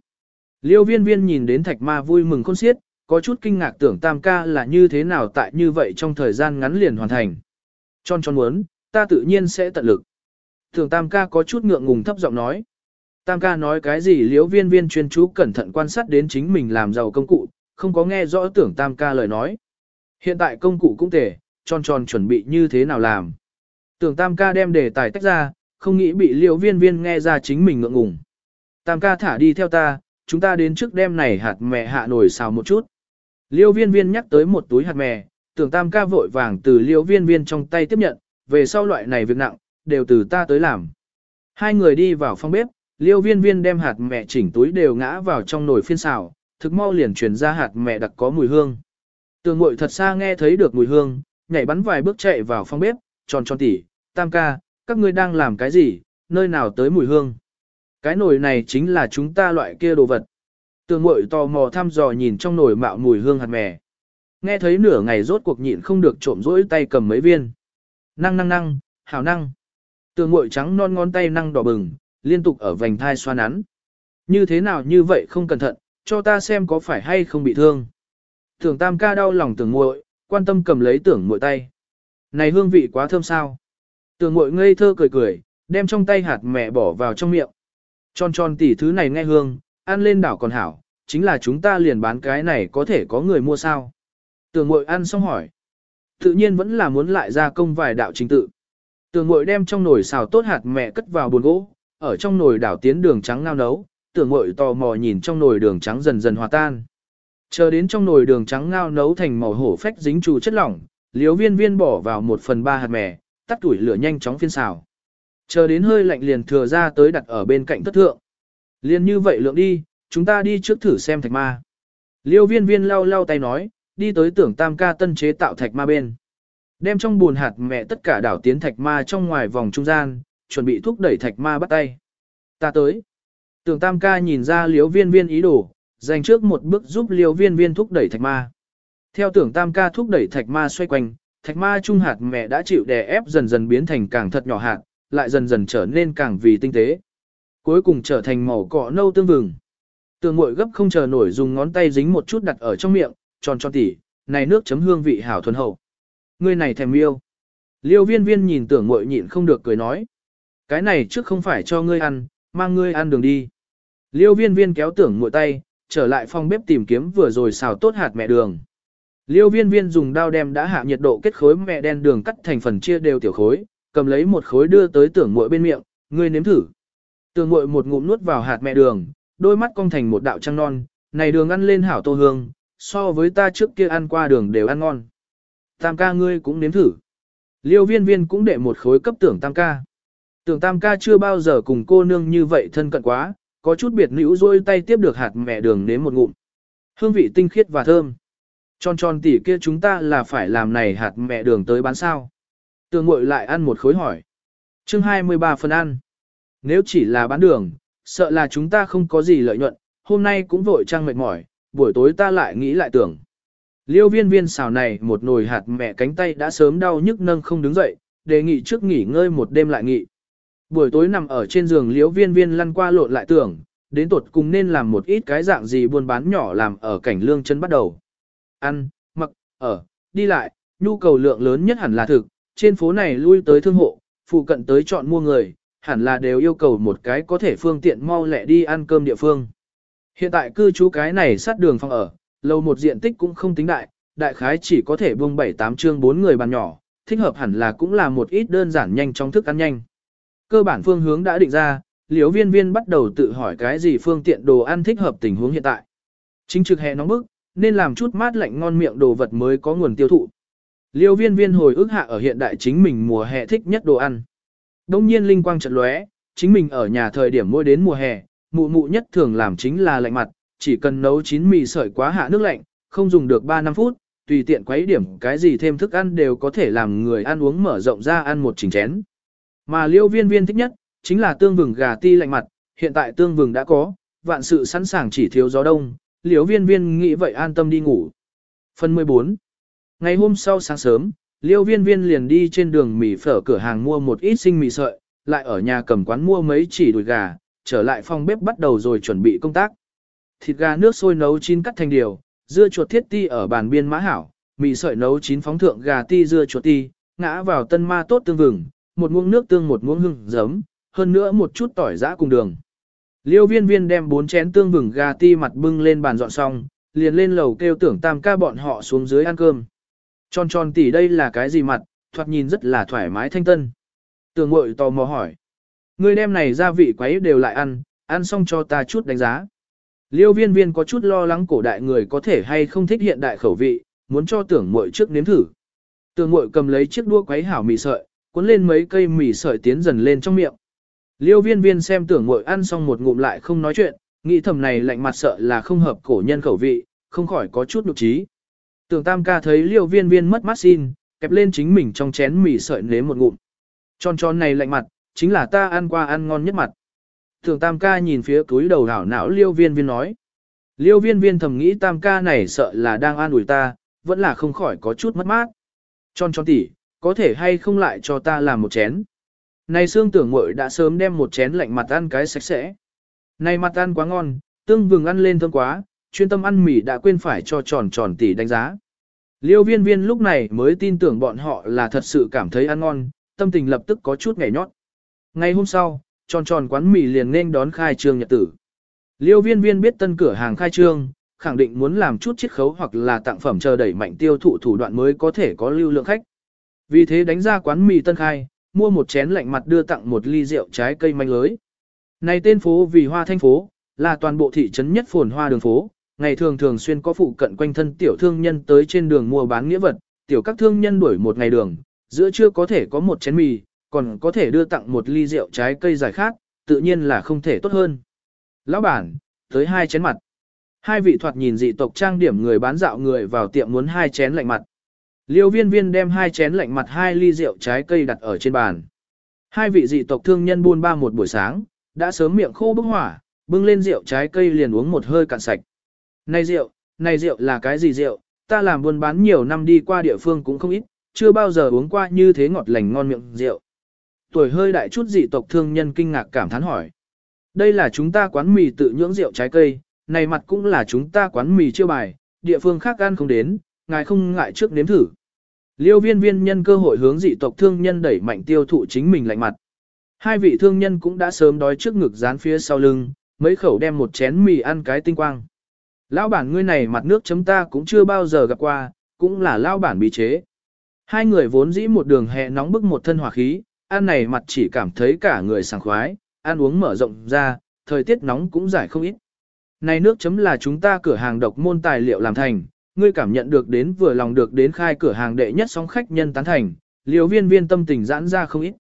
Liêu viên viên nhìn đến thạch ma vui mừng khôn xiết, có chút kinh ngạc tưởng tam ca là như thế nào tại như vậy trong thời gian ngắn liền hoàn thành. Tròn tròn muốn, ta tự nhiên sẽ tận lực. Thường tam ca có chút ngượng ngùng thấp giọng nói. Tam ca nói cái gì liếu viên viên chuyên chú cẩn thận quan sát đến chính mình làm giàu công cụ, không có nghe rõ tưởng tam ca lời nói. Hiện tại công cụ cũng tề, tròn tròn chuẩn bị như thế nào làm. Tưởng tam ca đem đề tài tách ra, không nghĩ bị liễu viên viên nghe ra chính mình ngượng ngùng. Tam ca thả đi theo ta, chúng ta đến trước đêm này hạt mẹ hạ nổi xào một chút. Liêu viên viên nhắc tới một túi hạt mè, tưởng tam ca vội vàng từ liêu viên viên trong tay tiếp nhận, về sau loại này việc nặng, đều từ ta tới làm. Hai người đi vào phòng bếp, liêu viên viên đem hạt mẹ chỉnh túi đều ngã vào trong nồi phiên xào, thực mau liền truyền ra hạt mẹ đặc có mùi hương. Tường mội thật xa nghe thấy được mùi hương, nhảy bắn vài bước chạy vào phòng bếp, tròn tròn tỉ, tam ca, các ngươi đang làm cái gì, nơi nào tới mùi hương. Cái nồi này chính là chúng ta loại kia đồ vật. Tường mội tò mò thăm dò nhìn trong nồi mạo mùi hương hạt mè. Nghe thấy nửa ngày rốt cuộc nhịn không được trộm rỗi tay cầm mấy viên. Năng năng năng, hảo năng. Tường ngội trắng non ngón tay năng đỏ bừng, liên tục ở vành thai xoa nắn. Như thế nào như vậy không cẩn thận, cho ta xem có phải hay không bị thương. Tưởng tam ca đau lòng tưởng muội, quan tâm cầm lấy tưởng muội tay. Này hương vị quá thơm sao. Tưởng muội ngây thơ cười cười, đem trong tay hạt mẹ bỏ vào trong miệng. Tròn tròn tỉ thứ này nghe hương, ăn lên đảo còn hảo, chính là chúng ta liền bán cái này có thể có người mua sao. Tưởng muội ăn xong hỏi. Tự nhiên vẫn là muốn lại ra công vài đạo trình tự. Tưởng muội đem trong nồi xào tốt hạt mẹ cất vào bồn gỗ, ở trong nồi đảo tiến đường trắng ngao nấu, tưởng muội tò mò nhìn trong nồi đường trắng dần dần hòa tan. Chờ đến trong nồi đường trắng ngao nấu thành màu hổ phách dính trù chất lỏng, liếu viên viên bỏ vào một phần ba hạt mè, tắt tuổi lửa nhanh chóng phiên xào. Chờ đến hơi lạnh liền thừa ra tới đặt ở bên cạnh thất thượng. Liên như vậy lượng đi, chúng ta đi trước thử xem thạch ma. Liêu viên viên lau lau tay nói, đi tới tưởng tam ca tân chế tạo thạch ma bên. Đem trong buồn hạt mẹ tất cả đảo tiến thạch ma trong ngoài vòng trung gian, chuẩn bị thúc đẩy thạch ma bắt tay. Ta tới. Tưởng tam ca nhìn ra liếu viên viên ý đồ, dành trước một bước giúp liếu viên viên thúc đẩy thạch ma. Theo tưởng tam ca thúc đẩy thạch ma xoay quanh, thạch ma trung hạt mẹ đã chịu đè ép dần dần biến thành càng thật nhỏ hạt, lại dần dần trở nên càng vì tinh tế. Cuối cùng trở thành màu cọ nâu tương vừng. Tường muội gấp không chờ nổi dùng ngón tay dính một chút đặt ở trong miệng, tròn tròn tỉ, này nước chấm hương vị hảo thuần hậu. Ngươi này thèm yêu. Liêu viên viên nhìn tưởng mội nhịn không được cười nói. Cái này trước không phải cho ngươi ăn, mang ngươi ăn đường đi. Liêu viên viên kéo tưởng mội tay, trở lại phòng bếp tìm kiếm vừa rồi xào tốt hạt mẹ đường. Liêu viên viên dùng dao đem đã hạ nhiệt độ kết khối mẹ đen đường cắt thành phần chia đều tiểu khối, cầm lấy một khối đưa tới tưởng mội bên miệng, ngươi nếm thử. Tưởng mội một ngụm nuốt vào hạt mẹ đường, đôi mắt cong thành một đạo trăng non, này đường ăn lên hảo tô hương, so với ta trước kia ăn qua đường đều ăn ngon. Tam ca ngươi cũng nếm thử. Liêu viên viên cũng để một khối cấp tưởng tam ca. Tưởng tam ca chưa bao giờ cùng cô nương như vậy thân cận quá, có chút biệt nữ rôi tay tiếp được hạt mẹ đường nếm một ngụm. Hương vị tinh khiết và thơm. Tròn tròn tỉ kia chúng ta là phải làm này hạt mẹ đường tới bán sao. Tường ngội lại ăn một khối hỏi. chương 23 phần ăn. Nếu chỉ là bán đường, sợ là chúng ta không có gì lợi nhuận, hôm nay cũng vội trăng mệt mỏi, buổi tối ta lại nghĩ lại tưởng. Liêu viên viên xào này một nồi hạt mẹ cánh tay đã sớm đau nhức nâng không đứng dậy, đề nghị trước nghỉ ngơi một đêm lại nghỉ. Buổi tối nằm ở trên giường Liêu viên viên lăn qua lộn lại tưởng, đến tuột cùng nên làm một ít cái dạng gì buôn bán nhỏ làm ở cảnh lương chân bắt đầu. Ăn, mặc, ở, đi lại, nhu cầu lượng lớn nhất hẳn là thực, trên phố này lui tới thương hộ, phụ cận tới chọn mua người, hẳn là đều yêu cầu một cái có thể phương tiện mau lẹ đi ăn cơm địa phương. Hiện tại cư trú cái này sát đường phòng ở, lâu một diện tích cũng không tính đại, đại khái chỉ có thể buông 7-8 chương 4 người bàn nhỏ, thích hợp hẳn là cũng là một ít đơn giản nhanh trong thức ăn nhanh. Cơ bản phương hướng đã định ra, liếu viên viên bắt đầu tự hỏi cái gì phương tiện đồ ăn thích hợp tình huống hiện tại. Chính trực hè nóng bức, nên làm chút mát lạnh ngon miệng đồ vật mới có nguồn tiêu thụ. Liêu viên viên hồi ức hạ ở hiện đại chính mình mùa hè thích nhất đồ ăn. Đông nhiên linh quang trận lóe, chính mình ở nhà thời điểm mỗi đến mùa hè, mụ mụ nhất thường làm chính là lạnh mặt, chỉ cần nấu chín mì sợi quá hạ nước lạnh, không dùng được 3 năm phút, tùy tiện quấy điểm cái gì thêm thức ăn đều có thể làm người ăn uống mở rộng ra ăn một chỉnh chén. Mà liêu viên viên thích nhất, chính là tương vừng gà ti lạnh mặt, hiện tại tương vừng đã có, vạn sự sẵn sàng chỉ thiếu gió đông, liêu viên viên nghĩ vậy an tâm đi ngủ. Phần 14 Ngày hôm sau sáng sớm, liêu viên viên liền đi trên đường mì phở cửa hàng mua một ít sinh mì sợi, lại ở nhà cầm quán mua mấy chỉ đùi gà, trở lại phòng bếp bắt đầu rồi chuẩn bị công tác. Thịt gà nước sôi nấu chín cắt thành điều, dưa chuột thiết ti ở bàn biên mã hảo, mì sợi nấu chín phóng thượng gà ti dưa chuột ti, ngã vào tân ma tốt tương vừng, một muỗng nước tương một muỗng hương giấm, hơn nữa một chút tỏi giã cùng đường. Liêu viên viên đem bốn chén tương vừng gà ti mặt bưng lên bàn dọn xong, liền lên lầu kêu tưởng tam ca bọn họ xuống dưới ăn cơm. Tròn tròn tỉ đây là cái gì mặt, thoạt nhìn rất là thoải mái thanh tân. Tường ngội tò mò hỏi. Người đem này gia vị quấy đều lại ăn, ăn xong cho ta chút đánh giá. Liêu viên viên có chút lo lắng cổ đại người có thể hay không thích hiện đại khẩu vị, muốn cho tưởng muội trước nếm thử. Tưởng muội cầm lấy chiếc đũa quấy hảo mì sợi, cuốn lên mấy cây mì sợi tiến dần lên trong miệng. Liêu viên viên xem tưởng muội ăn xong một ngụm lại không nói chuyện, nghĩ thầm này lạnh mặt sợ là không hợp cổ nhân khẩu vị, không khỏi có chút nụ trí. Tưởng tam ca thấy liêu viên viên mất mắt xin, kẹp lên chính mình trong chén mì sợi nếm một ngụm. Tròn tròn này lạnh mặt, chính là ta ăn qua ăn ngon nhất mặt thường tam ca nhìn phía túi đầu đảo não liêu viên viên nói. Liêu viên viên thầm nghĩ tam ca này sợ là đang an ủi ta, vẫn là không khỏi có chút mất mát. Tròn tròn tỉ, có thể hay không lại cho ta làm một chén. Này xương tưởng mội đã sớm đem một chén lạnh mặt ăn cái sạch sẽ. Này mặt ăn quá ngon, tương vừng ăn lên thơm quá, chuyên tâm ăn mì đã quên phải cho tròn tròn tỉ đánh giá. Liêu viên viên lúc này mới tin tưởng bọn họ là thật sự cảm thấy ăn ngon, tâm tình lập tức có chút ngảy nhót. Ngày hôm sau, tròn tròn quán mì liền nên đón khai trương nhật tử. Liêu viên viên biết tân cửa hàng khai trương, khẳng định muốn làm chút chiết khấu hoặc là tặng phẩm chờ đẩy mạnh tiêu thụ thủ đoạn mới có thể có lưu lượng khách. Vì thế đánh ra quán mì tân khai, mua một chén lạnh mặt đưa tặng một ly rượu trái cây manh lưới. Này tên phố vì hoa thanh phố, là toàn bộ thị trấn nhất phồn hoa đường phố, ngày thường thường xuyên có phụ cận quanh thân tiểu thương nhân tới trên đường mua bán nghĩa vật, tiểu các thương nhân đuổi một ngày đường, giữa trưa có thể có một chén mì, còn có thể đưa tặng một ly rượu trái cây giải khát, tự nhiên là không thể tốt hơn. Lão bản, tới hai chén mặt. Hai vị thoạt nhìn dị tộc trang điểm người bán dạo người vào tiệm muốn hai chén lạnh mặt. Liêu viên viên đem hai chén lạnh mặt hai ly rượu trái cây đặt ở trên bàn. Hai vị dị tộc thương nhân buôn ba một buổi sáng, đã sớm miệng khô bức hỏa, bưng lên rượu trái cây liền uống một hơi cạn sạch. Này rượu, này rượu là cái gì rượu, ta làm buôn bán nhiều năm đi qua địa phương cũng không ít, chưa bao giờ uống qua như thế ngọt lành ngon miệng rượu. Tuổi hơi đại chút dị tộc thương nhân kinh ngạc cảm thán hỏi. Đây là chúng ta quán mì tự nhưỡng rượu trái cây, này mặt cũng là chúng ta quán mì chiêu bài, địa phương khác ăn không đến, ngài không ngại trước nếm thử. Liêu viên viên nhân cơ hội hướng dị tộc thương nhân đẩy mạnh tiêu thụ chính mình lạnh mặt. Hai vị thương nhân cũng đã sớm đói trước ngực dán phía sau lưng, mấy khẩu đem một chén mì ăn cái tinh quang. Lão bản ngươi này mặt nước chấm ta cũng chưa bao giờ gặp qua, cũng là lão bản bí chế. Hai người vốn dĩ một đường hẹ nóng bức một thân hỏa khí, ăn này mặt chỉ cảm thấy cả người sảng khoái, ăn uống mở rộng ra, thời tiết nóng cũng giải không ít. Này nước chấm là chúng ta cửa hàng độc môn tài liệu làm thành, ngươi cảm nhận được đến vừa lòng được đến khai cửa hàng đệ nhất sóng khách nhân tán thành, liều viên viên tâm tình giãn ra không ít.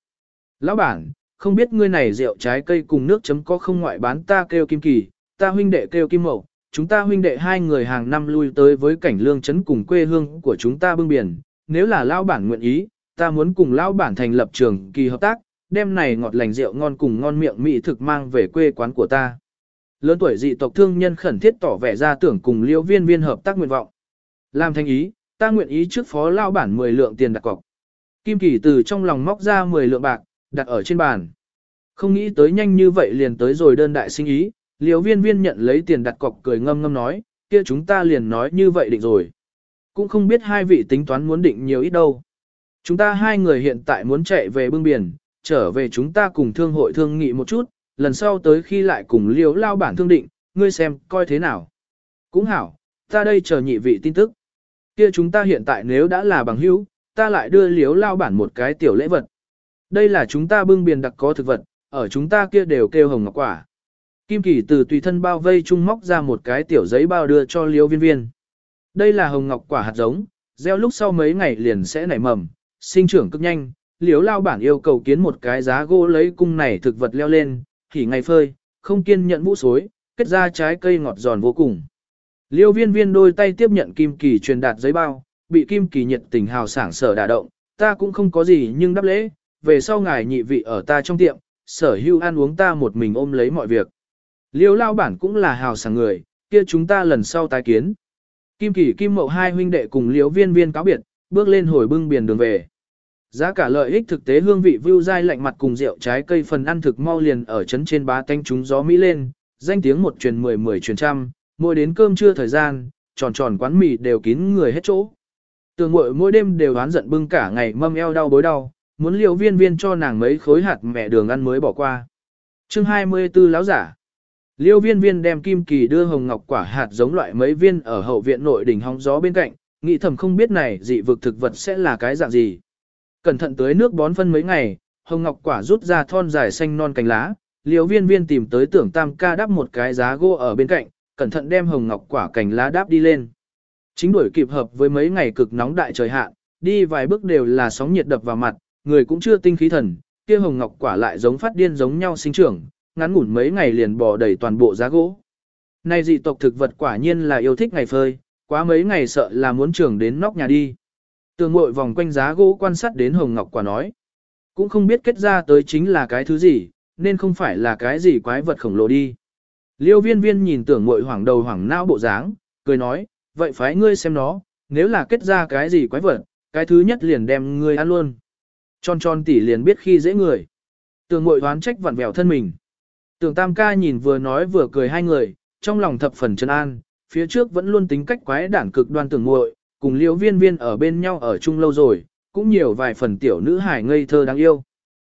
Lão bản, không biết ngươi này rượu trái cây cùng nước chấm có không ngoại bán ta kêu kim kỳ, ta huynh đệ kêu kim mậu, chúng ta huynh đệ hai người hàng năm lui tới với cảnh lương chấn cùng quê hương của chúng ta bưng biển, nếu là lão bản nguyện ý, ta muốn cùng lão bản thành lập trường kỳ hợp tác, đem này ngọt lành rượu ngon cùng ngon miệng mỹ thực mang về quê quán của ta. Lớn tuổi dị tộc thương nhân khẩn thiết tỏ vẻ ra tưởng cùng liễu viên viên hợp tác nguyện vọng. Làm thành ý, ta nguyện ý trước phó lao bản 10 lượng tiền đặt cọc. Kim Kỳ từ trong lòng móc ra 10 lượng bạc, đặt ở trên bàn. Không nghĩ tới nhanh như vậy liền tới rồi đơn đại sinh ý, liễu viên viên nhận lấy tiền đặt cọc cười ngâm ngâm nói, kia chúng ta liền nói như vậy định rồi. Cũng không biết hai vị tính toán muốn định nhiều ít đâu. Chúng ta hai người hiện tại muốn chạy về bưng biển, trở về chúng ta cùng thương hội thương nghị một chút, lần sau tới khi lại cùng liếu lao bản thương định, ngươi xem, coi thế nào. Cũng hảo, ta đây chờ nhị vị tin tức. Kia chúng ta hiện tại nếu đã là bằng hữu, ta lại đưa liếu lao bản một cái tiểu lễ vật. Đây là chúng ta bưng biển đặc có thực vật, ở chúng ta kia đều kêu hồng ngọc quả. Kim Kỳ từ tùy thân bao vây trung móc ra một cái tiểu giấy bao đưa cho liếu viên viên. Đây là hồng ngọc quả hạt giống, gieo lúc sau mấy ngày liền sẽ nảy mầm, sinh trưởng cực nhanh, liếu lao bản yêu cầu kiến một cái giá gỗ lấy cung này thực vật leo lên, thì ngày phơi, không kiên nhận vũ xối, kết ra trái cây ngọt giòn vô cùng. Liêu viên viên đôi tay tiếp nhận kim kỳ truyền đạt giấy bao, bị kim kỳ nhiệt tình hào sảng sở đả động, ta cũng không có gì nhưng đáp lễ, về sau ngài nhị vị ở ta trong tiệm, sở hưu ăn uống ta một mình ôm lấy mọi việc. Liêu lao bản cũng là hào sảng người, kia chúng ta lần sau tái kiến. Kim kỳ kim mậu hai huynh đệ cùng liêu viên viên cáo biệt, bước lên hồi bưng biển đường về. Giá cả lợi ích thực tế hương vị view dai lạnh mặt cùng rượu trái cây phần ăn thực mau liền ở chấn trên bá tanh chúng gió Mỹ lên, danh tiếng một truyền mười mười truyền trăm, mỗi đến cơm trưa thời gian, tròn tròn quán mì đều kín người hết chỗ. Tường mội mỗi đêm đều đoán giận bưng cả ngày mâm eo đau bối đau, muốn liều viên viên cho nàng mấy khối hạt mẹ đường ăn mới bỏ qua. chương 24 láo giả. Liêu viên viên đem kim kỳ đưa hồng ngọc quả hạt giống loại mấy viên ở hậu viện nội đỉnh hóng gió bên cạnh, nghĩ thầm không biết này dị vực thực vật sẽ là cái dạng gì. Cẩn thận tới nước bón phân mấy ngày, hồng ngọc quả rút ra thon dài xanh non cành lá, liều viên viên tìm tới tưởng tam ca đắp một cái giá gỗ ở bên cạnh, cẩn thận đem hồng ngọc quả cành lá đáp đi lên. Chính đuổi kịp hợp với mấy ngày cực nóng đại trời hạn, đi vài bước đều là sóng nhiệt đập vào mặt, người cũng chưa tinh khí thần, kia hồng ngọc quả lại giống phát điên giống nhau sinh trưởng, ngắn ngủn mấy ngày liền bò đầy toàn bộ giá gỗ. Này dị tộc thực vật quả nhiên là yêu thích ngày phơi, quá mấy ngày sợ là muốn trưởng đến nóc nhà đi. Tường mội vòng quanh giá gỗ quan sát đến hồng ngọc quả nói. Cũng không biết kết ra tới chính là cái thứ gì, nên không phải là cái gì quái vật khổng lồ đi. Liêu viên viên nhìn tưởng mội hoảng đầu hoảng não bộ dáng, cười nói, vậy phái ngươi xem nó, nếu là kết ra cái gì quái vật, cái thứ nhất liền đem ngươi ăn luôn. Tròn tròn tỉ liền biết khi dễ người. Tường mội đoán trách vặn vẹo thân mình. Tường tam ca nhìn vừa nói vừa cười hai người, trong lòng thập phần chân an, phía trước vẫn luôn tính cách quái đản cực đoan tưởng muội, cùng liễu viên viên ở bên nhau ở chung lâu rồi, cũng nhiều vài phần tiểu nữ hài ngây thơ đáng yêu.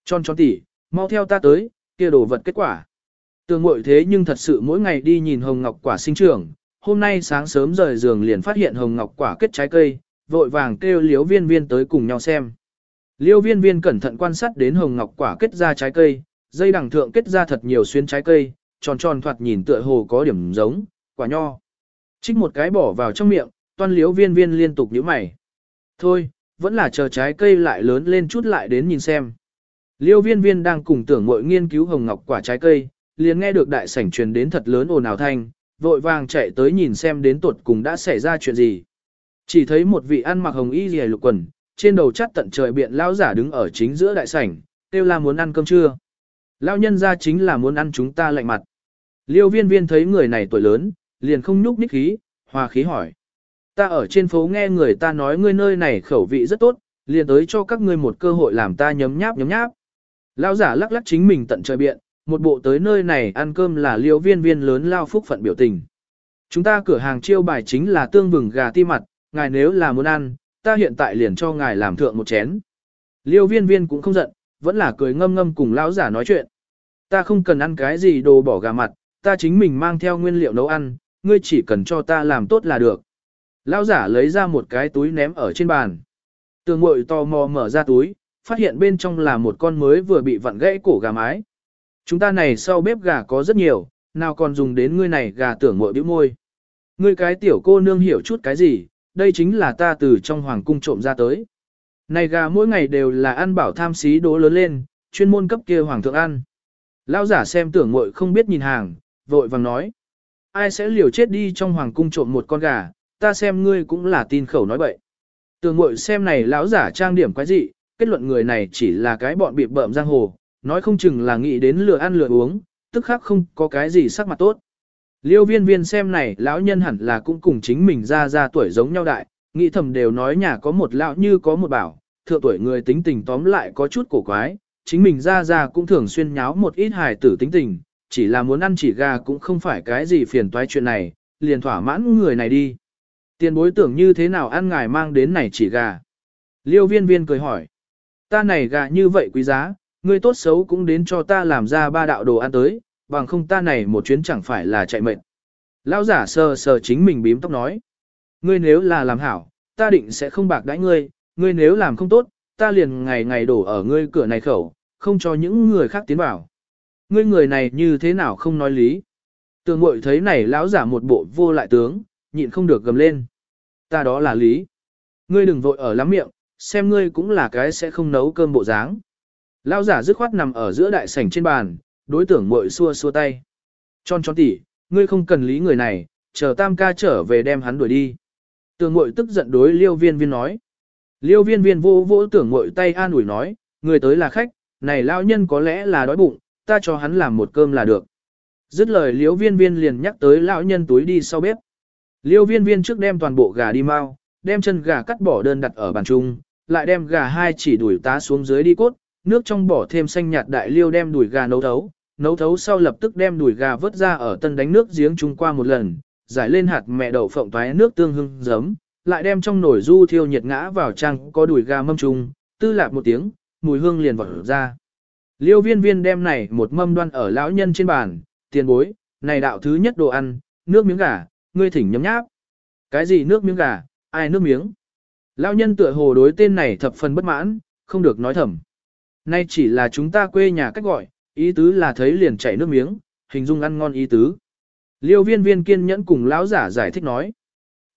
Tròn tròn tỉ, mau theo ta tới, kia đồ vật kết quả. Tường muội thế nhưng thật sự mỗi ngày đi nhìn hồng ngọc quả sinh trưởng, hôm nay sáng sớm rời giường liền phát hiện hồng ngọc quả kết trái cây, vội vàng kêu liễu viên viên tới cùng nhau xem. Liêu viên viên cẩn thận quan sát đến hồng ngọc quả kết ra trái cây, dây đằng thượng kết ra thật nhiều xuyên trái cây, tròn tròn thoạt nhìn tựa hồ có điểm giống, quả nho. Trích một cái bỏ vào trong miệng, toan liếu viên viên liên tục nhíu mày. Thôi, vẫn là chờ trái cây lại lớn lên chút lại đến nhìn xem. Liêu viên viên đang cùng tưởng mội nghiên cứu hồng ngọc quả trái cây, liền nghe được đại sảnh truyền đến thật lớn ồn ào thanh, vội vàng chạy tới nhìn xem đến tuột cùng đã xảy ra chuyện gì. Chỉ thấy một vị ăn mặc hồng y rìa lục quần, trên đầu chắt tận trời biện lão giả đứng ở chính giữa đại sảnh, kêu là muốn ăn cơm trưa. Lão nhân ra chính là muốn ăn chúng ta lạnh mặt. Liêu viên viên thấy người này tuổi lớn, liền không nhúc nhích khí, hòa khí hỏi. Ta ở trên phố nghe người ta nói ngươi nơi này khẩu vị rất tốt, liền tới cho các ngươi một cơ hội làm ta nhấm nháp nhấm nháp. Lão giả lắc lắc chính mình tận trời biện, một bộ tới nơi này ăn cơm là liêu viên viên lớn lao phúc phận biểu tình. Chúng ta cửa hàng chiêu bài chính là tương vừng gà ti mặt, ngài nếu là muốn ăn, ta hiện tại liền cho ngài làm thượng một chén. Liêu viên viên cũng không giận, vẫn là cười ngâm ngâm cùng lão giả nói chuyện. Ta không cần ăn cái gì đồ bỏ gà mặt, ta chính mình mang theo nguyên liệu nấu ăn, ngươi chỉ cần cho ta làm tốt là được. Lão giả lấy ra một cái túi ném ở trên bàn. Tường mội tò mò mở ra túi, phát hiện bên trong là một con mới vừa bị vặn gãy cổ gà mái. Chúng ta này sau bếp gà có rất nhiều, nào còn dùng đến ngươi này gà tưởng mội bĩu môi. Ngươi cái tiểu cô nương hiểu chút cái gì, đây chính là ta từ trong hoàng cung trộm ra tới. Này gà mỗi ngày đều là ăn bảo tham xí đố lớn lên, chuyên môn cấp kia hoàng thượng ăn. Lão giả xem tưởng mội không biết nhìn hàng, vội vàng nói. Ai sẽ liều chết đi trong hoàng cung trộm một con gà, ta xem ngươi cũng là tin khẩu nói bậy. Tường muội xem này lão giả trang điểm quái dị, kết luận người này chỉ là cái bọn bị bợm giang hồ, nói không chừng là nghĩ đến lừa ăn lừa uống, tức khác không có cái gì sắc mặt tốt. Liêu viên viên xem này lão nhân hẳn là cũng cùng chính mình ra ra tuổi giống nhau đại, nghĩ thầm đều nói nhà có một lão như có một bảo, thượng tuổi người tính tình tóm lại có chút cổ quái, chính mình ra ra cũng thường xuyên nháo một ít hài tử tính tình, chỉ là muốn ăn chỉ gà cũng không phải cái gì phiền toái chuyện này, liền thỏa mãn người này đi. Tiền bối tưởng như thế nào ăn ngài mang đến này chỉ gà. Liêu viên viên cười hỏi, ta này gà như vậy quý giá, người tốt xấu cũng đến cho ta làm ra ba đạo đồ ăn tới, bằng không ta này một chuyến chẳng phải là chạy mệnh. Lão giả sờ sờ chính mình bím tóc nói. Ngươi nếu là làm hảo, ta định sẽ không bạc đãi ngươi, ngươi nếu làm không tốt, ta liền ngày ngày đổ ở ngươi cửa này khẩu, không cho những người khác tiến vào. Ngươi người này như thế nào không nói lý. Tường mội thấy này lão giả một bộ vô lại tướng, nhịn không được gầm lên. Ta đó là lý. Ngươi đừng vội ở lắm miệng, xem ngươi cũng là cái sẽ không nấu cơm bộ dáng. Lão giả dứt khoát nằm ở giữa đại sảnh trên bàn, đối tưởng mội xua xua tay. Tròn tròn tỉ, ngươi không cần lý người này, chờ tam ca trở về đem hắn đuổi đi. Tưởng mội tức giận đối liêu viên viên nói. Liêu viên viên vô vỗ tưởng mội tay an ủi nói, người tới là khách, này lão nhân có lẽ là đói bụng, ta cho hắn làm một cơm là được. Dứt lời liêu viên viên liền nhắc tới lão nhân túi đi sau bếp. Liêu viên viên trước đem toàn bộ gà đi mau, đem chân gà cắt bỏ đơn đặt ở bàn chung, lại đem gà hai chỉ đuổi tá xuống dưới đi cốt, nước trong bỏ thêm xanh nhạt đại liêu đem đuổi gà nấu thấu, nấu thấu sau lập tức đem đuổi gà vớt ra ở tân đánh nước giếng chung qua một lần, giải lên hạt mẹ đậu phộng toái nước tương hưng giấm, lại đem trong nồi du thiêu nhiệt ngã vào trang có đuổi gà mâm chung, tư lạp một tiếng, mùi hương liền vọt ra. Liêu viên viên đem này một mâm đoan ở lão nhân trên bàn, tiền bối, này đạo thứ nhất đồ ăn, nước miếng gà, ngươi thỉnh nhấm nháp. Cái gì nước miếng gà, ai nước miếng? Lão nhân tựa hồ đối tên này thập phần bất mãn, không được nói thầm. Nay chỉ là chúng ta quê nhà cách gọi, ý tứ là thấy liền chảy nước miếng, hình dung ăn ngon ý tứ. Liêu viên viên kiên nhẫn cùng lão giả giải thích nói.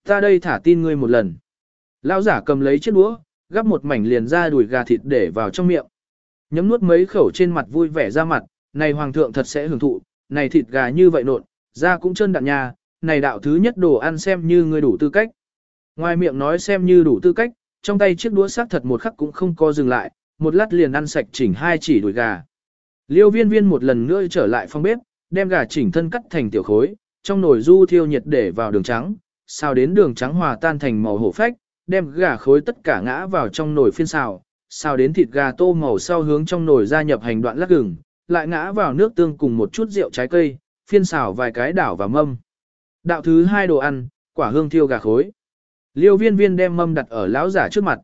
Ta đây thả tin ngươi một lần. Lão giả cầm lấy chiếc đũa, gắp một mảnh liền ra đùi gà thịt để vào trong miệng. Nhấm nuốt mấy khẩu trên mặt vui vẻ ra mặt, này hoàng thượng thật sẽ hưởng thụ, này thịt gà như vậy nộn, da cũng chân đặn nhà, này đạo thứ nhất đồ ăn xem như ngươi đủ tư cách. Ngoài miệng nói xem như đủ tư cách, trong tay chiếc đũa sắc thật một khắc cũng không co dừng lại, một lát liền ăn sạch chỉnh hai chỉ đùi gà. Liêu viên viên một lần nữa trở lại phòng bếp, đem gà chỉnh thân cắt thành tiểu khối, trong nồi du thiêu nhiệt để vào đường trắng, xào đến đường trắng hòa tan thành màu hổ phách, đem gà khối tất cả ngã vào trong nồi phiên xào, xào đến thịt gà tô màu sau hướng trong nồi gia nhập hành đoạn lát gừng, lại ngã vào nước tương cùng một chút rượu trái cây, phiên xào vài cái đảo và mâm. Đạo thứ hai đồ ăn, quả hương thiêu gà khối. Liêu viên viên đem mâm đặt ở lão giả trước mặt.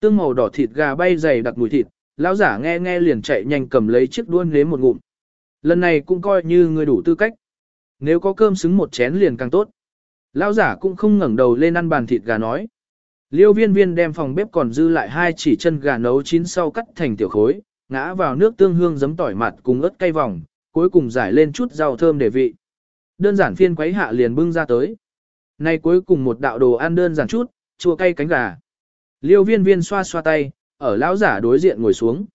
Tương màu đỏ thịt gà bay dày đặc mùi thịt, lão giả nghe nghe liền chạy nhanh cầm lấy chiếc đuôn nếm một ngụm. Lần này cũng coi như người đủ tư cách. Nếu có cơm xứng một chén liền càng tốt. Lão giả cũng không ngẩng đầu lên ăn bàn thịt gà nói. Liêu viên viên đem phòng bếp còn dư lại hai chỉ chân gà nấu chín sau cắt thành tiểu khối, ngã vào nước tương hương giấm tỏi mặt cùng ớt cay vòng, cuối cùng giải lên chút rau thơm để vị. Đơn giản phiên quấy hạ liền bưng ra tới. Nay cuối cùng một đạo đồ ăn đơn giản chút, chua cay cánh gà. Liêu viên viên xoa xoa tay, ở lão giả đối diện ngồi xuống.